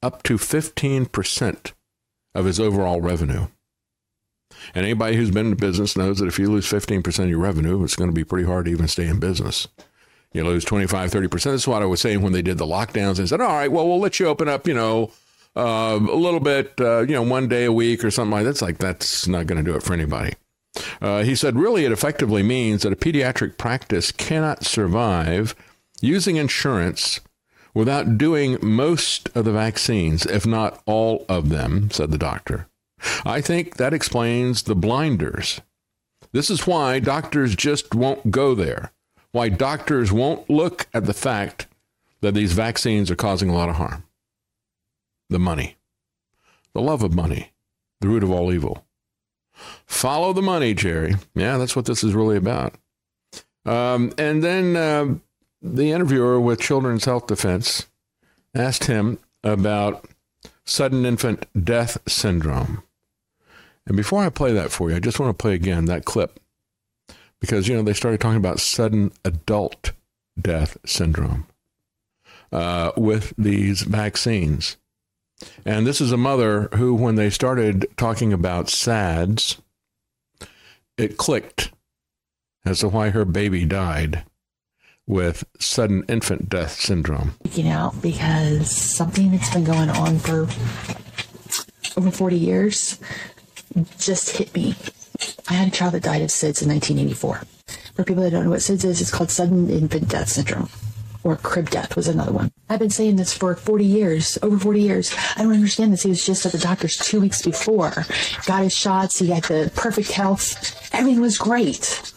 up to 15% of his overall revenue. And anybody who's been in business knows that if you lose 15% of your revenue, it's going to be pretty hard to even stay in business you lose 25, 30%. That's what I was saying when they did the lockdowns. and said, all right, well, we'll let you open up, you know, uh, a little bit, uh, you know, one day a week or something like that. It's like, that's not going to do it for anybody. Uh, he said, really, it effectively means that a pediatric practice cannot survive using insurance without doing most of the vaccines, if not all of them, said the doctor. I think that explains the blinders. This is why doctors just won't go there why doctors won't look at the fact that these vaccines are causing a lot of harm the money, the love of money, the root of all evil. Follow the money, Jerry. Yeah, that's what this is really about. Um, and then uh, the interviewer with Children's Health Defense asked him about sudden infant death syndrome. And before I play that for you, I just want to play again that clip because you know they started talking about sudden adult death syndrome uh, with these vaccines. And this is a mother who, when they started talking about SADS, it clicked as to why her baby died with sudden infant death syndrome. Speaking out because something that's been going on for over 40 years just hit me I had a child that died of SIDS in 1984. For people that don't know what SIDS is, it's called sudden infant death syndrome or crib death was another one. I've been saying this for 40 years, over 40 years. I don't understand this. He was just at the doctor's 2 weeks before. Got his shots, he had the perfect health. Everything was great.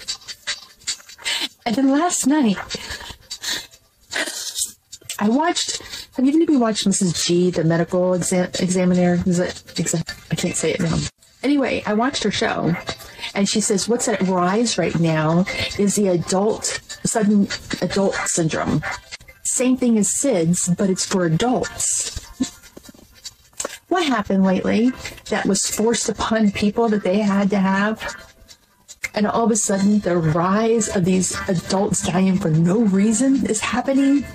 And then last night I watched have you maybe watched Mrs. G, the medical exam, examiner? Is it, I can't say it now. Anyway, I watched her show and she says what's at rise right now is the adult sudden adult syndrome. Same thing as SIDS, but it's for adults. What happened lately that was forced upon people that they had to have and all of a sudden the rise of these adults dying for no reason is happening.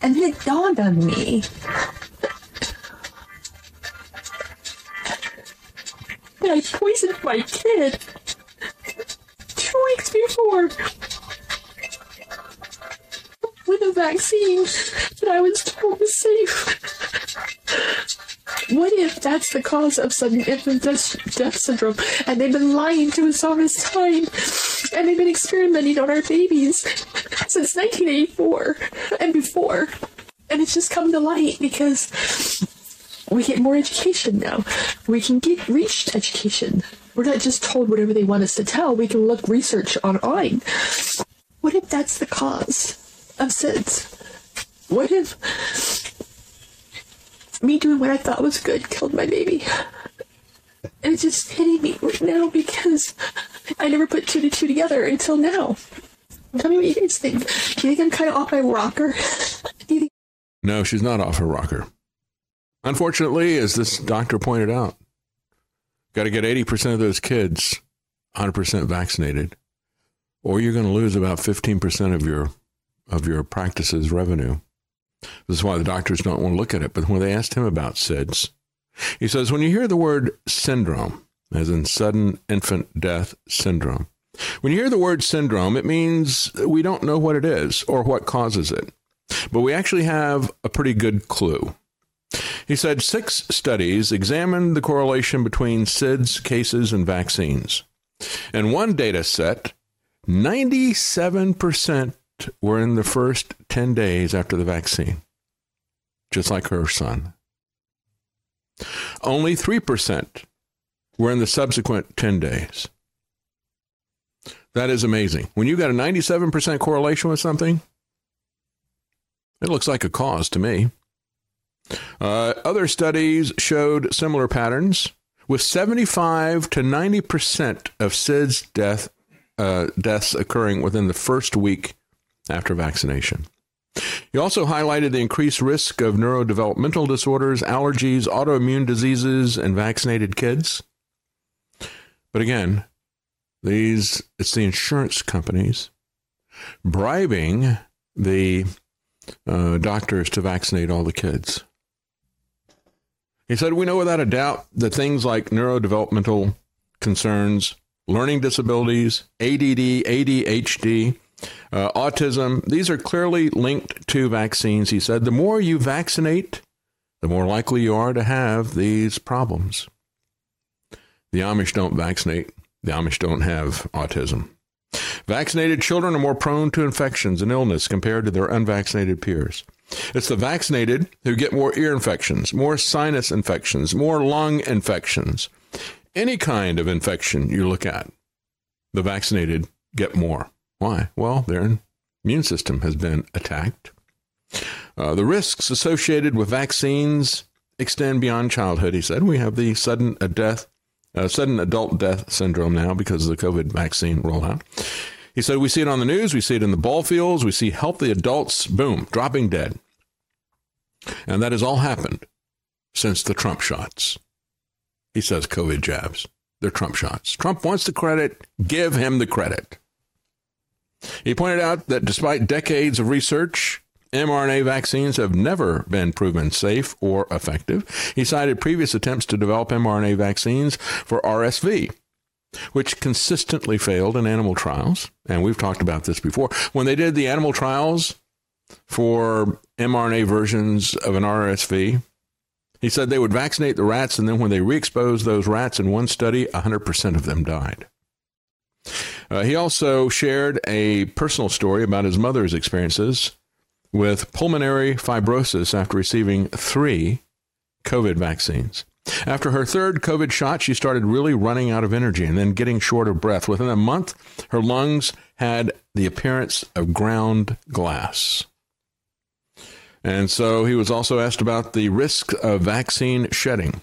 And then it dawned on me I poisoned my kid two weeks before with a vaccine that I was told was safe. What if that's the cause of sudden infant death syndrome and they've been lying to us all this time and they've been experimenting on our babies since 1984 and before and it's just come to light because we get more education now. We can get reached education. We're not just told whatever they want us to tell. We can look research online. What if that's the cause of SIDS? What if me doing what I thought was good killed my baby? And it's just hitting me right now because I never put two to two together until now. Tell me what you guys think. Do you think I'm kind of off my rocker? no, she's not off her rocker. Unfortunately, as this doctor pointed out, got to get 80% of those kids 100% vaccinated, or you're going to lose about 15% of your of your practice's revenue. This is why the doctors don't want to look at it. But when they asked him about SIDS, he says, when you hear the word syndrome, as in sudden infant death syndrome, when you hear the word syndrome, it means we don't know what it is or what causes it, but we actually have a pretty good clue. He said six studies examined the correlation between SIDS cases and vaccines. In one data set, 97% were in the first 10 days after the vaccine, just like her son. Only 3% were in the subsequent 10 days. That is amazing. When you got a 97% correlation with something, it looks like a cause to me. Uh, other studies showed similar patterns, with 75 to 90 percent of SIDS death, uh, deaths occurring within the first week after vaccination. He also highlighted the increased risk of neurodevelopmental disorders, allergies, autoimmune diseases, and vaccinated kids. But again, these it's the insurance companies bribing the uh, doctors to vaccinate all the kids. He said, We know without a doubt that things like neurodevelopmental concerns, learning disabilities, ADD, ADHD, uh, autism, these are clearly linked to vaccines. He said, The more you vaccinate, the more likely you are to have these problems. The Amish don't vaccinate, the Amish don't have autism. Vaccinated children are more prone to infections and illness compared to their unvaccinated peers. It's the vaccinated who get more ear infections, more sinus infections, more lung infections. Any kind of infection you look at, the vaccinated get more. Why? Well, their immune system has been attacked. Uh, the risks associated with vaccines extend beyond childhood, he said. We have the sudden death, uh, sudden adult death syndrome now because of the COVID vaccine rollout. He said, We see it on the news, we see it in the ball fields, we see healthy adults, boom, dropping dead. And that has all happened since the Trump shots. He says COVID jabs. They're Trump shots. Trump wants the credit. Give him the credit. He pointed out that despite decades of research, mRNA vaccines have never been proven safe or effective. He cited previous attempts to develop mRNA vaccines for RSV, which consistently failed in animal trials. And we've talked about this before. When they did the animal trials for mRNA versions of an RSV, he said they would vaccinate the rats, and then when they re exposed those rats in one study, 100% of them died. Uh, he also shared a personal story about his mother's experiences with pulmonary fibrosis after receiving three COVID vaccines. After her third COVID shot, she started really running out of energy and then getting short of breath. Within a month, her lungs had the appearance of ground glass. And so he was also asked about the risk of vaccine shedding.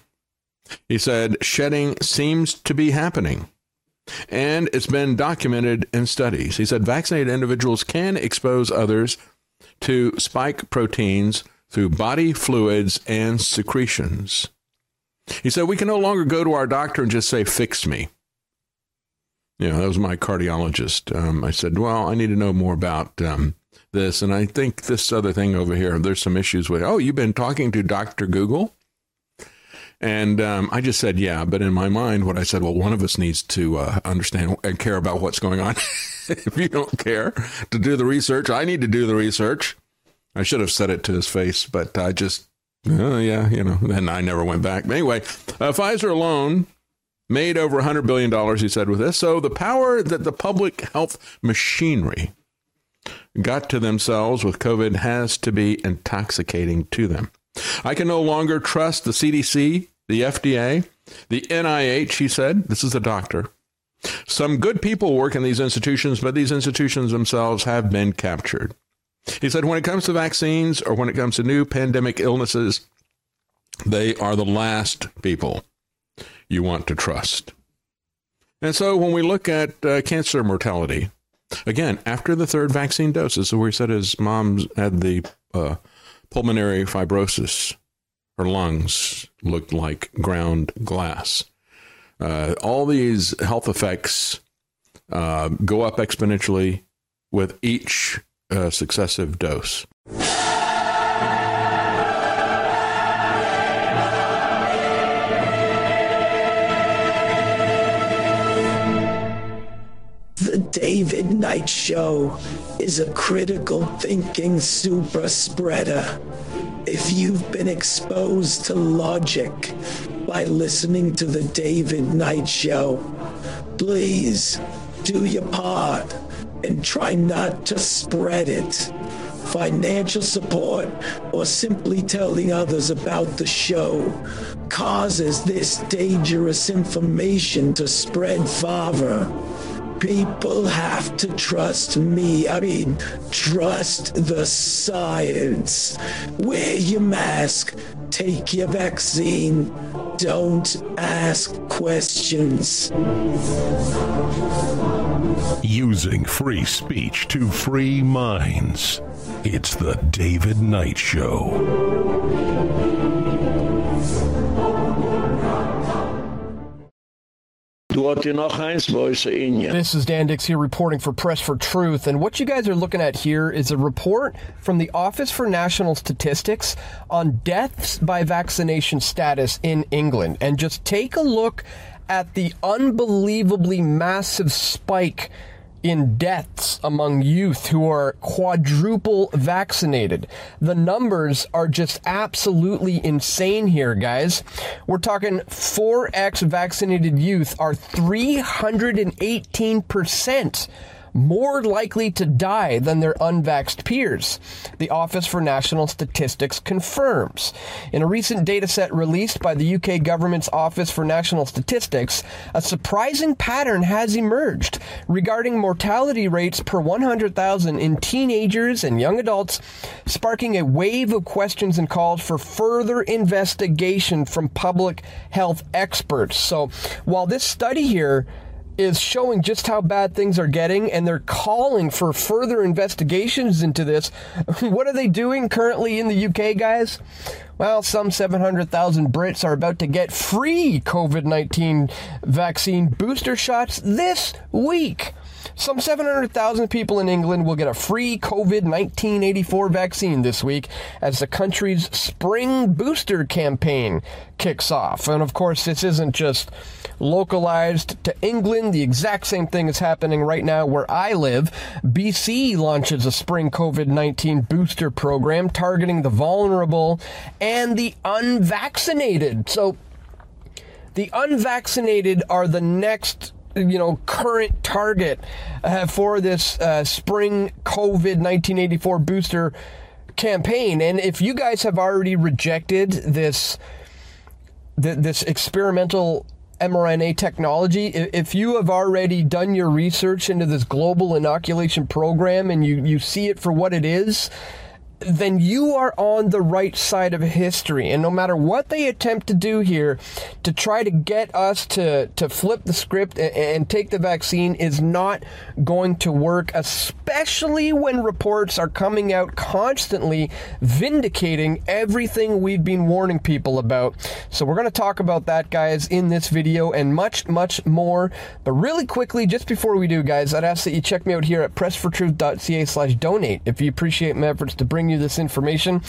He said, shedding seems to be happening. And it's been documented in studies. He said vaccinated individuals can expose others to spike proteins through body fluids and secretions. He said, We can no longer go to our doctor and just say, Fix me. You know, that was my cardiologist. Um, I said, Well, I need to know more about um, this. And I think this other thing over here, there's some issues with, oh, you've been talking to Dr. Google? And um, I just said, yeah. But in my mind, what I said, well, one of us needs to uh, understand and care about what's going on. if you don't care to do the research, I need to do the research. I should have said it to his face, but I just uh, yeah, you know, then I never went back. But anyway, uh, Pfizer alone made over $100 billion, he said, with this. So the power that the public health machinery got to themselves with COVID has to be intoxicating to them. I can no longer trust the CDC, the FDA, the NIH, he said. This is a doctor. Some good people work in these institutions, but these institutions themselves have been captured. He said, when it comes to vaccines or when it comes to new pandemic illnesses, they are the last people you want to trust. And so when we look at uh, cancer mortality, again, after the third vaccine dose, this is where he said his mom had the uh, pulmonary fibrosis. Her lungs looked like ground glass. Uh, all these health effects uh, go up exponentially with each a successive dose. The David Knight Show is a critical thinking super spreader. If you've been exposed to logic by listening to The David Knight Show, please do your part and try not to spread it. Financial support or simply telling others about the show causes this dangerous information to spread farther people have to trust me. I mean, trust the science. Wear your mask, take your vaccine, don't ask questions. Using free speech to free minds. It's the David Knight Show. This is Dan Dicks here reporting for Press for Truth. And what you guys are looking at here is a report from the Office for National Statistics on deaths by vaccination status in England. And just take a look at the unbelievably massive spike in deaths among youth who are quadruple vaccinated. The numbers are just absolutely insane here, guys. We're talking 4x vaccinated youth are 318% more likely to die than their unvaxxed peers, the Office for National Statistics confirms. In a recent data set released by the UK government's Office for National Statistics, a surprising pattern has emerged regarding mortality rates per 100,000 in teenagers and young adults, sparking a wave of questions and calls for further investigation from public health experts. So while this study here is showing just how bad things are getting, and they're calling for further investigations into this. what are they doing currently in the UK, guys? Well, some 700,000 Brits are about to get free COVID 19 vaccine booster shots this week. Some 700,000 people in England will get a free COVID 1984 vaccine this week as the country's spring booster campaign kicks off. And of course, this isn't just localized to England. The exact same thing is happening right now where I live. BC launches a spring COVID 19 booster program targeting the vulnerable and the unvaccinated. So, the unvaccinated are the next you know current target uh, for this uh, spring COVID 1984 booster campaign. And if you guys have already rejected this th- this experimental mRNA technology, if you have already done your research into this global inoculation program and you, you see it for what it is, then you are on the right side of history. And no matter what they attempt to do here to try to get us to, to flip the script and, and, take the vaccine is not going to work, especially when reports are coming out constantly vindicating everything we've been warning people about. So we're going to talk about that, guys, in this video and much, much more. But really quickly, just before we do, guys, I'd ask that you check me out here at pressfortruth.ca slash donate if you appreciate my efforts to bring you you this information.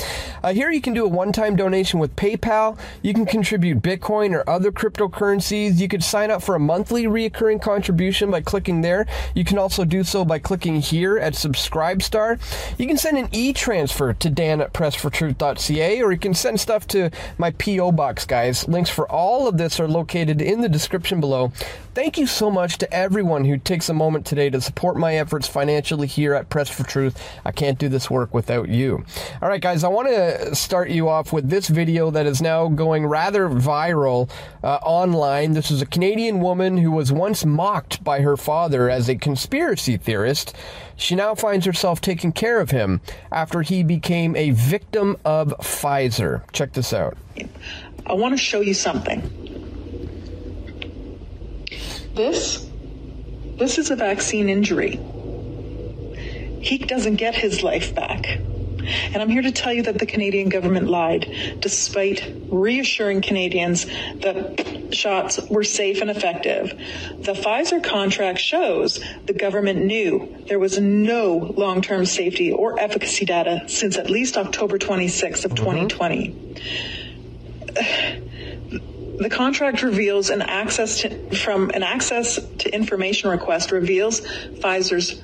Uh, here you can do a one time donation with PayPal. You can contribute Bitcoin or other cryptocurrencies. You could sign up for a monthly recurring contribution by clicking there. You can also do so by clicking here at Subscribestar. You can send an e transfer to Dan at pressfortruth.ca or you can send stuff to my P.O. box, guys. Links for all of this are located in the description below. Thank you so much to everyone who takes a moment today to support my efforts financially here at Press for Truth. I can't do this work without you. All right, guys, I want to start you off with this video that is now going rather viral uh, online. This is a Canadian woman who was once mocked by her father as a conspiracy theorist. She now finds herself taking care of him after he became a victim of Pfizer. Check this out. I want to show you something. This, this is a vaccine injury. He doesn't get his life back. And I'm here to tell you that the Canadian government lied despite reassuring Canadians that shots were safe and effective. The Pfizer contract shows the government knew there was no long-term safety or efficacy data since at least October 26th of mm -hmm. 2020 the contract reveals an access to, from an access to information request reveals Pfizer's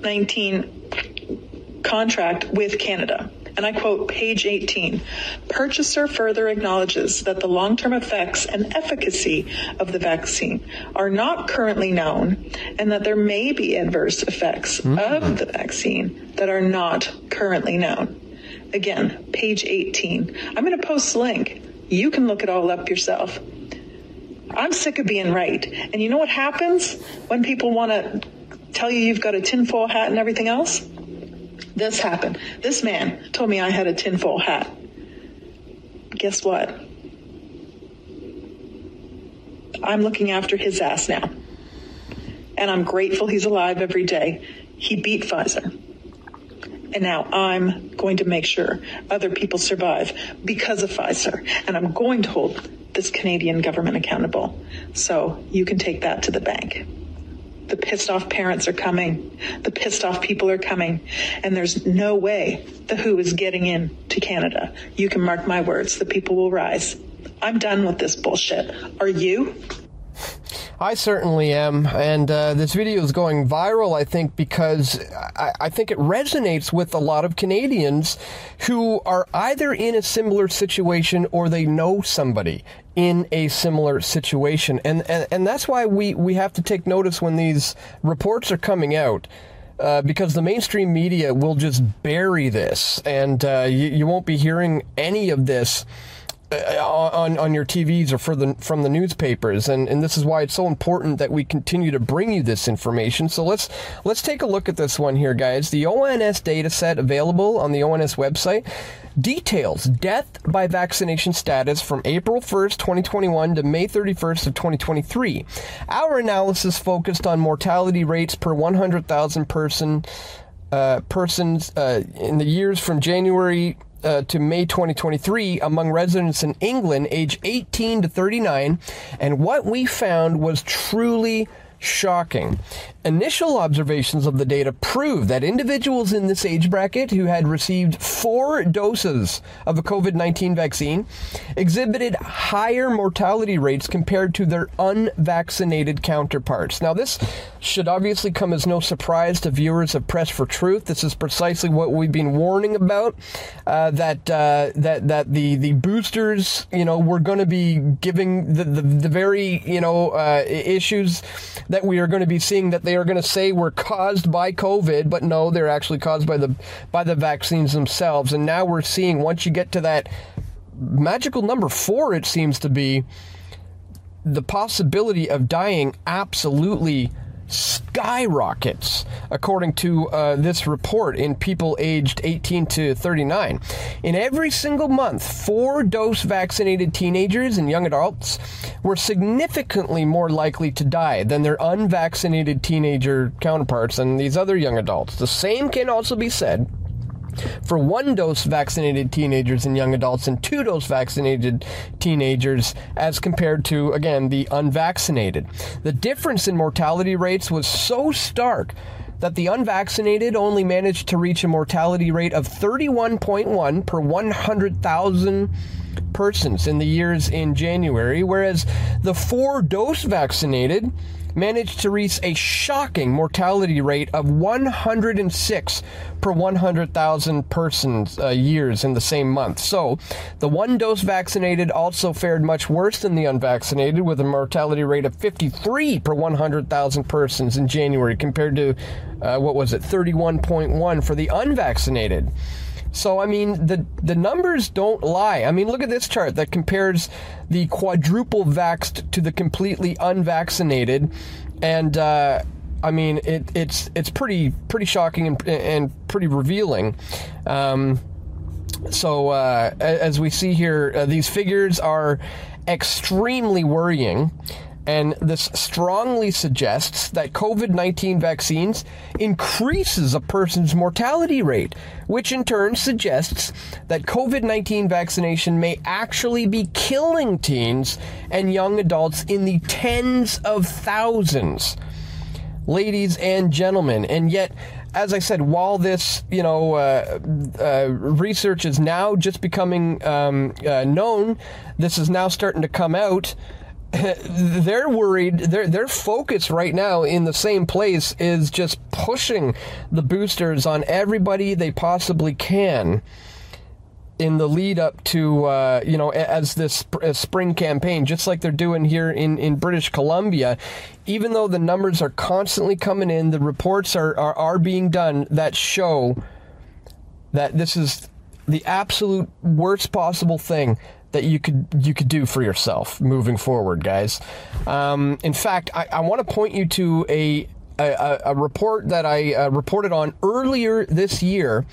19 contract with Canada. And I quote page 18. Purchaser further acknowledges that the long-term effects and efficacy of the vaccine are not currently known and that there may be adverse effects mm -hmm. of the vaccine that are not currently known. Again, page 18. I'm going to post link you can look it all up yourself. I'm sick of being right. And you know what happens when people want to tell you you've got a tinfoil hat and everything else? This happened. This man told me I had a tinfoil hat. Guess what? I'm looking after his ass now. And I'm grateful he's alive every day. He beat Pfizer. And now I'm going to make sure other people survive because of Pfizer. And I'm going to hold this Canadian government accountable. So you can take that to the bank. The pissed off parents are coming. The pissed off people are coming. And there's no way the WHO is getting in to Canada. You can mark my words. The people will rise. I'm done with this bullshit. Are you? I certainly am, and uh, this video is going viral, I think, because I, I, think it resonates with a lot of Canadians who are either in a similar situation or they know somebody in a similar situation. And, and, and that's why we, we have to take notice when these reports are coming out. Uh, because the mainstream media will just bury this, and uh, you, you won't be hearing any of this uh, on, on your TVs or for the, from the newspapers. And, and this is why it's so important that we continue to bring you this information. So let's, let's take a look at this one here, guys. The ONS data set available on the ONS website details death by vaccination status from April 1st, 2021 to May 31st of 2023. Our analysis focused on mortality rates per 100,000 person uh, persons uh, in the years from January uh, to May 2023 among residents in England age 18 to 39, and what we found was truly shocking. Initial observations of the data prove that individuals in this age bracket who had received four doses of a COVID 19 vaccine exhibited higher mortality rates compared to their unvaccinated counterparts. Now, this should obviously come as no surprise to viewers of Press for Truth. This is precisely what we've been warning about uh, that, uh, that, that the, the boosters, you know, were going to be giving the, the, the, very, you know, uh, issues that we are going to be seeing that they they are going to say were caused by COVID, but no, they're actually caused by the by the vaccines themselves. And now we're seeing once you get to that magical number four, it seems to be the possibility of dying absolutely skyrockets, according to uh, this report in people aged 18 to 39. In every single month, four dose vaccinated teenagers and young adults were significantly more likely to die than their unvaccinated teenager counterparts and these other young adults. The same can also be said for one dose vaccinated teenagers and young adults and two dose vaccinated teenagers as compared to, again, the unvaccinated. The difference in mortality rates was so stark that the unvaccinated only managed to reach a mortality rate of 31.1 per 100,000 persons in the years in January, whereas the four dose vaccinated managed to reach a shocking mortality rate of 106 per 100,000 persons uh, years in the same month. So, the one dose vaccinated also fared much worse than the unvaccinated, with a mortality rate of 53 per 100,000 persons in January compared to uh, what was it, 31.1 for the unvaccinated. So I mean the the numbers don't lie. I mean look at this chart that compares the quadruple vaxxed to the completely unvaccinated, and uh, I mean it, it's it's pretty pretty shocking and, and pretty revealing. Um, so uh, as we see here, uh, these figures are extremely worrying. And this strongly suggests that COVID 19 vaccines increases a person's mortality rate, which in turn suggests that COVID 19 vaccination may actually be killing teens and young adults in the tens of thousands. Ladies and gentlemen, and yet, as I said, while this you know uh, uh, research is now just becoming um, uh, known, this is now starting to come out. they're worried. Their their focus right now in the same place is just pushing the boosters on everybody they possibly can in the lead up to uh, you know as this uh, spring campaign, just like they're doing here in in British Columbia. Even though the numbers are constantly coming in, the reports are are, are being done that show that this is the absolute worst possible thing that you could you could do for yourself moving forward, guys. Um, in fact, I, I want to point you to a a, a, report that I uh, reported on earlier this year.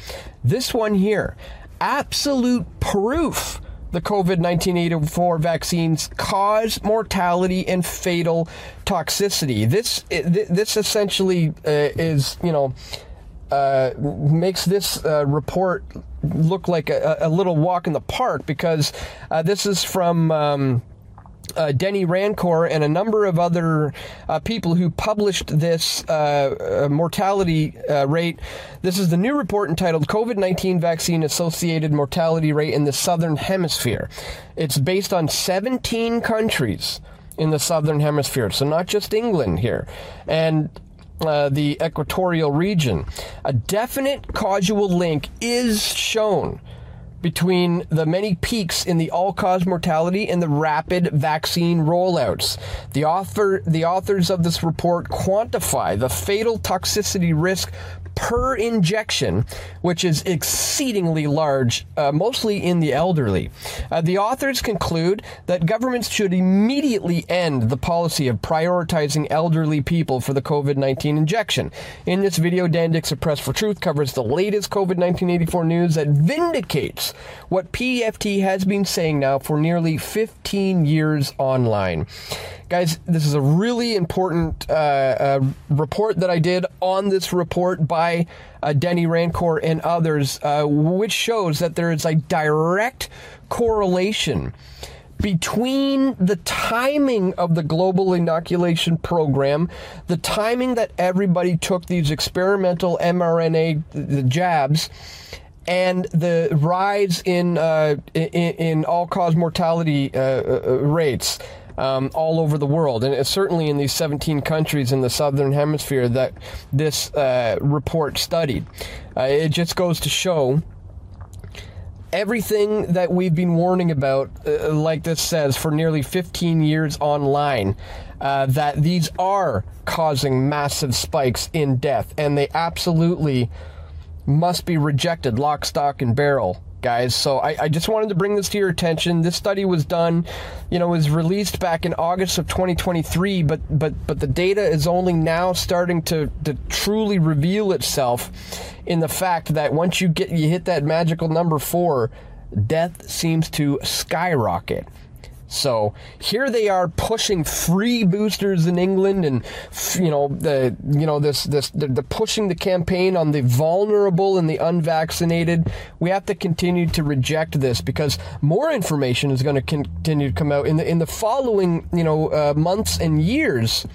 This one here absolute proof the COVID 1984 vaccines cause mortality and fatal toxicity. This, this essentially uh, is, you know, uh, makes this uh, report look like a, a, little walk in the park because uh, this is from. Um, uh, Denis Rancourt and a number of other uh, people who published this uh, uh mortality uh, rate. This is the new report entitled COVID 19 Vaccine Associated Mortality Rate in the Southern Hemisphere. It's based on 17 countries in the Southern Hemisphere, so not just England here. And uh, the equatorial region. A definite causal link is shown between the many peaks in the all-cause mortality and the rapid vaccine rollouts. The author the authors of this report quantify the fatal toxicity risk per injection, which is exceedingly large, uh, mostly in the elderly. Uh, the authors conclude that governments should immediately end the policy of prioritizing elderly people for the COVID 19 injection. In this video, Dan Dicks of Press for Truth covers the latest COVID 1984 news that vindicates what PFT has been saying now for nearly 15 years online. Guys, this is a really important uh, uh, report that I did on this report by uh, Denis Rancourt and others, uh, which shows that there is a direct correlation between the timing of the global inoculation program, the timing that everybody took these experimental mRNA the jabs, and the rise in uh, in, in all cause mortality uh, uh rates um, all over the world, and certainly in these 17 countries in the southern hemisphere that this uh, report studied. Uh, it just goes to show everything that we've been warning about, uh, like this says, for nearly 15 years online, uh, that these are causing massive spikes in death, and they absolutely must be rejected, lock, stock, and barrel guys. So I, I, just wanted to bring this to your attention. This study was done, you know, was released back in August of 2023, but but but the data is only now starting to to truly reveal itself in the fact that once you get you hit that magical number four, death seems to skyrocket. So here they are pushing free boosters in England, and you know the you know this this the, the pushing the campaign on the vulnerable and the unvaccinated. We have to continue to reject this because more information is going to continue to come out in the in the following you know uh, months and years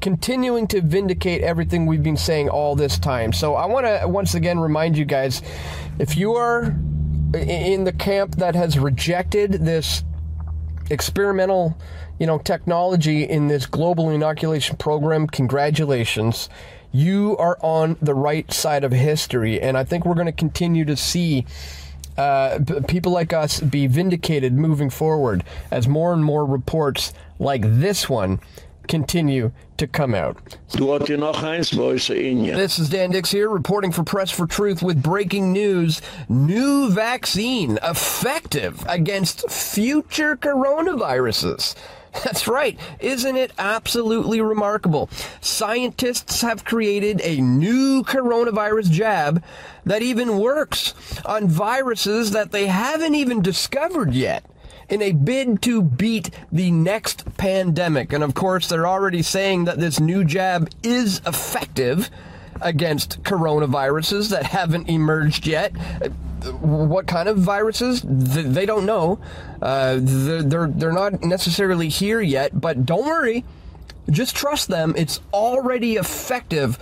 continuing to vindicate everything we've been saying all this time. So I want to once again remind you guys if you are in the camp that has rejected this experimental, you know, technology in this global inoculation program. Congratulations. You are on the right side of history, and I think we're going to continue to see uh, people like us be vindicated moving forward as more and more reports like this one continue to come out. This is Dan Dicks here reporting for Press for Truth with breaking news. New vaccine effective against future coronaviruses. That's right. Isn't it absolutely remarkable? Scientists have created a new coronavirus jab that even works on viruses that they haven't even discovered yet in a bid to beat the next pandemic. And of course, they're already saying that this new jab is effective against coronaviruses that haven't emerged yet. Uh, what kind of viruses? They don't know. Uh, they're, they're not necessarily here yet, but don't worry. Just trust them. It's already effective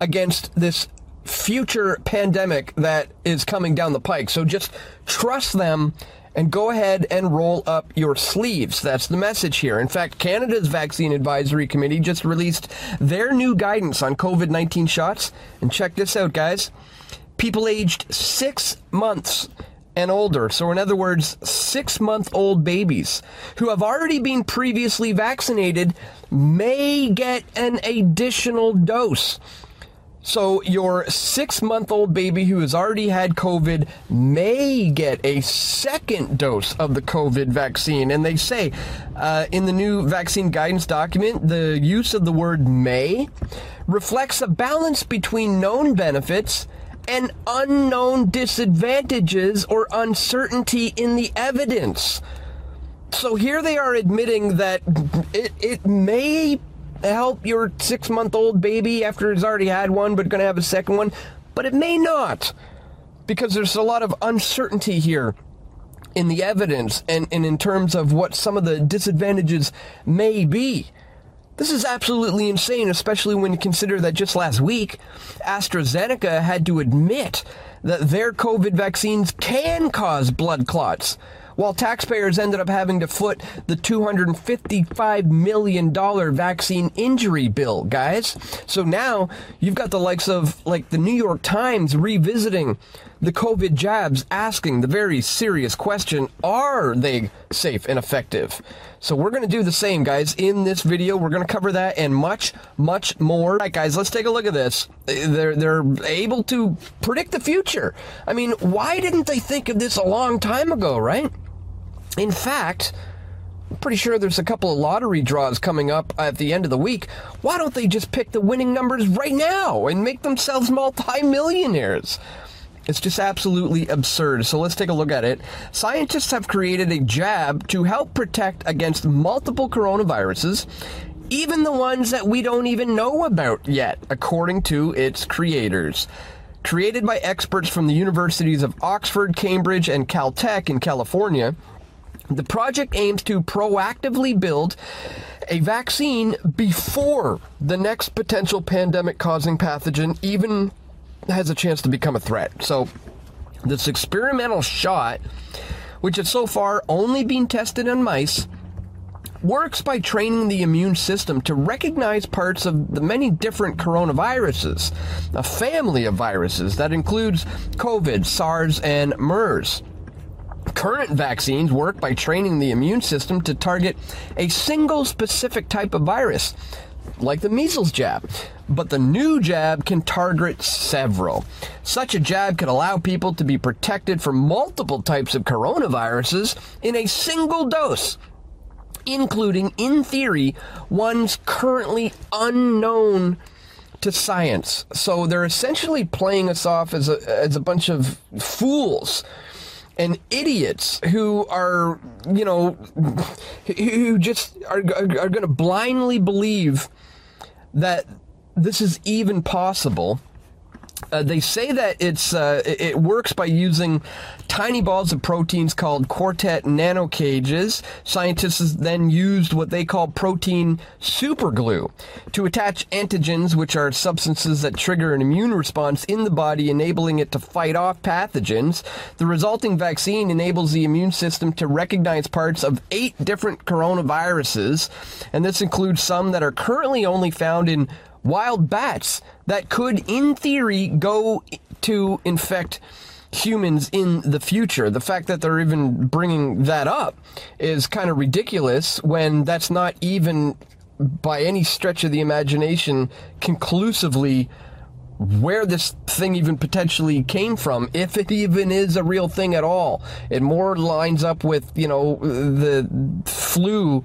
against this future pandemic that is coming down the pike. So just trust them and go ahead and roll up your sleeves. That's the message here. In fact, Canada's Vaccine Advisory Committee just released their new guidance on COVID 19 shots. And check this out, guys people aged six months and older. So, in other words, six month old babies who have already been previously vaccinated may get an additional dose. So, your six month old baby who has already had COVID may get a second dose of the COVID vaccine. And they say uh, in the new vaccine guidance document, the use of the word may reflects a balance between known benefits and unknown disadvantages or uncertainty in the evidence. So, here they are admitting that it, it may help your six month old baby after it's already had one but going to have a second one, but it may not because there's a lot of uncertainty here in the evidence and, and in terms of what some of the disadvantages may be. This is absolutely insane, especially when you consider that just last week, AstraZeneca had to admit that their COVID vaccines can cause blood clots while taxpayers ended up having to foot the $255 million vaccine injury bill, guys. So now you've got the likes of like the New York Times revisiting the COVID jabs asking the very serious question are they safe and effective? So we're going to do the same, guys. In this video, we're going to cover that and much, much more. All right, guys, let's take a look at this. They're, they're able to predict the future. I mean, why didn't they think of this a long time ago, right? In fact, pretty sure there's a couple of lottery draws coming up at the end of the week. Why don't they just pick the winning numbers right now and make themselves multimillionaires? millionaires it's just absolutely absurd. So let's take a look at it. Scientists have created a jab to help protect against multiple coronaviruses, even the ones that we don't even know about yet, according to its creators. Created by experts from the universities of Oxford, Cambridge, and Caltech in California, the project aims to proactively build a vaccine before the next potential pandemic causing pathogen even has a chance to become a threat. So, this experimental shot, which has so far only been tested on mice, works by training the immune system to recognize parts of the many different coronaviruses, a family of viruses that includes COVID, SARS, and MERS. Current vaccines work by training the immune system to target a single specific type of virus, like the measles jab, but the new jab can target several. Such a jab could allow people to be protected from multiple types of coronaviruses in a single dose, including, in theory, ones currently unknown to science. So they're essentially playing us off as a, as a bunch of fools and idiots who are, you know, who just are, are, are going to blindly believe that this is even possible uh, they say that it's uh, it works by using tiny balls of proteins called quartet nanocages. Scientists then used what they call protein superglue to attach antigens, which are substances that trigger an immune response in the body, enabling it to fight off pathogens. The resulting vaccine enables the immune system to recognize parts of eight different coronaviruses, and this includes some that are currently only found in wild bats that could, in theory, go to infect humans in the future. The fact that they're even bringing that up is kind of ridiculous when that's not even by any stretch of the imagination conclusively where this thing even potentially came from, if it even is a real thing at all. It more lines up with, you know, the flu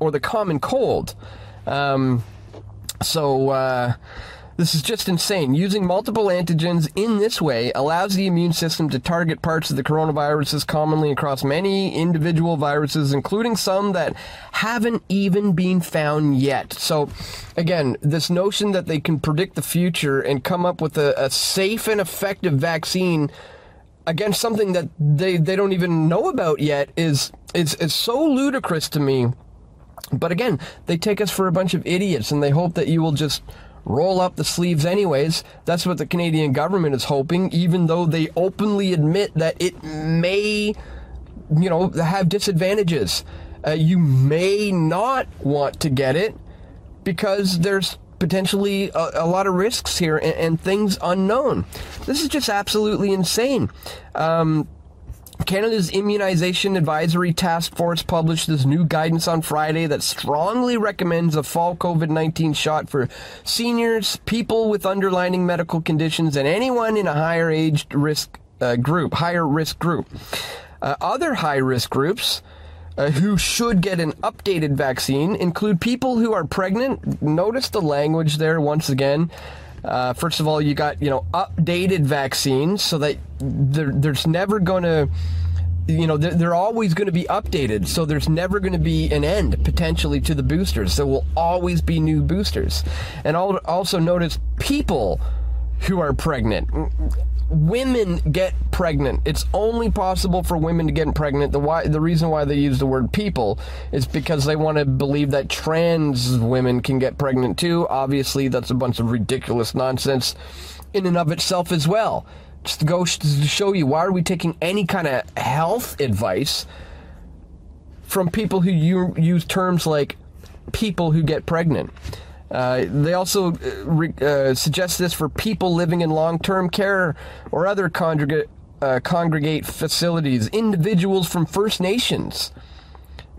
or the common cold. Um, so, uh, this is just insane. Using multiple antigens in this way allows the immune system to target parts of the coronaviruses commonly across many individual viruses, including some that haven't even been found yet. So, again, this notion that they can predict the future and come up with a, a safe and effective vaccine against something that they, they don't even know about yet is, is, is so ludicrous to me. But again, they take us for a bunch of idiots and they hope that you will just roll up the sleeves anyways. That's what the Canadian government is hoping, even though they openly admit that it may, you know, have disadvantages. Uh, you may not want to get it because there's potentially a, a lot of risks here and, and, things unknown. This is just absolutely insane. Um, Canada's Immunization Advisory Task Force published this new guidance on Friday that strongly recommends a fall COVID 19 shot for seniors, people with underlying medical conditions, and anyone in a higher age risk uh, group, higher risk group. Uh, other high risk groups uh, who should get an updated vaccine include people who are pregnant. Notice the language there once again. Uh, first of all, you got you know updated vaccines so that there, there's never going to you know they're, they're always going to be updated so there's never going to be an end potentially to the boosters there will always be new boosters and also notice people who are pregnant women get pregnant. It's only possible for women to get pregnant. The why the reason why they use the word people is because they want to believe that trans women can get pregnant too. Obviously, that's a bunch of ridiculous nonsense in and of itself as well. Just to go to show you why are we taking any kind of health advice from people who use terms like people who get pregnant. Uh, they also uh, re- uh, suggest this for people living in long term care or other congregate, uh, congregate facilities, individuals from First Nations,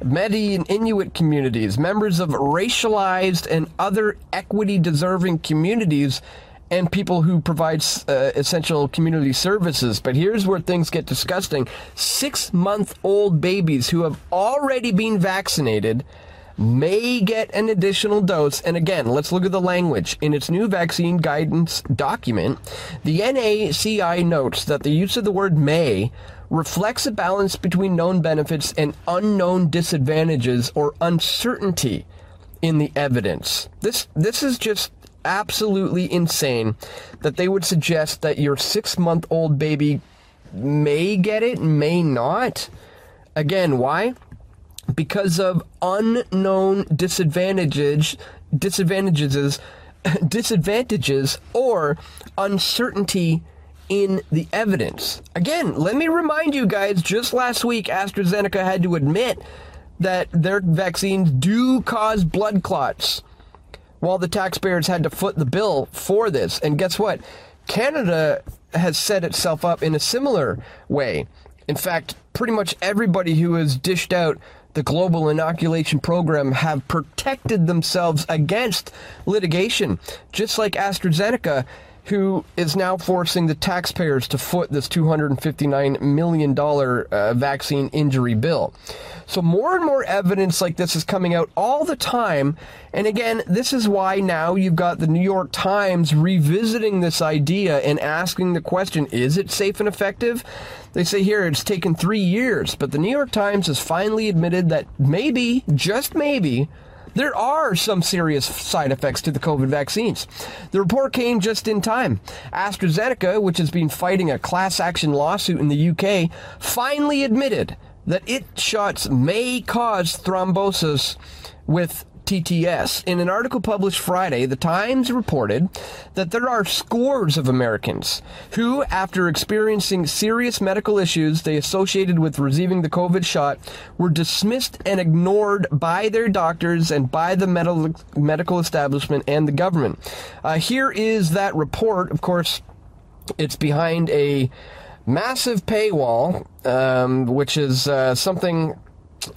Metis and Inuit communities, members of racialized and other equity deserving communities, and people who provide uh, essential community services. But here's where things get disgusting six month old babies who have already been vaccinated may get an additional dose. And again, let's look at the language. In its new vaccine guidance document, the NACI notes that the use of the word may reflects a balance between known benefits and unknown disadvantages or uncertainty in the evidence. This this is just absolutely insane that they would suggest that your 6-month old baby may get it, may not. Again, why? because of unknown disadvantages disadvantages disadvantages or uncertainty in the evidence. Again, let me remind you guys just last week AstraZeneca had to admit that their vaccines do cause blood clots while the taxpayers had to foot the bill for this. And guess what? Canada has set itself up in a similar way. In fact, pretty much everybody who has dished out the global inoculation program have protected themselves against litigation, just like AstraZeneca who is now forcing the taxpayers to foot this $259 million uh, vaccine injury bill. So, more and more evidence like this is coming out all the time. And again, this is why now you've got the New York Times revisiting this idea and asking the question is it safe and effective? They say here it's taken three years, but the New York Times has finally admitted that maybe, just maybe, there are some serious side effects to the COVID vaccines. The report came just in time. AstraZeneca, which has been fighting a class action lawsuit in the UK, finally admitted that its shots may cause thrombosis with TTS. In an article published Friday, The Times reported that there are scores of Americans who, after experiencing serious medical issues they associated with receiving the COVID shot, were dismissed and ignored by their doctors and by the medical, medical establishment and the government. Uh, here is that report. Of course, it's behind a massive paywall, um, which is uh, something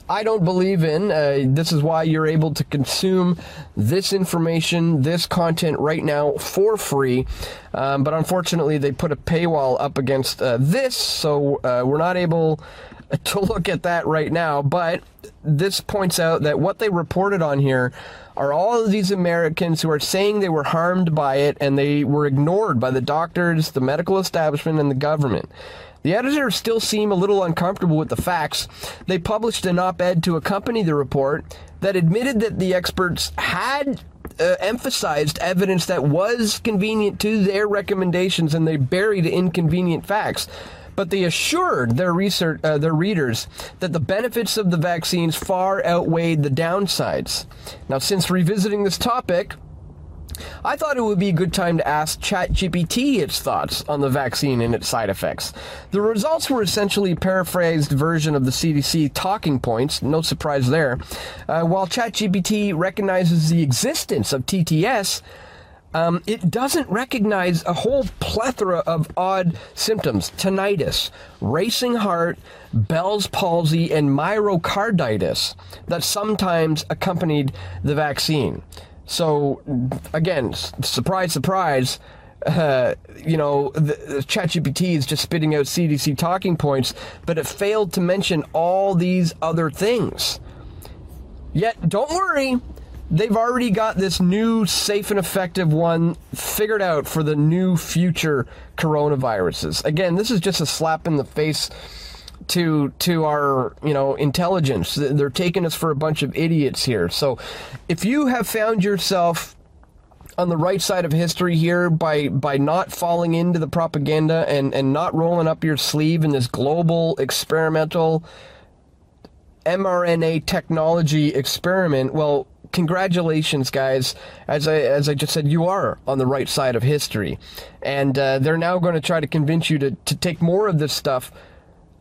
I don't believe in. Uh, this is why you're able to consume this information, this content right now for free. Um, but unfortunately, they put a paywall up against uh, this, so uh, we're not able to look at that right now. But this points out that what they reported on here are all of these Americans who are saying they were harmed by it and they were ignored by the doctors, the medical establishment, and the government. The editors still seem a little uncomfortable with the facts. They published an op ed to accompany the report that admitted that the experts had uh, emphasized evidence that was convenient to their recommendations and they buried inconvenient facts. But they assured their research, uh, their readers that the benefits of the vaccines far outweighed the downsides. Now, since revisiting this topic, I thought it would be a good time to ask ChatGPT its thoughts on the vaccine and its side effects. The results were essentially a paraphrased version of the CDC talking points, no surprise there. Uh, while ChatGPT recognizes the existence of TTS, um, it doesn't recognize a whole plethora of odd symptoms tinnitus, racing heart, Bell's palsy, and myocarditis that sometimes accompanied the vaccine. So again, surprise, surprise. Uh, you know, the, the ChatGPT is just spitting out CDC talking points, but it failed to mention all these other things. Yet, don't worry, they've already got this new safe and effective one figured out for the new future coronaviruses. Again, this is just a slap in the face to to our you know intelligence. They're taking us for a bunch of idiots here. So, if you have found yourself on the right side of history here by by not falling into the propaganda and and not rolling up your sleeve in this global experimental mRNA technology experiment. Well, congratulations, guys. As I as I just said, you are on the right side of history, and uh, they're now going to try to convince you to to take more of this stuff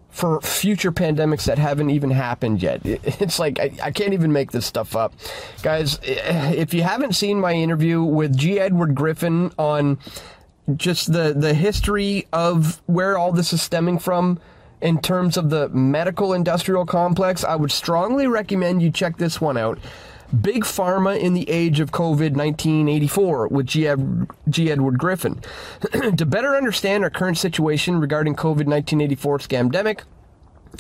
for future pandemics that haven't even happened yet. It's like, I, I, can't even make this stuff up. Guys, eh, if you haven't seen my interview with G. Edward Griffin on just the, the history of where all this is stemming from in terms of the medical industrial complex, I would strongly recommend you check this one out. Big Pharma in the Age of COVID 1984 with G. Edward Griffin. to better understand our current situation regarding COVID 1984 scamdemic,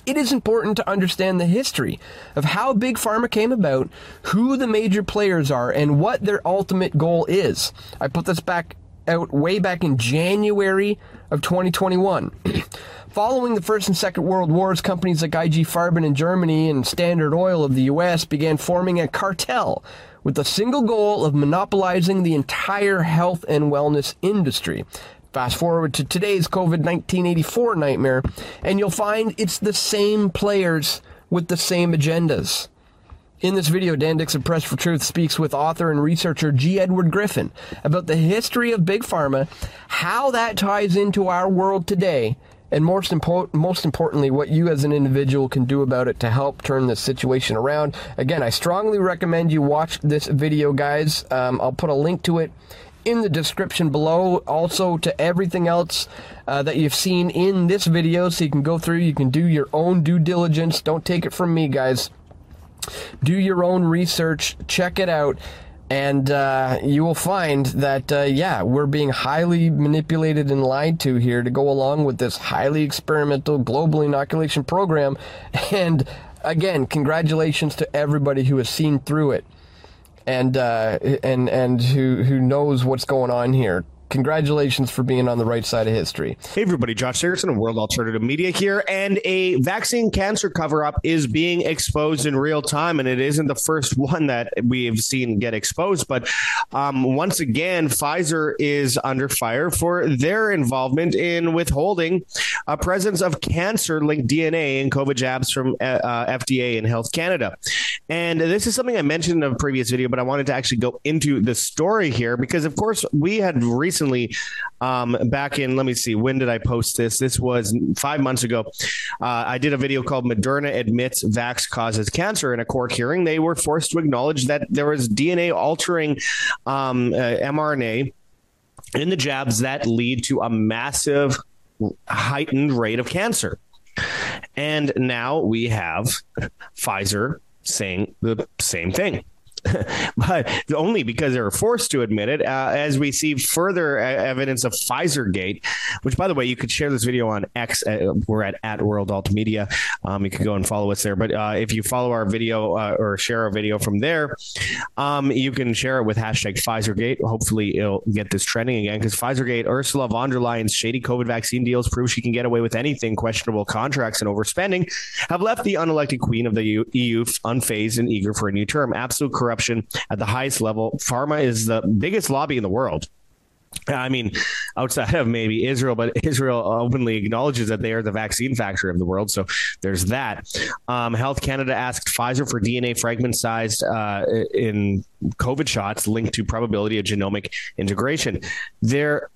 it is important to understand the history of how Big Pharma came about, who the major players are, and what their ultimate goal is. I put this back out way back in January of 2021. Following the First and Second World Wars, companies like IG Farben in Germany and Standard Oil of the US began forming a cartel with the single goal of monopolizing the entire health and wellness industry. Fast forward to today's COVID 1984 nightmare, and you'll find it's the same players with the same agendas. In this video, Dan Dicks of Press for Truth speaks with author and researcher G. Edward Griffin about the history of Big Pharma, how that ties into our world today, and most, impo- most importantly, what you as an individual can do about it to help turn this situation around. Again, I strongly recommend you watch this video, guys. Um, I'll put a link to it in the description below, also to everything else uh, that you've seen in this video, so you can go through, you can do your own due diligence. Don't take it from me, guys do your own research, check it out. And uh, you will find that, uh, yeah, we're being highly manipulated and lied to here to go along with this highly experimental global inoculation program. And again, congratulations to everybody who has seen through it and uh, and and who who knows what's going on here congratulations for being on the right side of history. Hey, everybody, Josh Sigurdson of World Alternative Media here, and a vaccine cancer cover up is being exposed in real time, and it isn't the first one that we have seen get exposed. But um, once again, Pfizer is under fire for their involvement in withholding a presence of cancer linked DNA in COVID jabs from uh, uh FDA and Health Canada. And this is something I mentioned in a previous video, but I wanted to actually go into the story here because, of course, we had recently recently um, back in let me see when did I post this? This was 5 months ago. Uh, I did a video called Moderna admits vax causes cancer in a court hearing. They were forced to acknowledge that there was DNA altering um, uh, mRNA in the jabs that lead to a massive heightened rate of cancer. And now we have Pfizer saying the same thing. but only because they were forced to admit it uh, as we see further uh, evidence of Pfizer gate which by the way you could share this video on X uh, we're at at World Alt Media um, you could go and follow us there but uh, if you follow our video uh, or share our video from there um, you can share it with hashtag #PfizerGate hopefully it'll get this trending again cuz PfizerGate Ursula von der Leyen's shady covid vaccine deals prove she can get away with anything questionable contracts and overspending have left the unelected queen of the EU unfazed and eager for a new term absolute correct corruption at the highest level. Pharma is the biggest lobby in the world. I mean, outside of maybe Israel, but Israel openly acknowledges that they are the vaccine factory of the world. So there's that. Um, Health Canada asked Pfizer for DNA fragment sized uh, in COVID shots linked to probability of genomic integration. There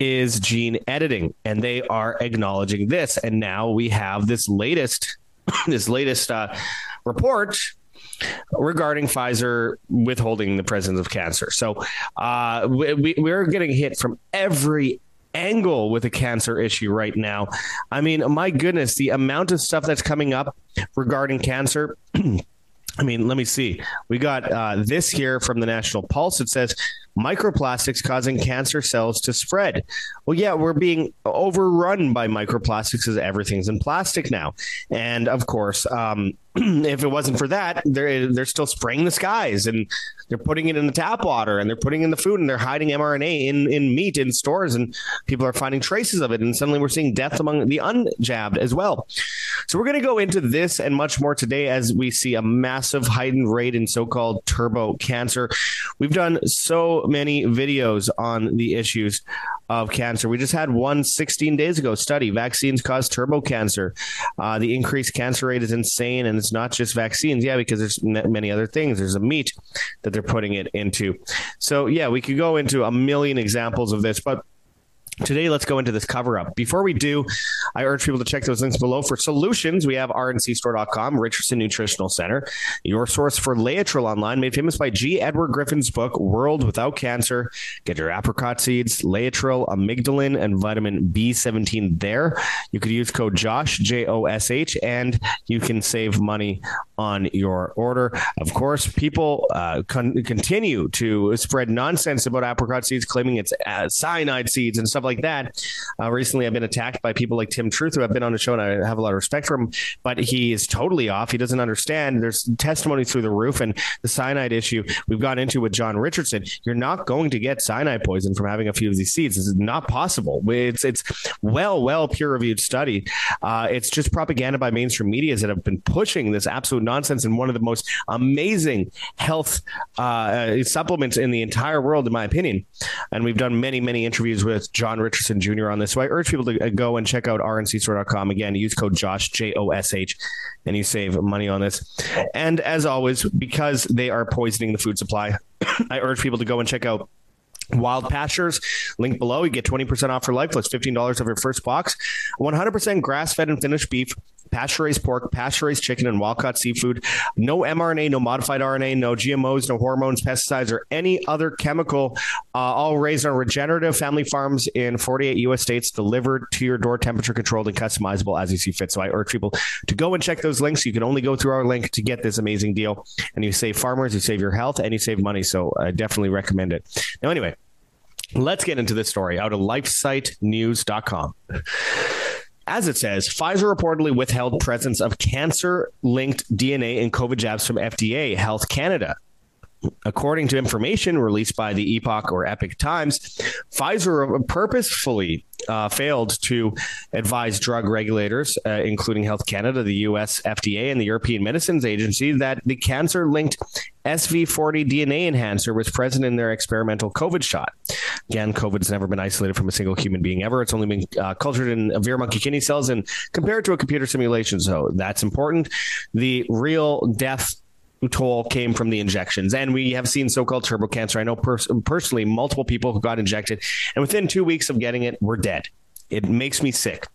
is gene editing, and they are acknowledging this. And now we have this latest, this latest uh, report regarding Pfizer withholding the presence of cancer. So uh, we, we're getting hit from every angle with a cancer issue right now. I mean, my goodness, the amount of stuff that's coming up regarding cancer. I mean, let me see. We got uh, this here from the National Pulse. It says microplastics causing cancer cells to spread. Well, yeah, we're being overrun by microplastics as everything's in plastic now. And of course, um, if it wasn't for that, they're they're still spraying the skies and they're putting it in the tap water and they're putting in the food and they're hiding mRNA in in meat in stores and people are finding traces of it and suddenly we're seeing deaths among the unjabbed as well. So we're going to go into this and much more today as we see a massive heightened rate in so-called turbo cancer. We've done so many videos on the issues of cancer. We just had one 16 days ago study vaccines cause turbo cancer. Uh, the increased cancer rate is insane and it's not just vaccines. Yeah, because there's many other things. There's a meat that they're putting it into. So yeah, we could go into a million examples of this, but Today, let's go into this cover up. Before we do, I urge people to check those links below for solutions. We have rncstore.com, Richardson Nutritional Center, your source for Laetrile online, made famous by G. Edward Griffin's book, World Without Cancer. Get your apricot seeds, Laetrile, amygdalin, and vitamin B17 there. You could use code JOSH, J O S H, and you can save money on your order. Of course, people uh, con continue to spread nonsense about apricot seeds, claiming it's uh, cyanide seeds and stuff like like that. Uh, recently, I've been attacked by people like Tim Truth, who have been on the show, and I have a lot of respect for him, but he is totally off. He doesn't understand. There's testimony through the roof, and the cyanide issue we've gone into with John Richardson. You're not going to get cyanide poison from having a few of these seeds. This is not possible. It's it's well, well peer reviewed study. Uh, it's just propaganda by mainstream medias that have been pushing this absolute nonsense. And one of the most amazing health uh, supplements in the entire world, in my opinion. And we've done many, many interviews with John Richardson Jr. on this. So I urge people to uh, go and check out rncstore.com. Again, use code Josh, J O S H, and you save money on this. And as always, because they are poisoning the food supply, I urge people to go and check out Wild Pastures, link below. You get 20% off for life plus $15 of your first box. 100% grass fed and finished beef pasture raised pork, pasture raised chicken and wild caught seafood. No mRNA, no modified RNA, no GMOs, no hormones, pesticides or any other chemical uh, all raised on regenerative family farms in 48 US states delivered to your door temperature controlled and customizable as you see fit. So I urge people to go and check those links. You can only go through our link to get this amazing deal and you save farmers, you save your health and you save money. So I definitely recommend it. Now anyway, Let's get into this story out of lifesitenews.com. As it says, Pfizer reportedly withheld presence of cancer-linked DNA in COVID jabs from FDA, Health Canada. According to information released by the Epoch or Epic Times, Pfizer purposefully uh, failed to advise drug regulators, uh, including Health Canada, the US FDA, and the European Medicines Agency, that the cancer linked SV40 DNA enhancer was present in their experimental COVID shot. Again, COVID has never been isolated from a single human being ever. It's only been uh, cultured in a Vero monkey kidney cells and compared to a computer simulation. So that's important. The real death toll came from the injections. And we have seen so-called turbo cancer. I know personally multiple people who got injected and within 2 weeks of getting it were dead. It makes me sick.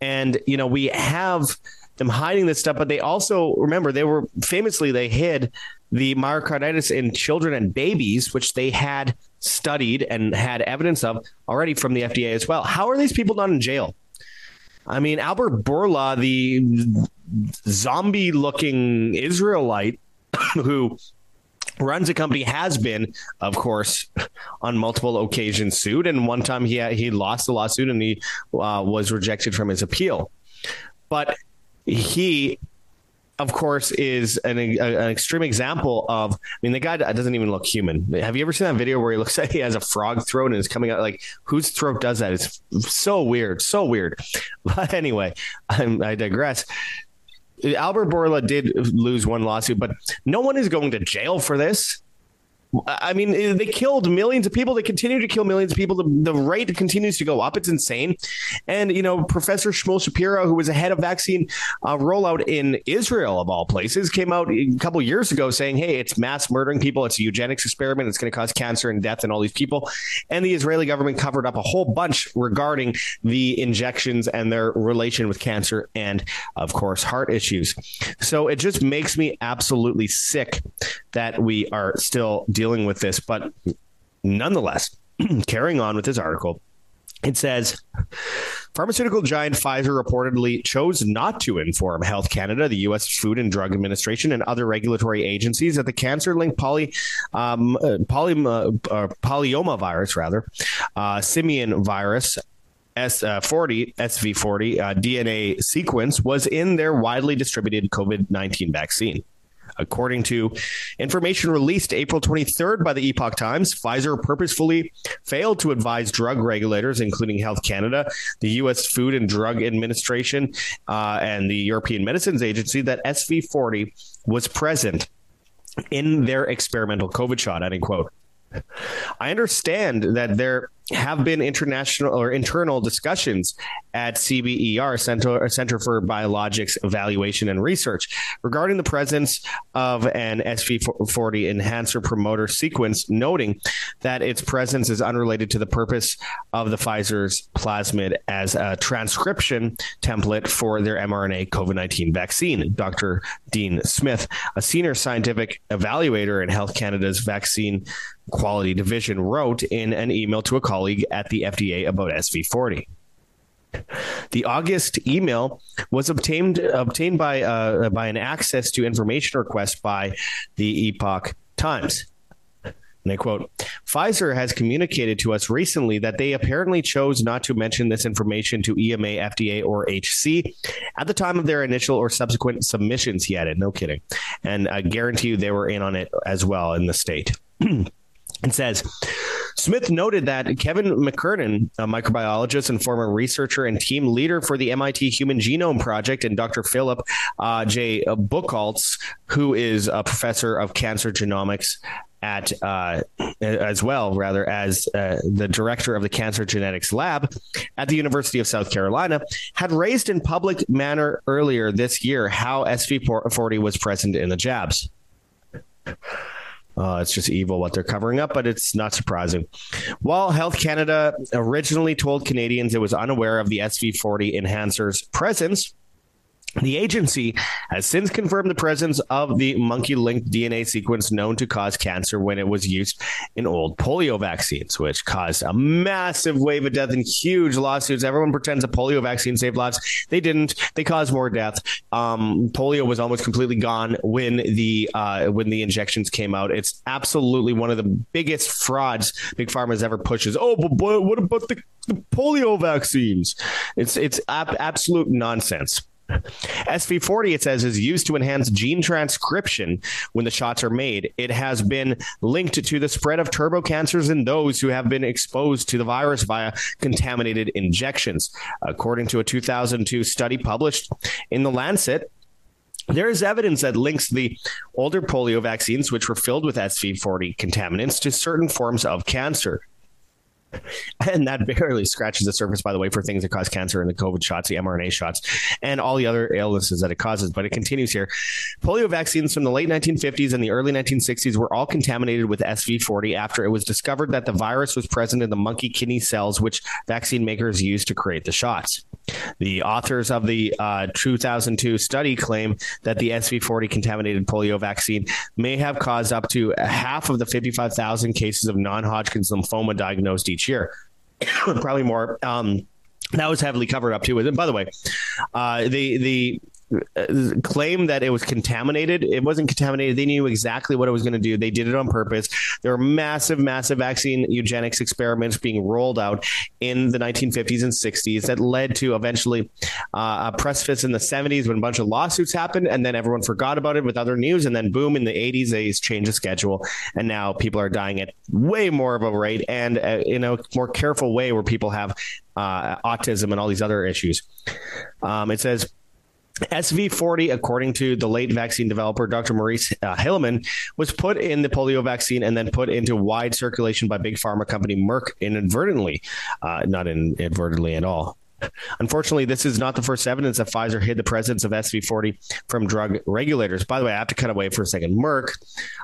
And you know, we have them hiding this stuff, but they also remember they were famously they hid the myocarditis in children and babies which they had studied and had evidence of already from the FDA as well. How are these people not in jail? I mean, Albert Bourla, the zombie looking Israelite who runs a company has been of course on multiple occasions sued and one time he he lost the lawsuit and he uh, was rejected from his appeal but he of course is an, a, an extreme example of I mean the guy doesn't even look human. Have you ever seen that video where he looks like he has a frog throat and is coming out like whose throat does that? It's so weird, so weird. But anyway, I'm, i digress. Albert Bourla did lose one lawsuit, but no one is going to jail for this. I mean, eh, they killed millions of people. They continue to kill millions of people. The, the rate continues to go up. It's insane. And, you know, Professor Shmuel Shapiro, who was a head of vaccine uh, rollout in Israel, of all places, came out a couple years ago saying, hey, it's mass murdering people. It's a eugenics experiment. It's going to cause cancer and death and all these people. And the Israeli government covered up a whole bunch regarding the injections and their relation with cancer and, of course, heart issues. So it just makes me absolutely sick that we are still dealing dealing with this, but nonetheless, carrying on with this article, it says pharmaceutical giant Pfizer reportedly chose not to inform Health Canada, the US Food and Drug Administration and other regulatory agencies that the cancer-linked poly um, uh, poly, uh, uh, polyoma virus rather, uh, simian virus S40 SV40 DNA sequence was in their widely distributed COVID-19 vaccine. According to information released April 23rd by the Epoch Times, Pfizer purposefully failed to advise drug regulators including Health Canada, the US Food and Drug Administration, uh, and the European Medicines Agency that SV40 was present in their experimental COVID shot, end quote. I understand that there have been international or internal discussions at CBER Center Center for Biologics Evaluation and Research regarding the presence of an SV40 enhancer promoter sequence noting that its presence is unrelated to the purpose of the Pfizer's plasmid as a transcription template for their mRNA COVID-19 vaccine. Dr. Dean Smith, a senior scientific evaluator in Health Canada's vaccine quality division wrote in an email to a colleague at the FDA about SV40. The August email was obtained obtained by uh, by an access to information request by the Epoch Times. And I quote, Pfizer has communicated to us recently that they apparently chose not to mention this information to EMA, FDA or HC at the time of their initial or subsequent submissions, he added. No kidding. And I guarantee you they were in on it as well in the state. and says Smith noted that Kevin McKernan, a microbiologist and former researcher and team leader for the MIT Human Genome Project, and Dr. Philip uh, J. Buckhaults, who is a professor of cancer genomics at uh, as well rather as uh, the director of the cancer genetics lab at the University of South Carolina had raised in public manner earlier this year how SV40 was present in the jabs uh, it's just evil what they're covering up, but it's not surprising. While Health Canada originally told Canadians it was unaware of the SV40 enhancer's presence, the agency has since confirmed the presence of the monkey linked DNA sequence known to cause cancer when it was used in old polio vaccines, which caused a massive wave of death and huge lawsuits. Everyone pretends a polio vaccine saved lives. They didn't. They caused more death. Um, polio was almost completely gone when the uh, when the injections came out. It's absolutely one of the biggest frauds big pharma's ever pushes. Oh, but, but what about the, the polio vaccines? It's it's ab absolute nonsense. SV40 it says is used to enhance gene transcription when the shots are made. It has been linked to the spread of turbo cancers in those who have been exposed to the virus via contaminated injections. According to a 2002 study published in the Lancet, there is evidence that links the older polio vaccines which were filled with SV40 contaminants to certain forms of cancer. and that barely scratches the surface by the way for things that cause cancer and the covid shots the mrna shots and all the other illnesses that it causes but it continues here polio vaccines from the late 1950s and the early 1960s were all contaminated with SV40 after it was discovered that the virus was present in the monkey kidney cells which vaccine makers used to create the shots the authors of the uh, 2002 study claim that the SV40 contaminated polio vaccine may have caused up to half of the 55,000 cases of non-Hodgkin's lymphoma diagnosed each each year, probably more. Um, that was heavily covered up too. And by the way, uh, the the claim that it was contaminated. It wasn't contaminated. They knew exactly what it was going to do. They did it on purpose. There were massive massive vaccine eugenics experiments being rolled out in the 1950s and 60s that led to eventually uh, a precipice in the 70s when a bunch of lawsuits happened and then everyone forgot about it with other news and then boom in the 80s they changed the schedule and now people are dying at way more of a rate and uh, in a more careful way where people have uh, autism and all these other issues. Um, it says SV40, according to the late vaccine developer Dr. Maurice uh, Hilleman, was put in the polio vaccine and then put into wide circulation by big pharma company Merck inadvertently, uh, not inadvertently at all. Unfortunately, this is not the first evidence that Pfizer hid the presence of SV40 from drug regulators. By the way, I have to cut away for a second. Merck,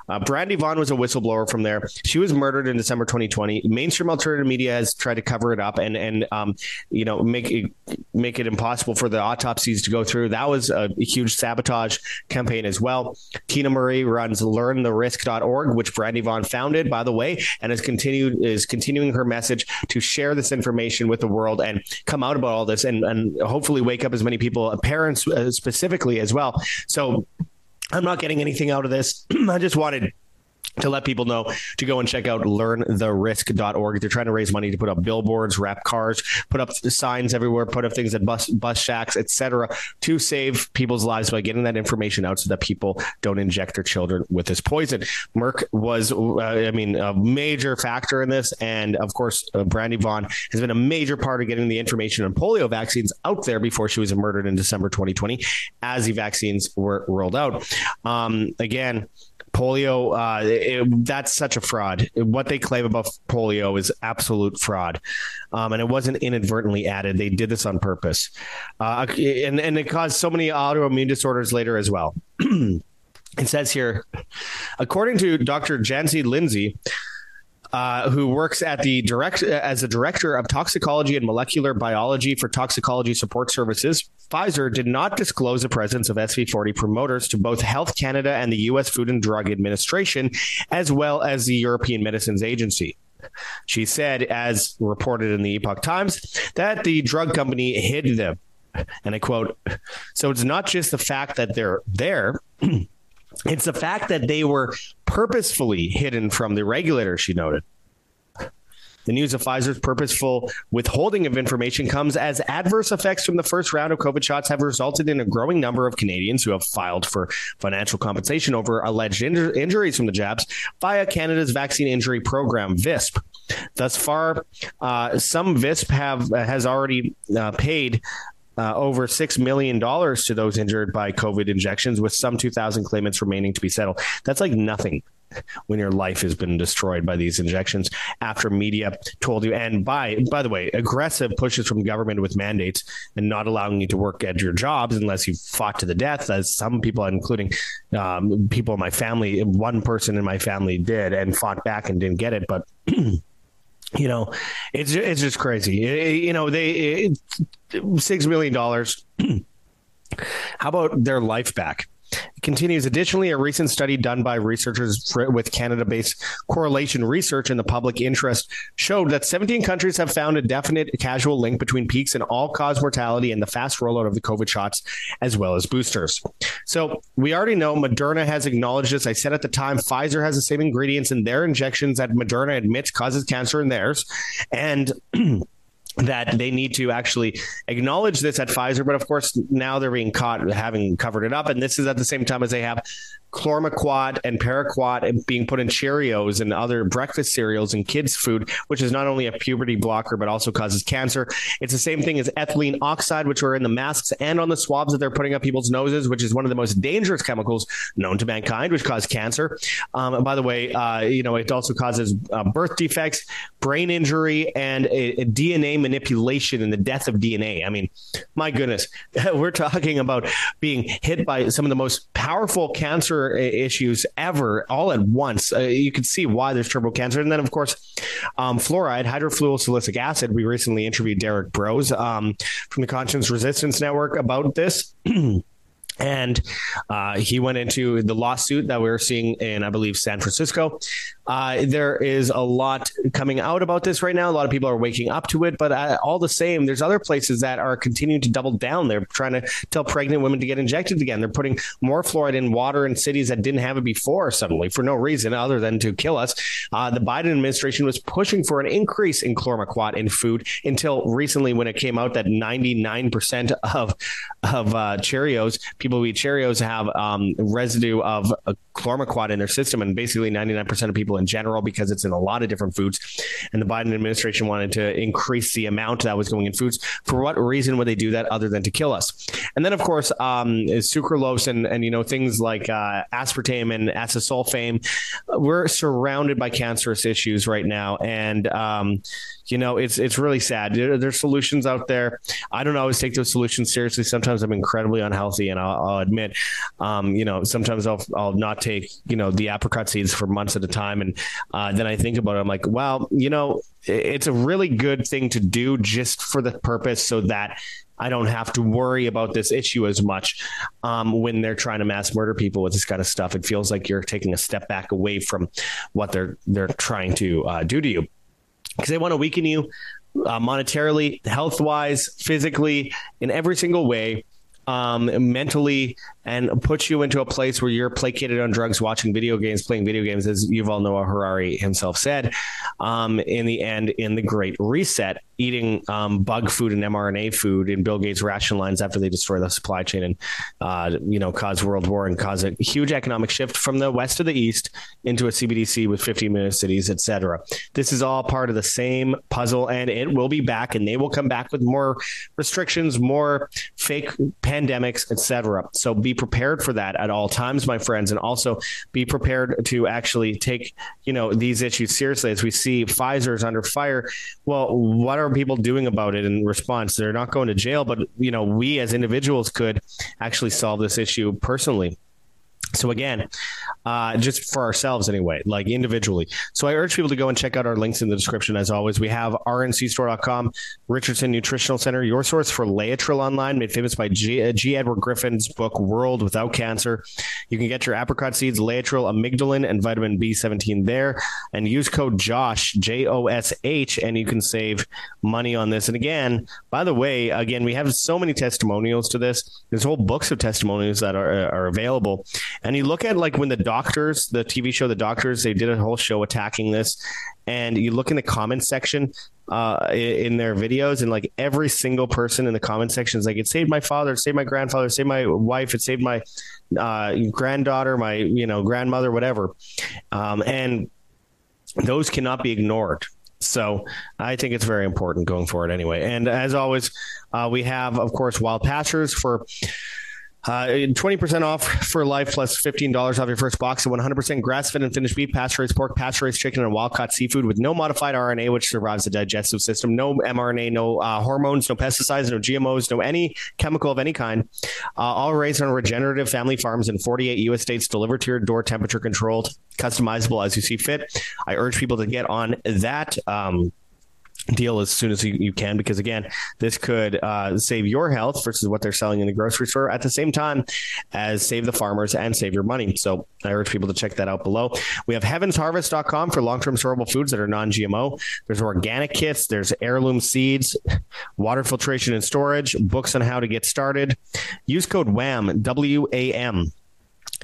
uh, Brandy Vaughn was a whistleblower from there. She was murdered in December 2020. Mainstream alternative media has tried to cover it up and and um, you know, make it make it impossible for the autopsies to go through. That was a huge sabotage campaign as well. Tina Marie runs learntherisk.org, which Brandy Vaughn founded, by the way, and has continued is continuing her message to share this information with the world and come out about about all this and and hopefully wake up as many people uh, parents uh, specifically as well so I'm not getting anything out of this. I just wanted to let people know to go and check out learntherisk.org. They're trying to raise money to put up billboards, wrap cars, put up signs everywhere, put up things at bus bus shacks, etc. to save people's lives by getting that information out so that people don't inject their children with this poison. Merck was uh, I mean a major factor in this and of course uh, Brandy Vaughn has been a major part of getting the information on polio vaccines out there before she was murdered in December 2020 as the vaccines were rolled out. Um, again, polio, uh, it, that's such a fraud. What they claim about polio is absolute fraud. Um, and it wasn't inadvertently added. They did this on purpose. Uh, and, and it caused so many autoimmune disorders later as well. it says here, according to Dr. Jancy Lindsay, uh, who works at the direct uh, as a director of toxicology and molecular biology for toxicology support services. Pfizer did not disclose the presence of SV40 promoters to both Health Canada and the US Food and Drug Administration as well as the European Medicines Agency. She said as reported in the Epoch Times that the drug company hid them. And I quote, so it's not just the fact that they're there It's the fact that they were purposefully hidden from the regulator, she noted. The news of Pfizer's purposeful withholding of information comes as adverse effects from the first round of COVID shots have resulted in a growing number of Canadians who have filed for financial compensation over alleged inj injuries from the jabs via Canada's vaccine injury program VISP. Thus far, uh, some VISP have uh, has already uh, paid uh, over $6 million to those injured by COVID injections, with some 2,000 claimants remaining to be settled. That's like nothing when your life has been destroyed by these injections after media told you and by by the way aggressive pushes from government with mandates and not allowing you to work at your jobs unless you fought to the death as some people including um, people in my family one person in my family did and fought back and didn't get it but you know, it's it's just crazy. you know, they it, six million dollars. How about their life back? It continues additionally a recent study done by researchers with Canada-based correlation research in the public interest showed that 17 countries have found a definite causal link between peaks in all-cause mortality and the fast rollout of the COVID shots as well as boosters. So, we already know Moderna has acknowledged this. I said at the time Pfizer has the same ingredients in their injections that Moderna admits causes cancer in theirs and that they need to actually acknowledge this at Pfizer but of course now they're being caught having covered it up and this is at the same time as they have chlormequat and paraquat being put in Cheerios and other breakfast cereals and kids food which is not only a puberty blocker but also causes cancer it's the same thing as ethylene oxide which are in the masks and on the swabs that they're putting up people's noses which is one of the most dangerous chemicals known to mankind which cause cancer um, by the way uh, you know it also causes uh, birth defects brain injury and a, a DNA manipulation and the death of DNA i mean my goodness we're talking about being hit by some of the most powerful cancer cancer issues ever all at once. Uh, you can see why there's turbo cancer. And then, of course, um, fluoride, hydrofluorosilicic acid. We recently interviewed Derek Bros um, from the Conscience Resistance Network about this. and uh, he went into the lawsuit that we were seeing in I believe San Francisco uh, there is a lot coming out about this right now. A lot of people are waking up to it, but uh, all the same, there's other places that are continuing to double down. They're trying to tell pregnant women to get injected again. They're putting more fluoride in water in cities that didn't have it before suddenly for no reason other than to kill us. Uh, the Biden administration was pushing for an increase in chlormequat in food until recently when it came out that 99% of of uh, Cheerios, people who eat Cheerios have um, residue of uh, chlormequat in their system and basically 99% of people in general because it's in a lot of different foods. And the Biden administration wanted to increase the amount that was going in foods. For what reason would they do that other than to kill us? And then of course, um, sucralose and and you know things like uh, aspartame and acesulfame. We're surrounded by cancerous issues right now and um, you know, it's it's really sad. There, there's solutions out there. I don't always take those solutions seriously. Sometimes I'm incredibly unhealthy, and I'll, I'll admit, um, you know, sometimes I'll I'll not take you know the apricot seeds for months at a time, and uh, then I think about it. I'm like, well, you know, it's a really good thing to do just for the purpose so that I don't have to worry about this issue as much um, when they're trying to mass murder people with this kind of stuff. It feels like you're taking a step back away from what they're they're trying to uh, do to you because they want to weaken you uh, monetarily, health wise, physically, in every single way. Um, mentally and put you into a place where you're placated on drugs, watching video games, playing video games, as you've all know, Harari himself said um, in the end, in the Great Reset eating um, bug food and mRNA food in Bill Gates' ration lines after they destroy the supply chain and uh, you know cause world war and cause a huge economic shift from the west to the east into a CBDC with 50 million minute cities, etc. This is all part of the same puzzle, and it will be back, and they will come back with more restrictions, more fake pandemics, etc. So be prepared for that at all times, my friends, and also be prepared to actually take you know these issues seriously as we see Pfizer's under fire. Well, what are are people doing about it in response? They're not going to jail, but you know, we as individuals could actually solve this issue personally. So again, uh, just for ourselves anyway, like individually. So I urge people to go and check out our links in the description as always. We have rncstore.com, Richardson Nutritional Center, your source for Laetrile online, made famous by G, uh, G. Edward Griffin's book World Without Cancer. You can get your apricot seeds, Laetrile, amygdalin and vitamin B17 there and use code JOSH, J O S H and you can save money on this. And again, by the way, again, we have so many testimonials to this. There's whole books of testimonials that are uh, are available and you look at like when the doctors the TV show the doctors they did a whole show attacking this and you look in the comment section uh, in their videos and like every single person in the comment section is like it saved my father it saved my grandfather it saved my wife it saved my uh, granddaughter my you know grandmother whatever um, and those cannot be ignored so I think it's very important going forward anyway. And as always, uh, we have of course wild pastures for uh, 20% off for life plus $15 off your first box of 100% grass-fed and finished beef, pasture-raised pork, pasture-raised chicken and wild-caught seafood with no modified RNA which survives the digestive system, no mRNA, no uh, hormones, no pesticides, no GMOs, no any chemical of any kind. Uh, all raised on regenerative family farms in 48 US states delivered to your door temperature controlled, customizable as you see fit. I urge people to get on that um, deal as soon as you, you can because again this could uh, save your health versus what they're selling in the grocery store at the same time as save the farmers and save your money so i urge people to check that out below we have heavensharvest.com for long-term storable foods that are non-gmo there's organic kits there's heirloom seeds water filtration and storage books on how to get started use code wam w a m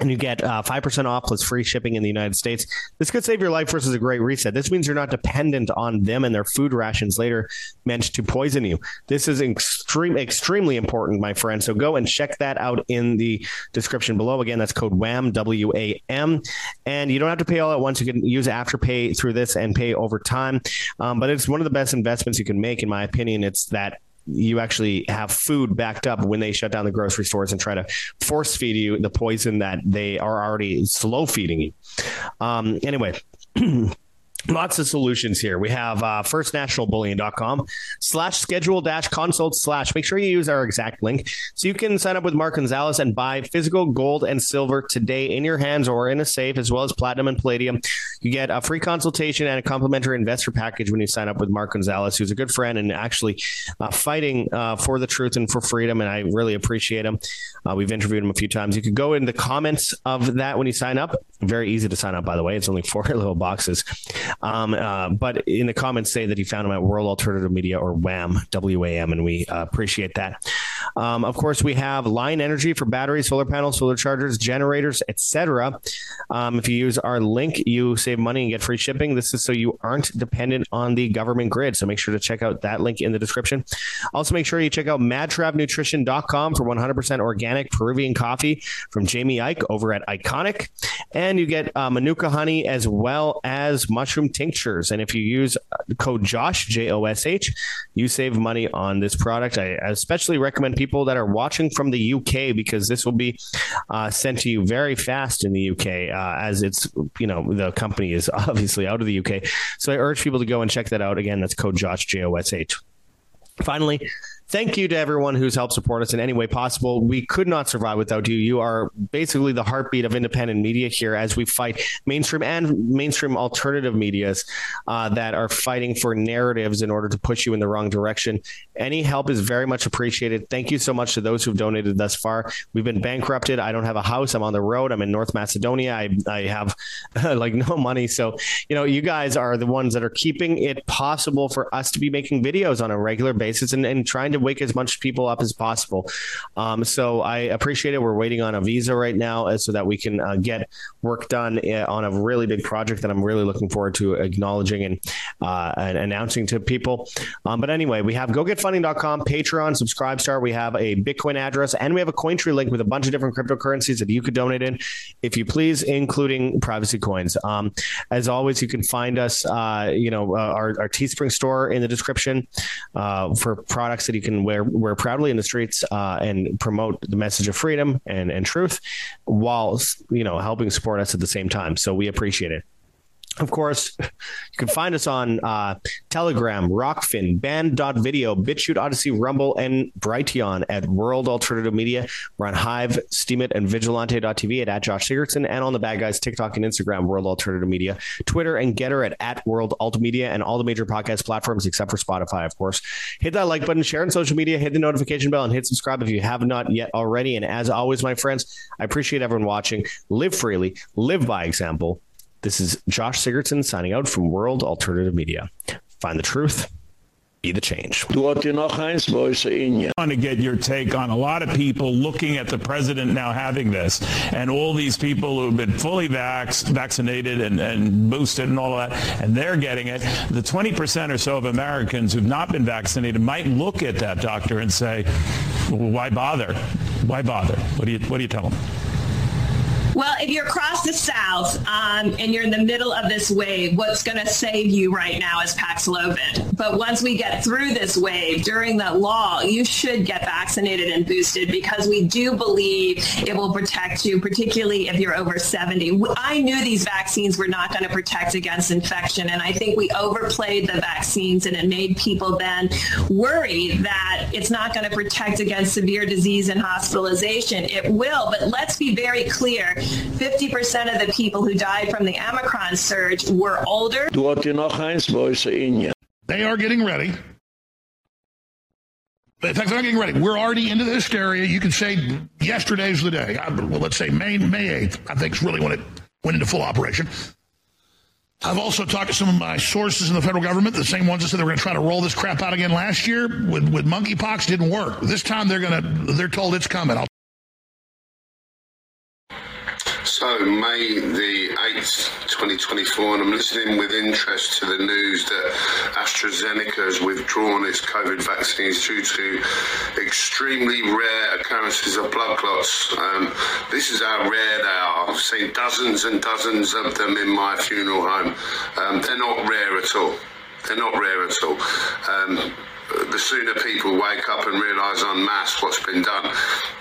and you get uh, 5% off plus free shipping in the United States. This could save your life versus a great reset. This means you're not dependent on them and their food rations later meant to poison you. This is extreme extremely important, my friend. So go and check that out in the description below. Again, that's code WAM W A M and you don't have to pay all at once. You can use Afterpay through this and pay over time. Um, but it's one of the best investments you can make in my opinion. It's that you actually have food backed up when they shut down the grocery stores and try to force feed you the poison that they are already slow feeding you. Um, anyway, lots of solutions here we have uh firstnationalbullion.com slash schedule dash consult slash make sure you use our exact link so you can sign up with mark gonzalez and buy physical gold and silver today in your hands or in a safe as well as platinum and palladium you get a free consultation and a complimentary investor package when you sign up with mark gonzalez who's a good friend and actually uh, fighting uh, for the truth and for freedom and i really appreciate him uh, we've interviewed him a few times you can go in the comments of that when you sign up very easy to sign up by the way it's only four little boxes um, uh, but in the comments, say that he found him at World Alternative Media or WHAM, W A M, and we uh, appreciate that. Um, of course, we have Lion Energy for batteries, solar panels, solar chargers, generators, etc. Um, if you use our link, you save money and get free shipping. This is so you aren't dependent on the government grid. So make sure to check out that link in the description. Also, make sure you check out madtravnutrition.com for 100% organic Peruvian coffee from Jamie Ike over at Iconic. And you get uh, Manuka honey as well as mushroom tinctures. And if you use uh, code JOSH, J O S H, you save money on this product. I especially recommend and people that are watching from the UK because this will be uh, sent to you very fast in the UK uh, as it's you know the company is obviously out of the UK. So I urge people to go and check that out again. That's code Josh J O S H. Finally, Thank you to everyone who's helped support us in any way possible. We could not survive without you. You are basically the heartbeat of independent media here as we fight mainstream and mainstream alternative medias uh, that are fighting for narratives in order to push you in the wrong direction. Any help is very much appreciated. Thank you so much to those who've donated thus far. We've been bankrupted. I don't have a house. I'm on the road. I'm in North Macedonia. I I have like no money. So, you know, you guys are the ones that are keeping it possible for us to be making videos on a regular basis and and trying to wake as much people up as possible. Um, so I appreciate it. We're waiting on a visa right now uh, so that we can uh, get work done uh, on a really big project that I'm really looking forward to acknowledging and, uh, and announcing to people. Um, but anyway, we have gogetfunding.com, Patreon, Subscribestar. We have a Bitcoin address and we have a CoinTree link with a bunch of different cryptocurrencies that you could donate in if you please, including privacy coins. Um, as always, you can find us, uh, you know, uh, our, our Teespring store in the description for products that you can wear wear proudly in the streets uh, and promote the message of freedom and and truth while you know helping support us at the same time so we appreciate it of course, you can find us on uh, Telegram, Rokfin, Band.video, BitChute, Odysee, Rumble, and Brighteon at World Alternative Media. We're on Hive, Steemit, and Vigilante.tv at, at Josh Sigurdson, and on the Bad Guys, TikTok and Instagram, World Alternative Media, Twitter and Gettr at, at World Alt Media, and all the major podcast platforms except for Spotify, of course. Hit that like button, share on social media, hit the notification bell, and hit subscribe if you have not yet already. And as always, my friends, I appreciate everyone watching. Live freely, live by example this is Josh Sigurdson signing out from World Alternative Media. Find the truth be the change. I want to get your take on a lot of people looking at the president now having this and all these people who've been fully vaxxed, vaccinated and, and boosted and all that and they're getting it. The 20% or so of Americans who've not been vaccinated might look at that doctor and say, well, "Why bother? Why bother?" What do you what do you tell them? Well, if you're across the south um, and you're in the middle of this wave, what's going to save you right now is Paxlovid. But once we get through this wave, during that law, you should get vaccinated and boosted because we do believe it will protect you, particularly if you're over 70. I knew these vaccines were not going to protect against infection, and I think we overplayed the vaccines and it made people then worry that it's not going to protect against severe disease and hospitalization. It will, but let's be very clear 50% of the people who died from the Omicron surge were older. They are getting ready. In fact, they're not getting ready. We're already into the hysteria. You can say yesterday's the day. well, let's say May, May 8th, I think is really when it went into full operation. I've also talked to some of my sources in the federal government, the same ones that said they were going to try to roll this crap out again last year with with monkeypox didn't work. This time they're going to they're told it's coming. I'll so, May the 8th, 2024, and I'm listening with interest to the news that AstraZeneca has withdrawn its COVID vaccines due to extremely rare occurrences of blood clots. Um, this is how rare they are. I've seen dozens and dozens of them in my funeral home. Um, they're not rare at all. They're not rare at all. Um, the sooner people wake up and realize on mass what's been done.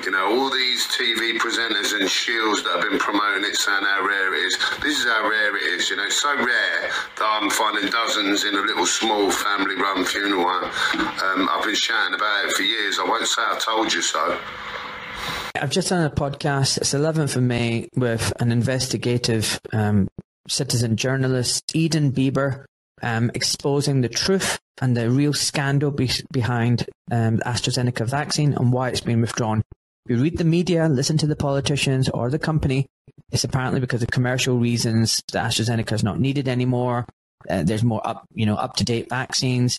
You know, all these TV presenters and shields that have been promoting it saying how rare it is. This is how rare it is, you know, so rare that I'm finding dozens in a little small family run funeral home. Um, I've been shouting about it for years. I won't say I told you so. I've just done a podcast. It's 11th of May with an investigative um, citizen journalist, Eden Bieber, um, exposing the truth and the real scandal be behind um, the AstraZeneca vaccine and why it's been withdrawn. you read the media, listen to the politicians or the company, it's apparently because of commercial reasons that AstraZeneca is not needed anymore. Uh, there's more up, you know, up-to-date vaccines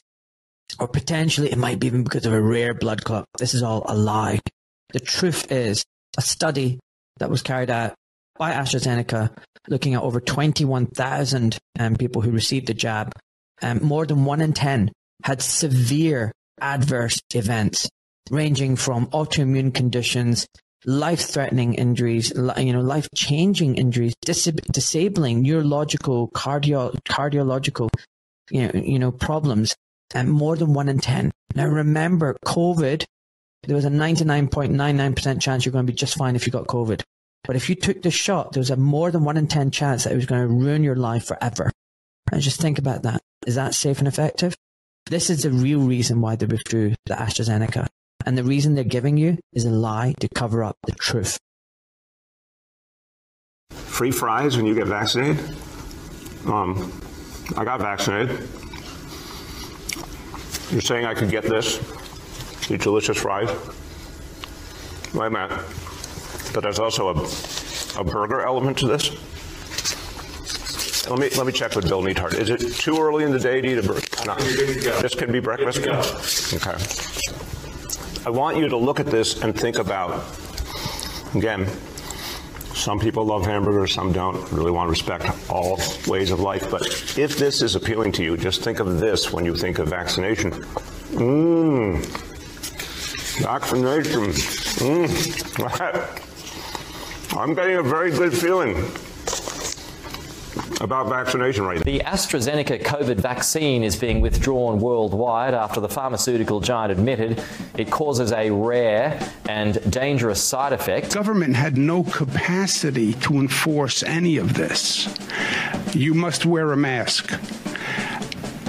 or potentially it might be even because of a rare blood clot. This is all a lie. The truth is a study that was carried out by AstraZeneca, looking at over 21,000 um, people who received the jab, um, more than one in 10 had severe adverse events ranging from autoimmune conditions, life-threatening injuries, you know, life-changing injuries, disabling neurological, cardio cardiological, you know, you know, problems, and more than 1 in 10. Now remember COVID, there was a 99.99% chance you're going to be just fine if you got COVID. But if you took the shot, there was a more than 1 in 10 chance that it was going to ruin your life forever. And just think about that. Is that safe and effective? This is the real reason why they withdrew the AstraZeneca. And the reason they're giving you is a lie to cover up the truth. Free fries when you get vaccinated? Um, I got vaccinated. You're saying I could get this? You delicious fries? Wait a minute but there's also a a burger element to this. Let me let me check with Bill Neidhardt. Is it too early in the day to eat a burger? No. This could be breakfast. Okay. I want you to look at this and think about again some people love hamburgers, some don't. really want to respect all ways of life, but if this is appealing to you, just think of this when you think of vaccination. Mmm. Vaccination. Mmm. I'm getting a very good feeling about vaccination right now. The AstraZeneca COVID vaccine is being withdrawn worldwide after the pharmaceutical giant admitted it causes a rare and dangerous side effect. Government had no capacity to enforce any of this. You must wear a mask.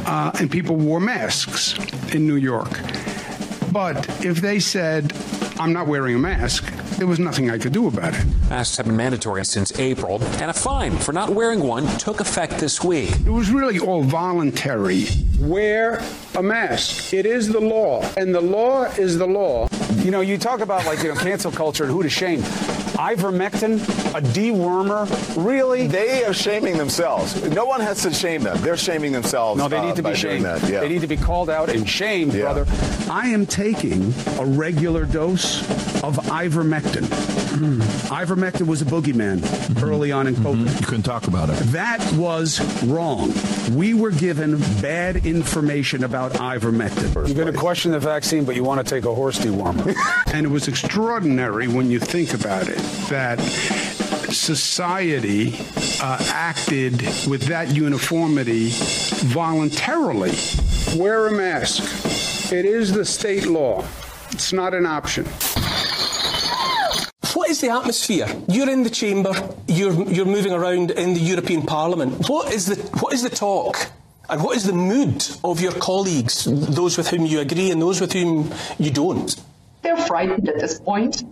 Uh, and people wore masks in New York. But if they said I'm not wearing a mask, there was nothing I could do about it. Masks have been mandatory since April, and a fine for not wearing one took effect this week. It was really all voluntary. Wear a mask. It is the law, and the law is the law. You know, you talk about like, you know, cancel culture and who to shame. Ivermectin, a dewormer, really? They are shaming themselves. No one has to shame them. They're shaming themselves. No, they need uh, to be shamed. Yeah. They need to be called out and shamed, yeah. brother. I am taking a regular dose of ivermectin. Hmm. Ivermectin was a boogeyman early on in mm-hmm. COVID. Mm -hmm. You couldn't talk about it. That was wrong. We were given bad information about ivermectin. You're going to question the vaccine, but you want to take a horse dewormer and it was extraordinary when you think about it that society uh, acted with that uniformity voluntarily wear a mask it is the state law it's not an option what is the atmosphere you're in the chamber you're you're moving around in the european parliament what is the what is the talk and what is the mood of your colleagues those with whom you agree and those with whom you don't they're frightened at this point.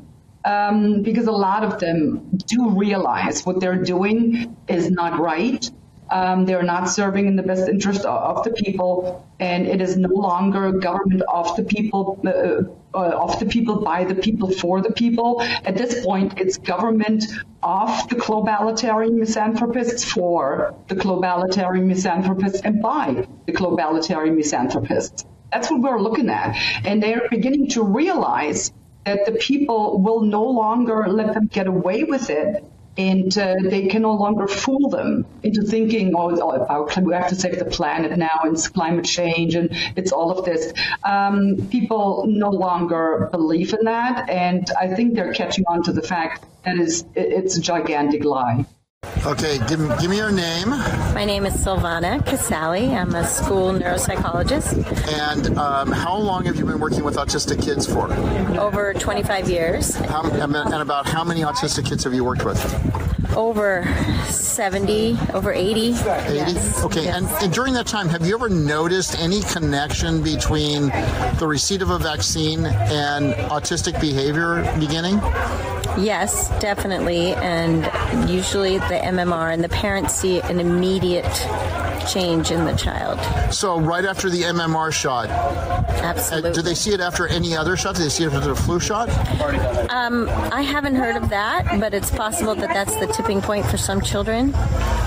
Um, because a lot of them do realize what they're doing is not right. Um, they're not serving in the best interest of, of, the people, and it is no longer a government of the people, uh, uh, of the people, by the people, for the people. At this point, it's government of the globalitarian misanthropists, for the globalitarian misanthropists, and by the globalitarian misanthropists. That's what we're looking at. And they're beginning to realize that the people will no longer let them get away with it and uh, they can no longer fool them into thinking, oh, about, we have to save the planet now and it's climate change and it's all of this. Um, people no longer believe in that, and I think they're catching on to the fact that it's a gigantic lie. Okay, give, give me your name. My name is Silvana Casali. I'm a school neuropsychologist. And um, how long have you been working with autistic kids for? Over 25 years. How, and about how many autistic kids have you worked with? over 70 over 80 80 yes. okay yes. And, and, during that time have you ever noticed any connection between the receipt of a vaccine and autistic behavior beginning yes definitely and usually the MMR, and the parents see an immediate change in the child. So right after the MMR shot, absolutely. Uh, do they see it after any other shot? Do they see it after the flu shot? Um, I haven't heard of that, but it's possible that that's the tipping point for some children.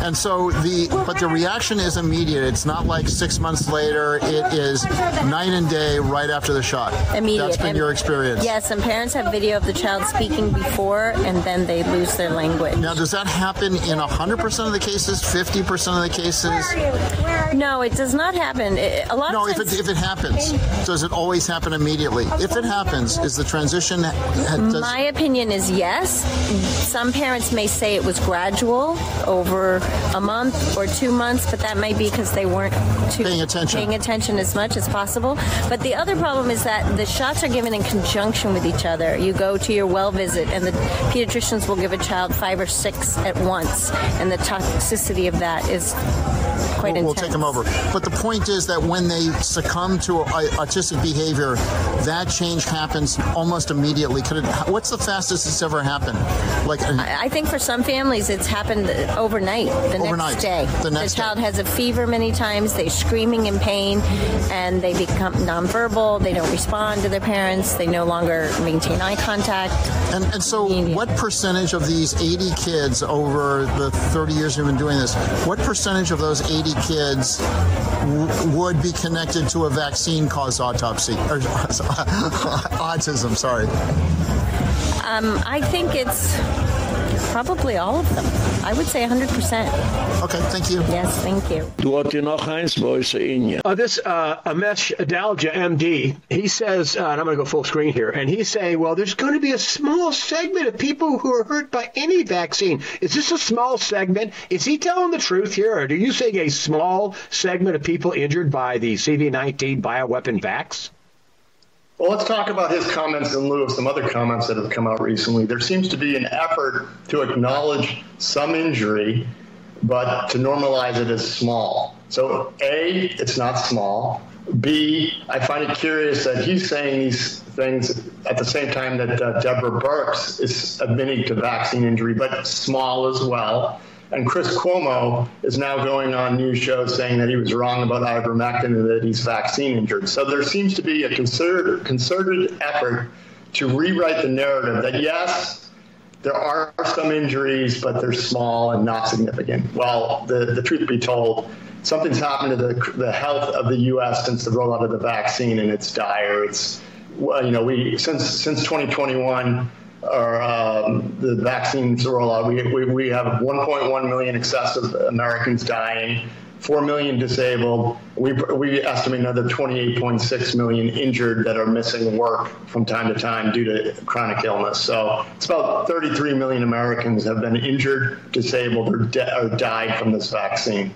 And so the but the reaction is immediate. It's not like six months later. It is night and day right after the shot. Immediate. That's been and, your experience. Yes, and parents have video of the child speaking before, and then they lose their language. Now, does that happen in 100% of the cases, 50% of the cases? No, it does not happen. a lot no, if, it, if it happens, does it always happen immediately? If it happens, is the transition... Does... My opinion is yes. Some parents may say it was gradual over a month or two months, but that may be because they weren't paying attention. paying attention as much as possible. But the other problem is that the shots are given in conjunction with each other. You go to your well visit and the pediatricians will give a child five or six at once months, and the toxicity of that is quite we'll, intense. We'll take them over. But the point is that when they succumb to uh, autistic behavior, that change happens almost immediately. It, what's the fastest it's ever happened? Like uh, I think for some families, it's happened overnight. The overnight, next day, the, next the child day. has a fever many times. They're screaming in pain, and they become nonverbal. They don't respond to their parents. They no longer maintain eye contact. And, and so, what percentage of these 80 kids over the 30 years you've been doing this, what percentage of those 80 kids would be connected to a vaccine caused autopsy or autism, sorry? Um, I think it's Probably all of them. I would say 100%. Okay, thank you. Yes, thank you. Du hat noch eins voice in uh, this uh, Amesh Adalja, MD, he says, uh, and I'm going to go full screen here, and he's saying, well, there's going to be a small segment of people who are hurt by any vaccine. Is this a small segment? Is he telling the truth here, or do you say a small segment of people injured by the CV-19 bioweapon vax? Well, let's talk about his comments in lieu of some other comments that have come out recently. There seems to be an effort to acknowledge some injury, but to normalize it as small. So, A, it's not small. B, I find it curious that he's saying these things at the same time that uh, Deborah Birx is admitting to vaccine injury, but small as well. And Chris Cuomo is now going on news shows saying that he was wrong about ivermectin and that he's vaccine injured. So there seems to be a concerted, concerted effort to rewrite the narrative that yes, there are some injuries, but they're small and not significant. Well, the, the truth be told, something's happened to the, the health of the U.S. since the rollout of the vaccine, and it's dire. It's, you know, we, since, since 2021, or um, the vaccines rollout. We, we, we have 1.1 million excessive Americans dying, 4 million disabled. We, we estimate another 28.6 million injured that are missing work from time to time due to chronic illness. So it's about 33 million Americans have been injured, disabled, or, or died from this vaccine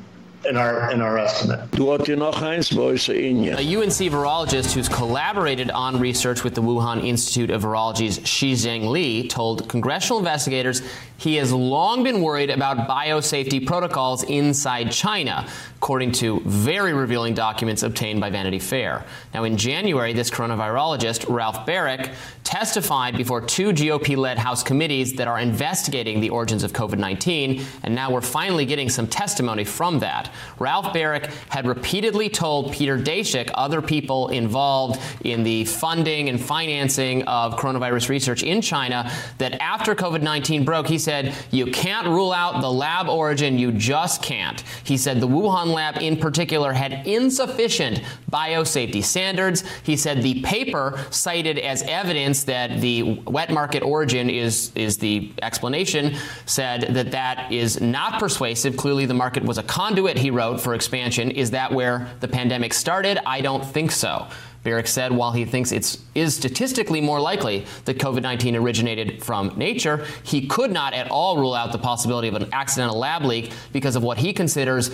in our in our estimate. Du hat ja noch eins A UNC virologist who's collaborated on research with the Wuhan Institute of Virology's Shi Zhengli told congressional investigators he has long been worried about biosafety protocols inside China according to very revealing documents obtained by Vanity Fair. Now, in January, this coronavirologist, Ralph Baric, testified before two GOP led House committees that are investigating the origins of COVID 19, and now we're finally getting some testimony from that. Ralph Baric had repeatedly told Peter Daszak, other people involved in the funding and financing of coronavirus research in China, that after COVID 19 broke, he said, You can't rule out the lab origin, you just can't. He said the Wuhan Dunlap in particular had insufficient biosafety standards. He said the paper cited as evidence that the wet market origin is is the explanation said that that is not persuasive. Clearly the market was a conduit he wrote for expansion. Is that where the pandemic started? I don't think so. Baric said while he thinks it is statistically more likely that COVID 19 originated from nature, he could not at all rule out the possibility of an accidental lab leak because of what he considers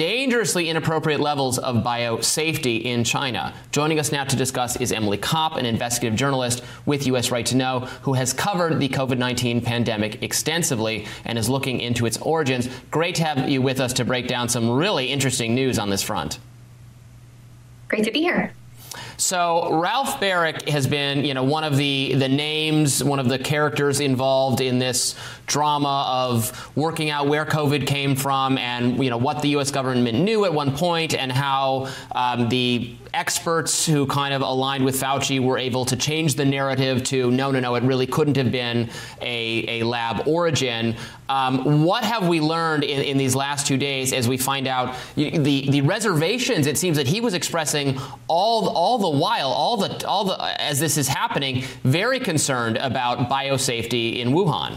dangerously inappropriate levels of biosafety in China. Joining us now to discuss is Emily Kopp, an investigative journalist with U.S. Right to Know, who has covered the COVID 19 pandemic extensively and is looking into its origins. Great to have you with us to break down some really interesting news on this front. Great to be here. So Ralph Baric has been, you know, one of the the names, one of the characters involved in this drama of working out where COVID came from and you know what the U.S. government knew at one point and how um, the experts who kind of aligned with Fauci were able to change the narrative to no, no, no, it really couldn't have been a, a lab origin. Um, what have we learned in, in, these last two days as we find out the, the reservations it seems that he was expressing all, all the the while, all the all the as this is happening, very concerned about biosafety in Wuhan.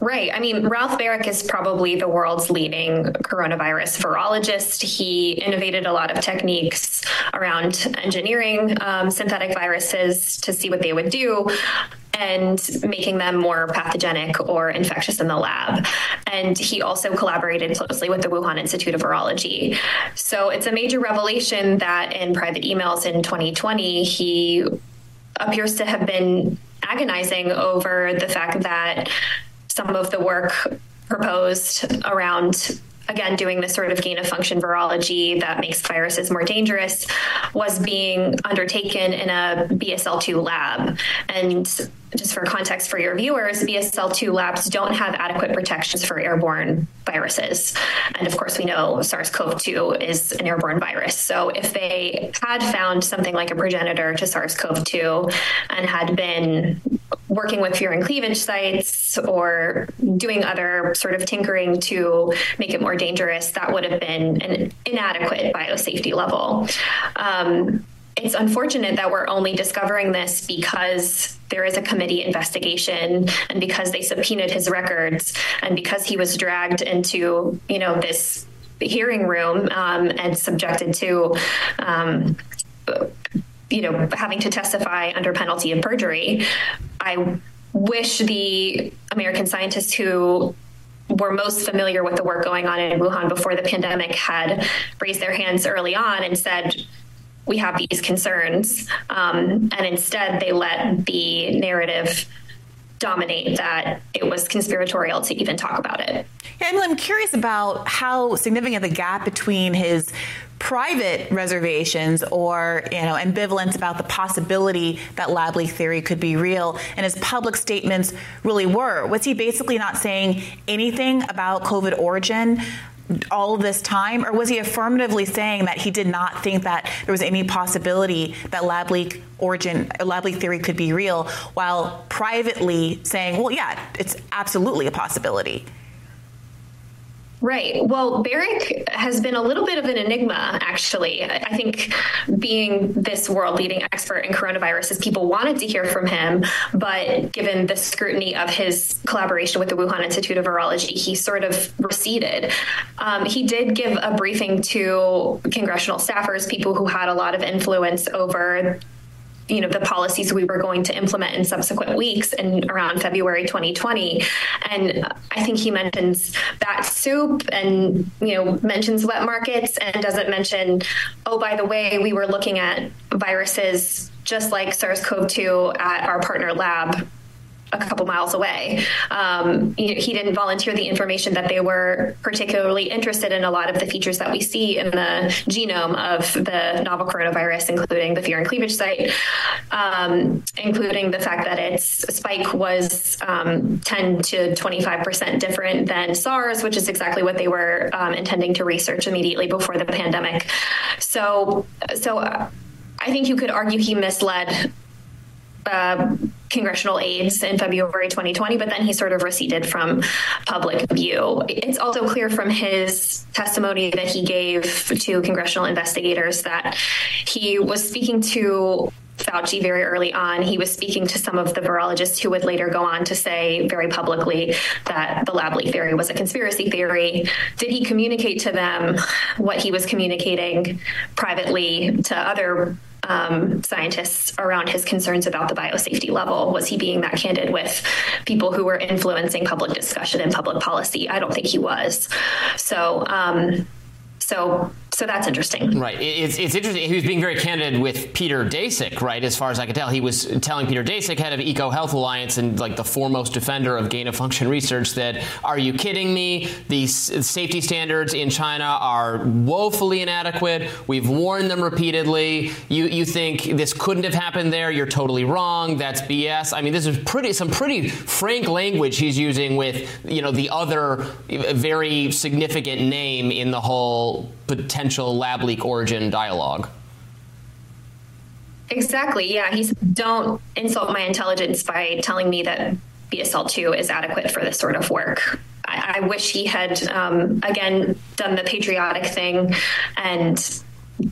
Right. I mean, Ralph Baric is probably the world's leading coronavirus virologist. He innovated a lot of techniques around engineering um, synthetic viruses to see what they would do and making them more pathogenic or infectious in the lab. And he also collaborated closely with the Wuhan Institute of Virology. So it's a major revelation that in private emails in 2020 he appears to have been agonizing over the fact that some of the work proposed around again doing this sort of gain of function virology that makes viruses more dangerous was being undertaken in a BSL2 lab and just for context for your viewers, BSL-2 labs don't have adequate protections for airborne viruses. And of course, we know SARS-CoV-2 is an airborne virus. So if they had found something like a progenitor to SARS-CoV-2 and had been working with furin cleavage sites or doing other sort of tinkering to make it more dangerous, that would have been an inadequate biosafety level. Um, it's unfortunate that we're only discovering this because there is a committee investigation and because they subpoenaed his records and because he was dragged into, you know, this hearing room um, and subjected to um, you know having to testify under penalty of perjury i wish the american scientists who were most familiar with the work going on in Wuhan before the pandemic had raised their hands early on and said we have these concerns um, and instead they let the narrative dominate that it was conspiratorial to even talk about it. Yeah, I I'm curious about how significant the gap between his private reservations or you know ambivalence about the possibility that leak theory could be real and his public statements really were was he basically not saying anything about covid origin all this time or was he affirmatively saying that he did not think that there was any possibility that lab leak origin lab leak theory could be real while privately saying well yeah it's absolutely a possibility Right. Well, Baric has been a little bit of an enigma actually. I think being this world leading expert in coronavirus as people wanted to hear from him, but given the scrutiny of his collaboration with the Wuhan Institute of Virology, he sort of receded. Um, he did give a briefing to congressional staffers, people who had a lot of influence over you know the policies we were going to implement in subsequent weeks and around February 2020 and I think he mentions bat soup and you know mentions wet markets and doesn't mention oh by the way we were looking at viruses just like SARS-CoV-2 at our partner lab a couple miles away. Um, he didn't volunteer the information that they were particularly interested in a lot of the features that we see in the genome of the novel coronavirus including the furin cleavage site um, including the fact that its spike was um, 10 to 25% different than SARS which is exactly what they were um, intending to research immediately before the pandemic. So so uh, I think you could argue he misled uh, congressional aides in February 2020, but then he sort of receded from public view. It's also clear from his testimony that he gave to congressional investigators that he was speaking to Fauci very early on. He was speaking to some of the virologists who would later go on to say very publicly that the lab leak theory was a conspiracy theory. Did he communicate to them what he was communicating privately to other um, scientists around his concerns about the biosafety level was he being that candid with people who were influencing public discussion and public policy i don't think he was so um, so so that's interesting. Right. It's, it's interesting. He was being very candid with Peter Daszak, right? As far as I can tell, he was telling Peter Daszak, head of EcoHealth Alliance and like the foremost defender of gain of function research, that are you kidding me? These safety standards in China are woefully inadequate. We've warned them repeatedly. You, you think this couldn't have happened there. You're totally wrong. That's BS. I mean, this is pretty, some pretty frank language he's using with, you know, the other very significant name in the whole potential lab leak origin dialogue. Exactly. Yeah, said don't insult my intelligence by telling me that BSL2 is adequate for this sort of work. I, I wish he had um, again done the patriotic thing and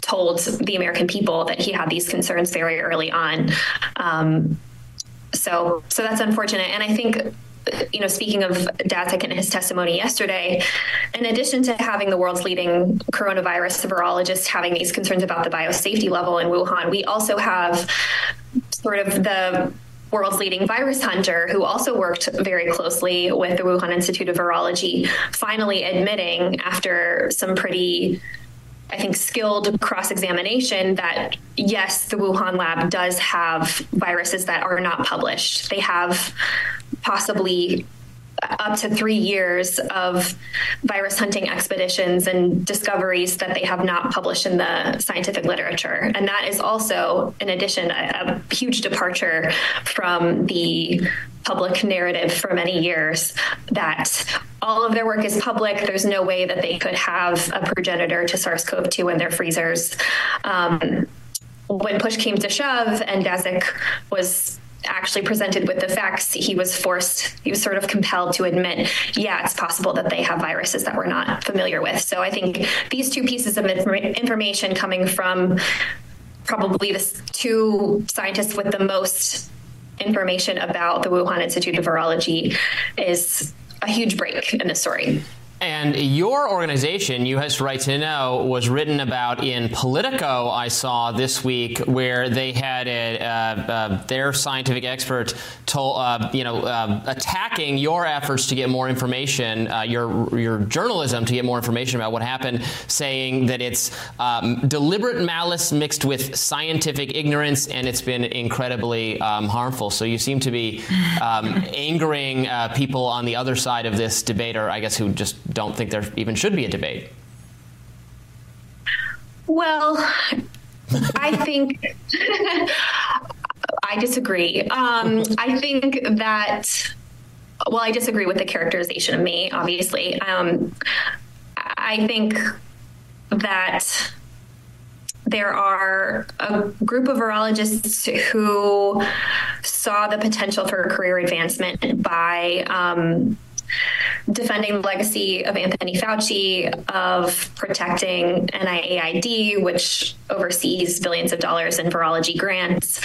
told the American people that he had these concerns very early on. Um, so so that's unfortunate and I think you know, speaking of Daszak and his testimony yesterday, in addition to having the world's leading coronavirus virologist having these concerns about the biosafety level in Wuhan, we also have sort of the world's leading virus hunter who also worked very closely with the Wuhan Institute of Virology finally admitting after some pretty I think skilled cross-examination that yes, the Wuhan lab does have viruses that are not published. They have possibly up to 3 years of virus hunting expeditions and discoveries that they have not published in the scientific literature and that is also in addition a, a huge departure from the public narrative for many years that all of their work is public there's no way that they could have a progenitor to SARS-CoV-2 in their freezers um, when push came to shove and Daszak was actually presented with the facts, he was forced, he was sort of compelled to admit, yeah, it's possible that they have viruses that we're not familiar with. So I think these two pieces of information coming from probably the two scientists with the most information about the Wuhan Institute of Virology is a huge break in the story. And your organization, U.S. Right to Know, was written about in Politico, I saw this week, where they had a, uh, uh, their scientific expert told, uh, you know, uh, attacking your efforts to get more information, uh, your, your journalism to get more information about what happened, saying that it's um, deliberate malice mixed with scientific ignorance, and it's been incredibly um, harmful. So you seem to be um, angering uh, people on the other side of this debate, or I guess who just don't think there even should be a debate? Well, I think I disagree. Um, I think that, well, I disagree with the characterization of me, obviously. Um, I think that there are a group of virologists who saw the potential for career advancement by um, defending the legacy of Anthony Fauci of protecting NIAID which oversees billions of dollars in virology grants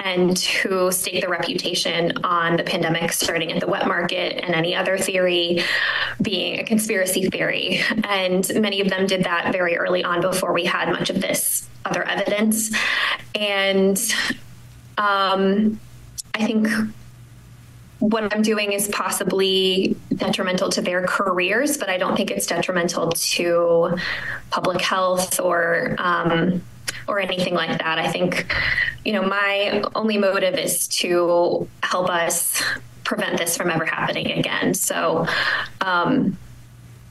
and who stake their reputation on the pandemic starting at the wet market and any other theory being a conspiracy theory and many of them did that very early on before we had much of this other evidence and um, I think what I'm doing is possibly detrimental to their careers, but I don't think it's detrimental to public health or um, or anything like that. I think you know, my only motive is to help us prevent this from ever happening again. So um,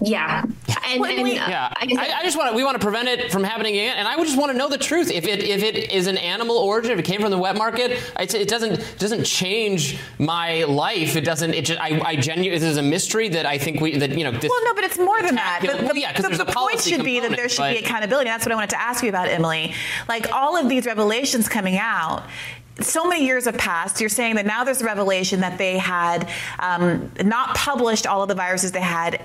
yeah and, and we, uh, yeah I, I, I just want to we want to prevent it from happening again and i would just want to know the truth if it if it is an animal origin if it came from the wet market it, it doesn't doesn't change my life it doesn't it just, i i genuinely this is a mystery that i think we that you know this well no but it's more than that the, well, yeah, the, the point should be that there should but, be accountability that's what i wanted to ask you about emily like all of these revelations coming out so many years have passed you're saying that now there's a revelation that they had um, not published all of the viruses they had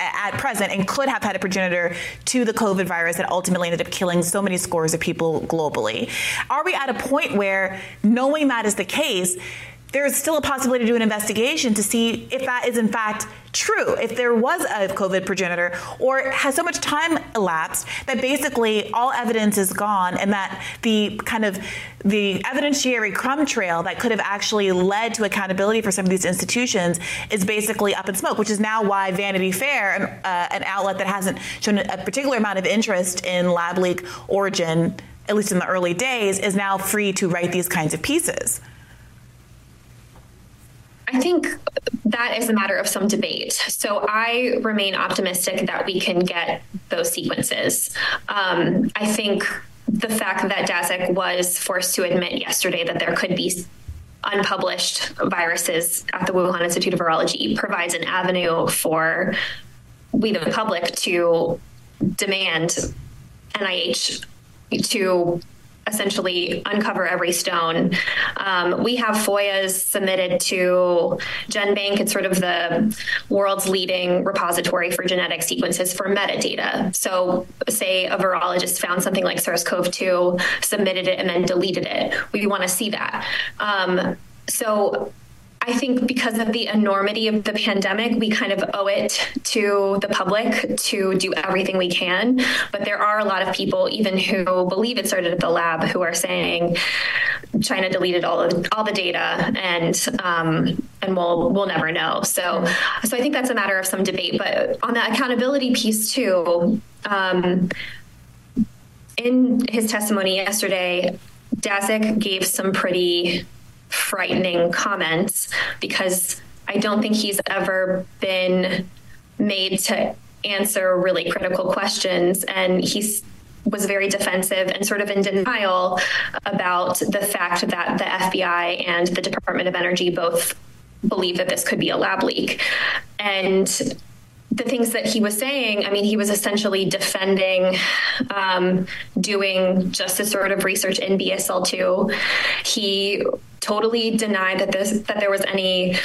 at present and could have had a progenitor to the COVID virus that ultimately ended up killing so many scores of people globally. Are we at a point where knowing that is the case, there's still a possibility to do an investigation to see if that is in fact true if there was a covid progenitor or has so much time elapsed that basically all evidence is gone and that the kind of the evidentiary crumb trail that could have actually led to accountability for some of these institutions is basically up in smoke which is now why Vanity Fair an, uh, an outlet that hasn't shown a particular amount of interest in lab leak origin at least in the early days is now free to write these kinds of pieces I think that is a matter of some debate. So I remain optimistic that we can get those sequences. Um, I think the fact that Daszak was forced to admit yesterday that there could be unpublished viruses at the Wuhan Institute of Virology provides an avenue for we the public to demand NIH to essentially uncover every stone. Um, we have FOIAs submitted to GenBank, it's sort of the world's leading repository for genetic sequences for metadata. So say a virologist found something like SARS-CoV-2, submitted it and then deleted it. We want to see that. Um, so I think because of the enormity of the pandemic, we kind of owe it to the public to do everything we can, but there are a lot of people even who believe it started at the lab who are saying China deleted all of all the data and um, and we'll we'll never know. So so I think that's a matter of some debate, but on the accountability piece too, um, in his testimony yesterday, Daszak gave some pretty frightening comments because I don't think he's ever been made to answer really critical questions and he's was very defensive and sort of in denial about the fact that the FBI and the Department of Energy both believe that this could be a lab leak. And the things that he was saying i mean he was essentially defending um, doing just this sort of research in BSL2 he totally denied that this that there was any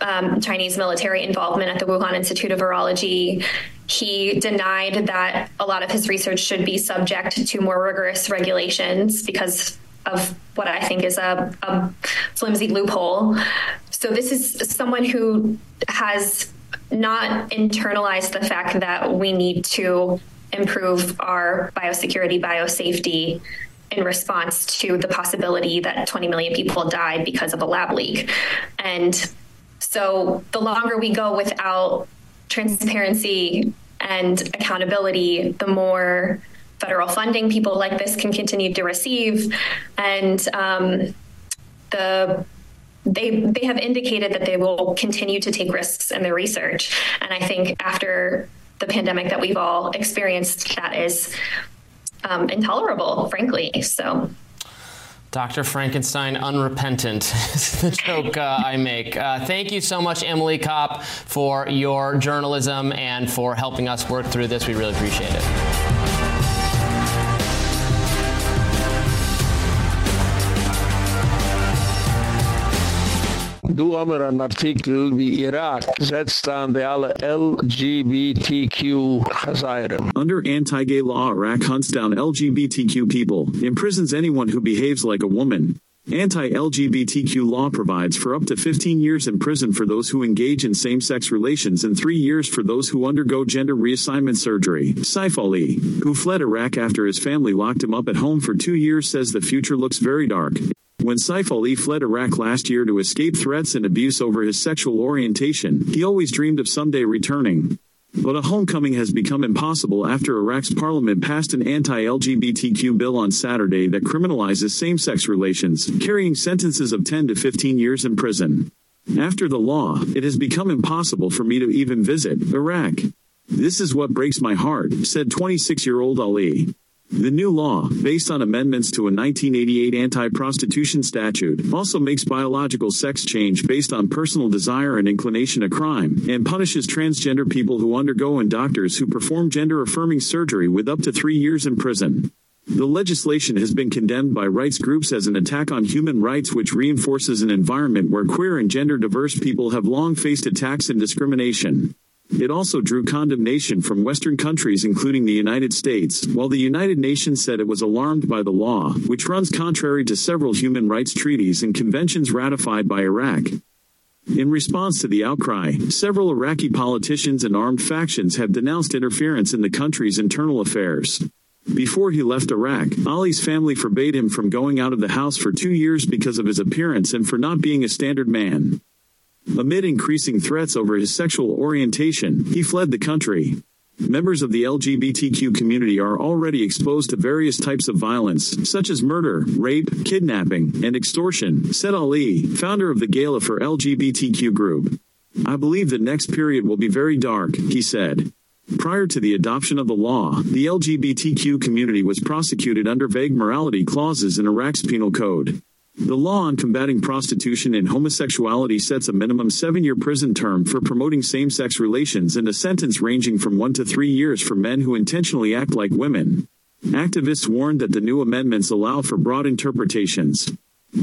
um, Chinese military involvement at the Wuhan Institute of Virology he denied that a lot of his research should be subject to more rigorous regulations because of what I think is a, a flimsy loophole so this is someone who has not internalize the fact that we need to improve our biosecurity, biosafety in response to the possibility that 20 million people died because of a lab leak. And so the longer we go without transparency and accountability, the more federal funding people like this can continue to receive and um, the they they have indicated that they will continue to take risks in their research and i think after the pandemic that we've all experienced that is um, intolerable frankly so Dr. Frankenstein unrepentant is the joke uh, I make. Uh, thank you so much Emily Kopp for your journalism and for helping us work through this. We really appreciate it. Du haben einen Artikel wie Irak setzt an die alle LGBTQ Chazayram. Under anti-gay law, Iraq hunts down LGBTQ people, imprisons anyone who behaves like a woman, Anti-LGBTQ law provides for up to 15 years in prison for those who engage in same-sex relations and 3 years for those who undergo gender reassignment surgery. Saif Ali, who fled Iraq after his family locked him up at home for 2 years, says the future looks very dark. When Saif Ali fled Iraq last year to escape threats and abuse over his sexual orientation, he always dreamed of someday returning. But a homecoming has become impossible after Iraq's parliament passed an anti-LGBTQ bill on Saturday that criminalizes same-sex relations, carrying sentences of 10 to 15 years in prison. After the law, it has become impossible for me to even visit Iraq. This is what breaks my heart, said 26-year-old Ali. The new law, based on amendments to a 1988 anti-prostitution statute, also makes biological sex change based on personal desire and inclination a crime and punishes transgender people who undergo and doctors who perform gender-affirming surgery with up to 3 years in prison. The legislation has been condemned by rights groups as an attack on human rights which reinforces an environment where queer and gender diverse people have long faced attacks and discrimination. It also drew condemnation from Western countries including the United States, while the United Nations said it was alarmed by the law, which runs contrary to several human rights treaties and conventions ratified by Iraq. In response to the outcry, several Iraqi politicians and armed factions have denounced interference in the country's internal affairs. Before he left Iraq, Ali's family forbade him from going out of the house for 2 years because of his appearance and for not being a standard man. Amid increasing threats over his sexual orientation, he fled the country. Members of the LGBTQ community are already exposed to various types of violence, such as murder, rape, kidnapping, and extortion, said Ali, founder of the Gala for LGBTQ group. I believe the next period will be very dark, he said. Prior to the adoption of the law, the LGBTQ community was prosecuted under vague morality clauses in Iraq's penal code. The law on combating prostitution and homosexuality sets a minimum 7-year prison term for promoting same-sex relations and a sentence ranging from 1 to 3 years for men who intentionally act like women. Activists warned that the new amendments allow for broad interpretations.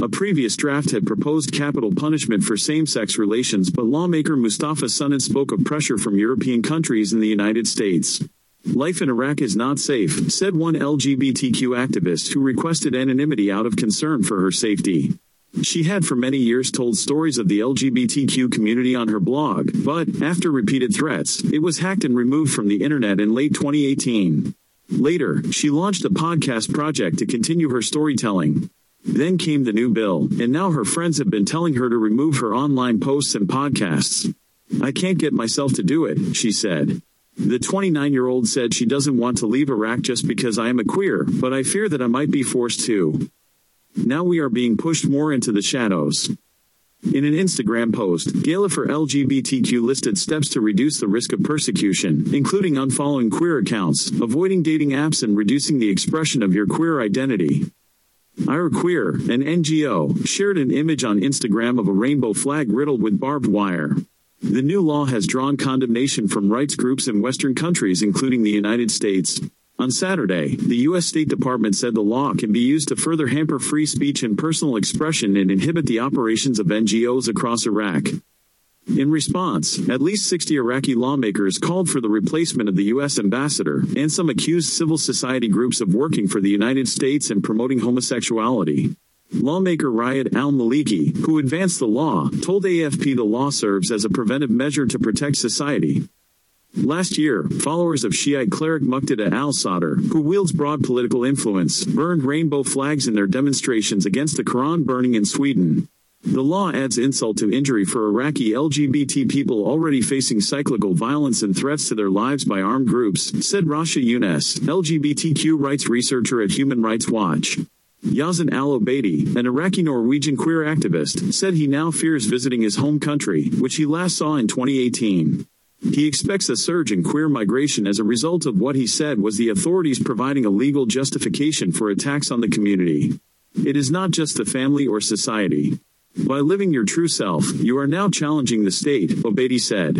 A previous draft had proposed capital punishment for same-sex relations, but lawmaker Mustafa Sunan spoke of pressure from European countries and the United States. Life in Iraq is not safe, said one LGBTQ activist who requested anonymity out of concern for her safety. She had for many years told stories of the LGBTQ community on her blog, but after repeated threats, it was hacked and removed from the internet in late 2018. Later, she launched a podcast project to continue her storytelling. Then came the new bill, and now her friends have been telling her to remove her online posts and podcasts. I can't get myself to do it, she said. The 29-year-old said she doesn't want to leave Iraq just because I am a queer, but I fear that I might be forced to. Now we are being pushed more into the shadows. In an Instagram post, Gala for LGBTQ listed steps to reduce the risk of persecution, including unfollowing queer accounts, avoiding dating apps and reducing the expression of your queer identity. IraQueer, an NGO, shared an image on Instagram of a rainbow flag riddled with barbed wire. The new law has drawn condemnation from rights groups in western countries including the United States. On Saturday, the U.S. State Department said the law can be used to further hamper free speech and personal expression and inhibit the operations of NGOs across Iraq. In response, at least 60 Iraqi lawmakers called for the replacement of the U.S. ambassador, and some accused civil society groups of working for the United States and promoting homosexuality. Lawmaker Riyad Al-Maliki, who advanced the law, told AFP the law serves as a preventive measure to protect society. Last year, followers of Shiite cleric Muqtada al-Sadr, who wields broad political influence, burned rainbow flags in their demonstrations against the Quran burning in Sweden. The law adds insult to injury for Iraqi LGBT people already facing cyclical violence and threats to their lives by armed groups, said Rasha Younes, LGBTQ rights researcher at Human Rights Watch. Yazan al-Obeidi, an Iraqi-Norwegian queer activist, said he now fears visiting his home country, which he last saw in 2018. He expects a surge in queer migration as a result of what he said was the authorities providing a legal justification for attacks on the community. It is not just the family or society. By living your true self, you are now challenging the state, Obeidi said.